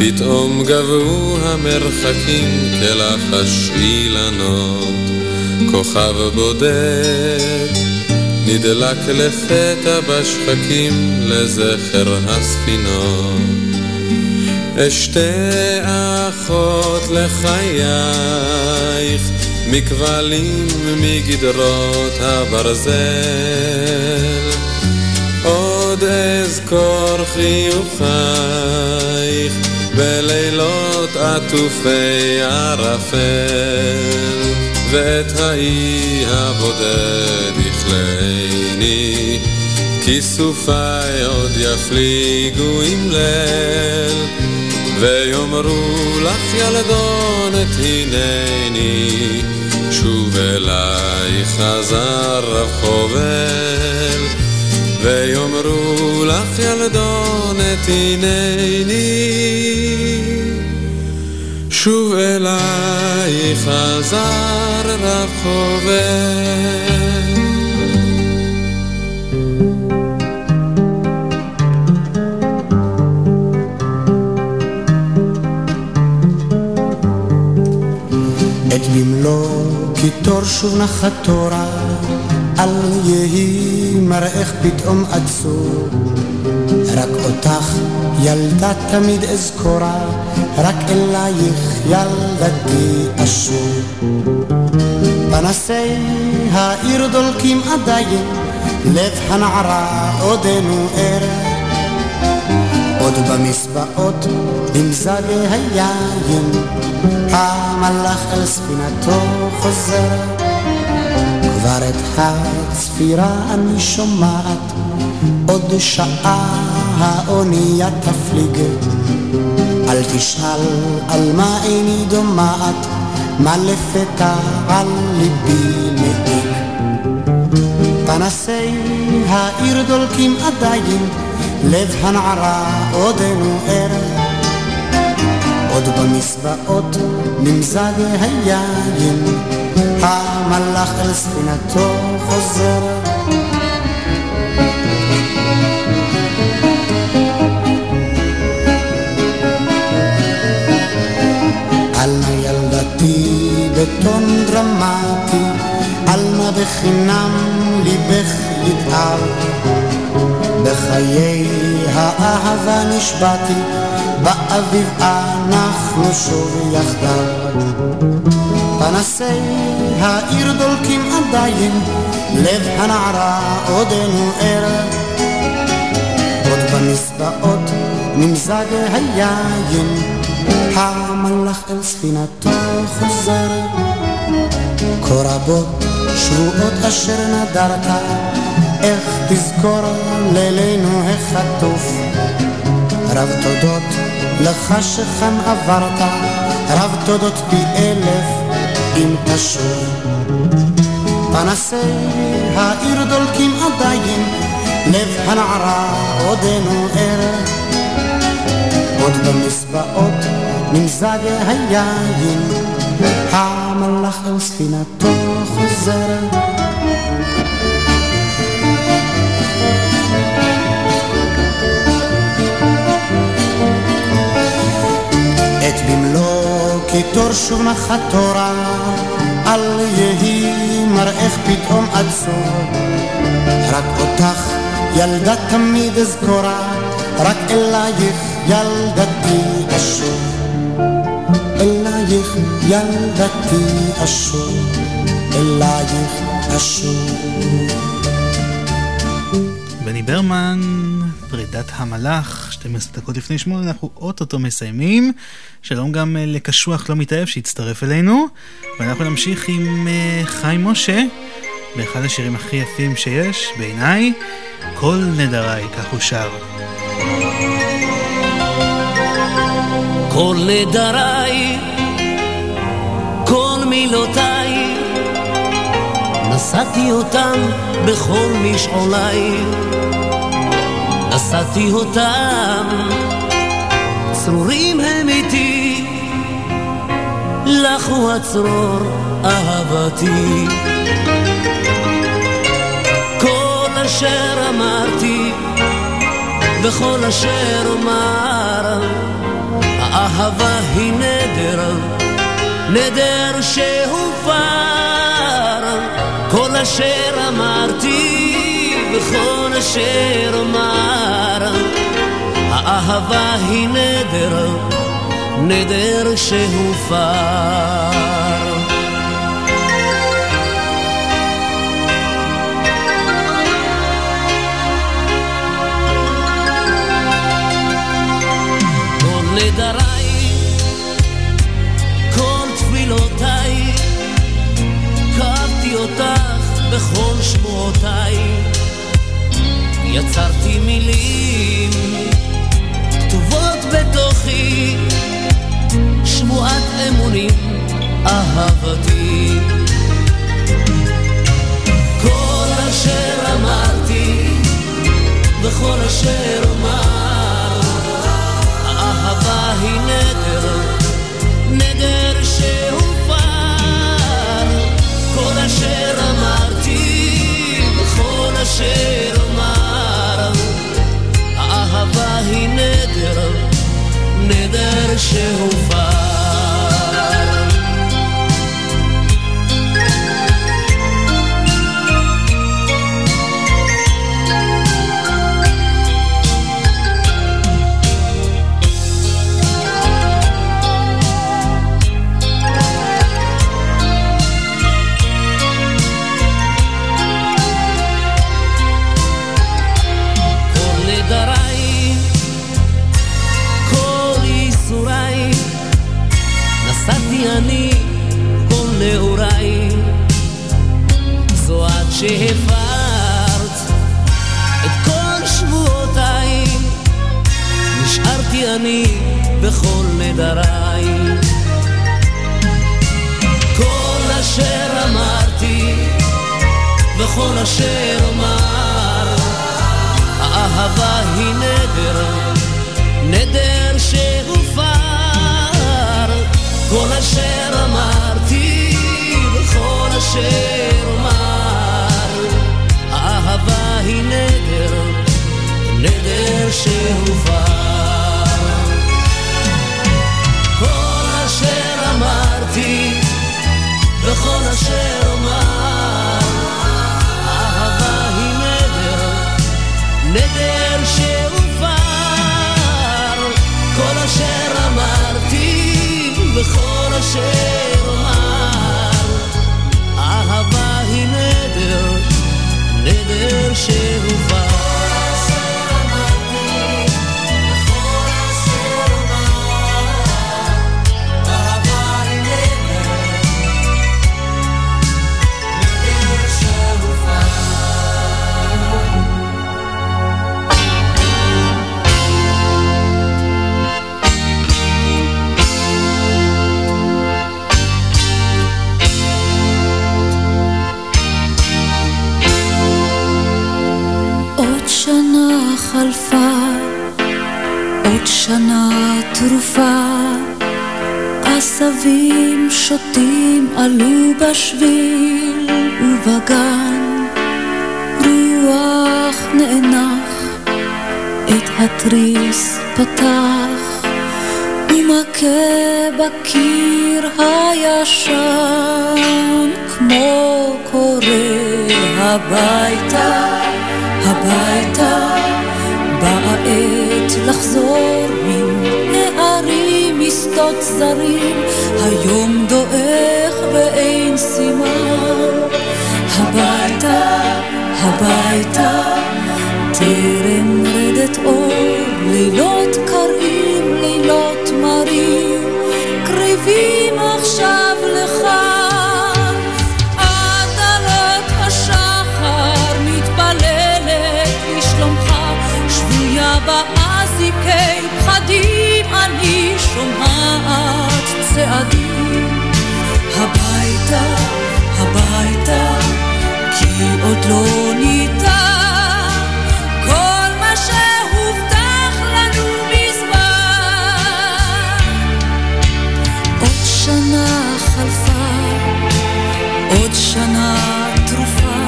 פתאום גבו המרחקים כלחש אילנות. כוכב בודד נדלק לפתע בשחקים לזכר הספינות אשתי אחות לחייך, מכבלים מגדרות הברזל. עוד אזכור חיוכייך בלילות עטופי ערפל, ואת האי הבודד יכלני, כיסופיי עוד יפליגו עם ליל. ויאמרו לך ילדונת הנני שוב אליי חזר רב חובל ויאמרו לך ילדונת הנני שוב אליי חזר רב חובל במלוא קיטור שוב נחת תורה, אל יהי מראך פתאום עצור. רק אותך ילדה תמיד אזכורה, רק אלייך ילדתי אשור. פנסי העיר דולקים עדיין, לב הנערה עודנו ער. עוד במסבעות במזג היין המלאך אל ספינתו חוזר כבר את הצפירה אני שומעת עוד שעה האונייה תפליג. אל תשאל על מה איני דומעת מה לפתע על ליבי מעיק פנסי העיר דולקים עדיין לב הנערה עודנו ער. עוד במסבעות נמזג היין, המלאך אל ספינתו חוזר. ילדתי בטון דרמטי, אל נא בחינם ליבך יתאר. בחיי האהבה נשבעתי באביב אנחנו שוב יחדיו. פנסי העיר דולקים עדיין, לב הנערה עודנו ער. עוד במסבעות נמזג היין, המלאך אל ספינתו חוזר. כה רבות שבועות אשר נדרת, איך תזכור לילינו החטוף. רב תודות לך שכאן עברת, רב תודות פי אלף אם תשוב. פנסי העיר דולקים עדיין, לב הנערה עודנו ער. עוד במסבעות נמזג היין, המלאך על ספינתו חוזר. במלוא קיטור שוב נחת תורה, אל יהי מראך פתאום עצור. רק אותך ילדה תמיד אזכורה, רק אלייך ילדתי אשור. אלייך ילדתי אשור, אלייך אשור. בני ברמן, פרידת המלאך, 12 דקות לפני שמונה, אנחנו אוטוטו מסיימים. שלום גם אה, לקשוח לא מתאהב שהצטרף אלינו, ואנחנו נמשיך עם uh, חיים משה, באחד השירים הכי יפים שיש, בעיניי, כל נדריי, כך הוא שר. כל נדריי, מילותיי, נשאתי אותם בכל משעוליי, נשאתי אותם, צרורים הם איתי. לך הוא הצרור אהבתי. כל אשר אמרתי וכל אשר אומר, האהבה היא נדר, נדר שהופר. כל אשר אמרתי וכל אשר אומר, האהבה היא נדר, נדר שהופר. בכל שמועותיי, יצרתי מילים כתובות בתוכי, שמועת אמונים, אהבתי. כל אשר אמרתי וכל אשר אומר אהבה היא נדר אשר אומר, האהבה היא נדר, נדר שהופר. בכל נדריי. כל אשר אמרתי וכל אשר אומר האהבה היא נדר, נדר שהופר. כל אשר אמרתי וכל אשר אומר, האהבה היא נדר, נדר שהופר. אשר אומר, אהבה היא נדר, נדר שהופר, כל אשר אמרתי וכל אשר אומר, אהבה היא נדר, נדר שהופר. חלפה, עוד שנה תרופה, עשבים שוטים עלו בשביל ובגן, רוח נאנח, את התריס פתח, ומכה בקיר הישן, כמו קורא הביתה. הביתה, באה עת לחזור מן הערים משדות זרים, היום דועך ואין סימן. הביתה, הביתה, טרם רדת אור, לילות קרים, לילות מרים, קריבים עכשיו באזיקי פחדים, אני שומעת צעדים. הביתה, הביתה, כי עוד לא ניתן. שנה חלפה, עוד שנה תרופה,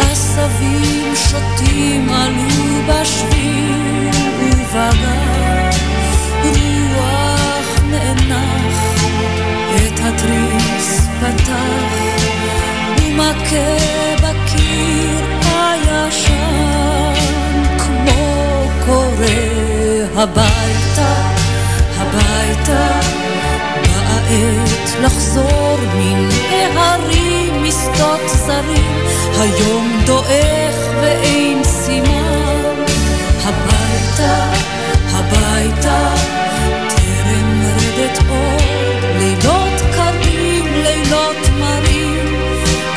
עשבים שוטים עלו בשביל ובגן, רוח נאנח, את התריס פתח, ומכה בקיר הישן, כמו קורא הביתה, הביתה, באה עת לחזור מן ההרים, משדות זרים, היום דועך ואין סימן. הביתה, הביתה, טרם רדת עוד, לילות קרים, לילות מרים,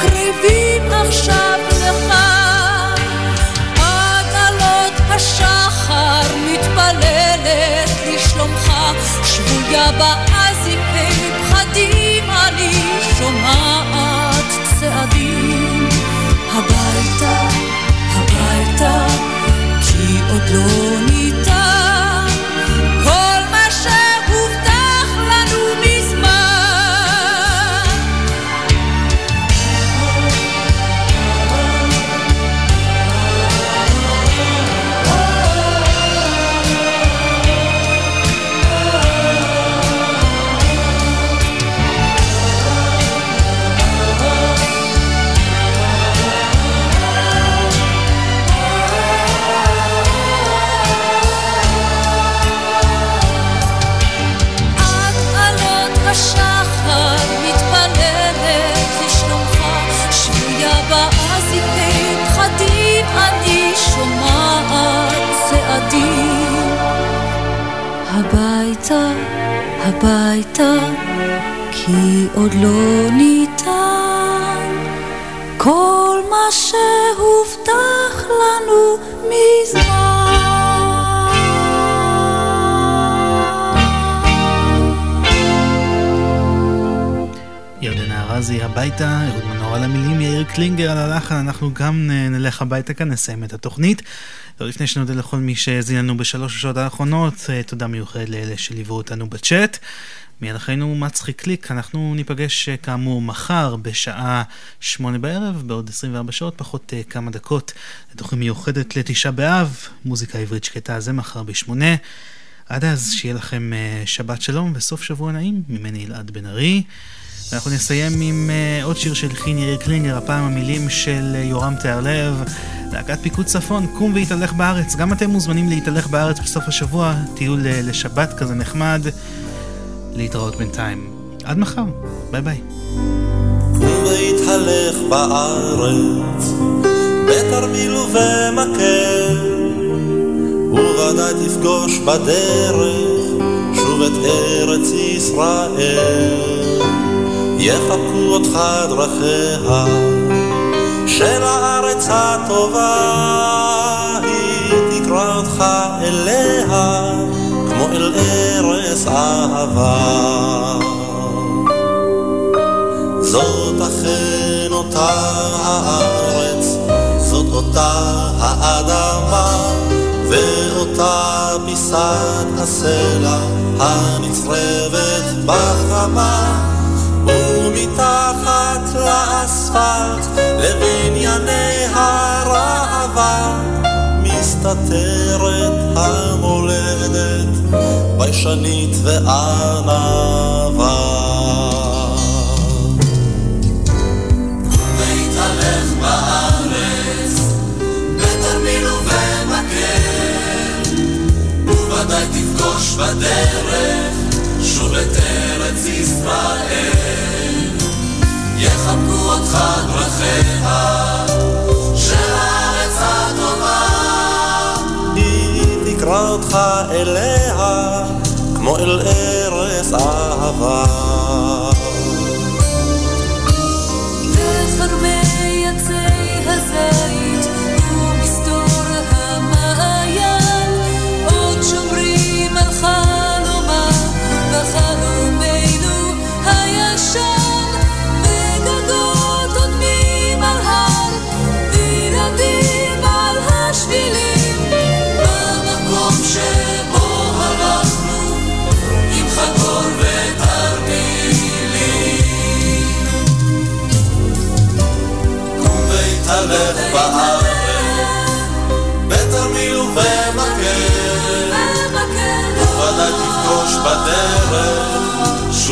קריבים עכשיו לך. עד עלות השחר מתפללת לשלומך, שבויה באזיקי הביתה, כי עוד לא ניתן כל מה שהובטח לנו ירדנה ארזי הביתה, אהוד מנור על המילים, יאיר קלינגר על הלחן, אנחנו גם אה, נלך הביתה כאן, נסיים את התוכנית. לא לפני שנודה לכל מי שהאזין לנו בשלוש השעות האחרונות, אה, תודה מיוחדת לאלה שליוו אותנו בצ'אט. מיד אחרינו מצחיק קליק, אנחנו ניפגש אה, כאמור מחר בשעה שמונה בערב, בעוד 24 שעות, פחות אה, כמה דקות, לתוכנית מיוחדת לתשעה באב, מוזיקה עברית שקטה, זה מחר בשמונה. עד אז, שיהיה לכם שבת שלום וסוף שבוע נעים, ממני אלעד בן ארי. ואנחנו נסיים עם אה, עוד שיר שהלחין יאיר קלינגר, הפעם המילים של אה, יורם טהרלב, להקת פיקוד צפון, קום והתהלך בארץ. גם אתם מוזמנים להתהלך בארץ בסוף השבוע, טיול לשבת כזה נחמד. להתראות בינתיים. עד מחר, ביי ביי. קום והתהלך בארץ, בתרמיל ובמקל, וודאי תפגוש בדרך שוב את ארץ ישראל. יחבקו אותך דרכיה של הארץ הטובה, היא תקרא אותך אליה כמו אל ארץ אהבה. זאת אכן אותה הארץ, זאת אותה האדמה, ואותה פיסת הסלע הנצרבת בחמה, ומתחת לאספלט לבנייני הראווה, מסתתרת המולדת, ביישנית וענווה. בדרך שוב את ארץ ישראל. יחבקו אותך דרכיה של הארץ הטובה. היא תקרא אותך אליה כמו אל ארץ אהבה.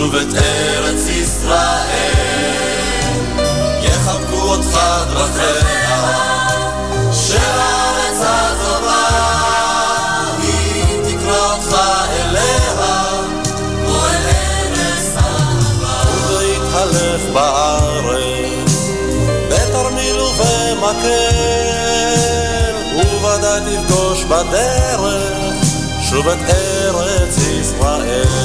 שוב את ארץ ישראל, יחבקו אותך דרכיה, שהארץ הטובה היא תקרא אותך אליה, כמו אל ארץ אהבה. ובהתהלך בארץ, בתרמיל ובמקל, ובוודאי תפגוש בדרך, שוב את ארץ ישראל.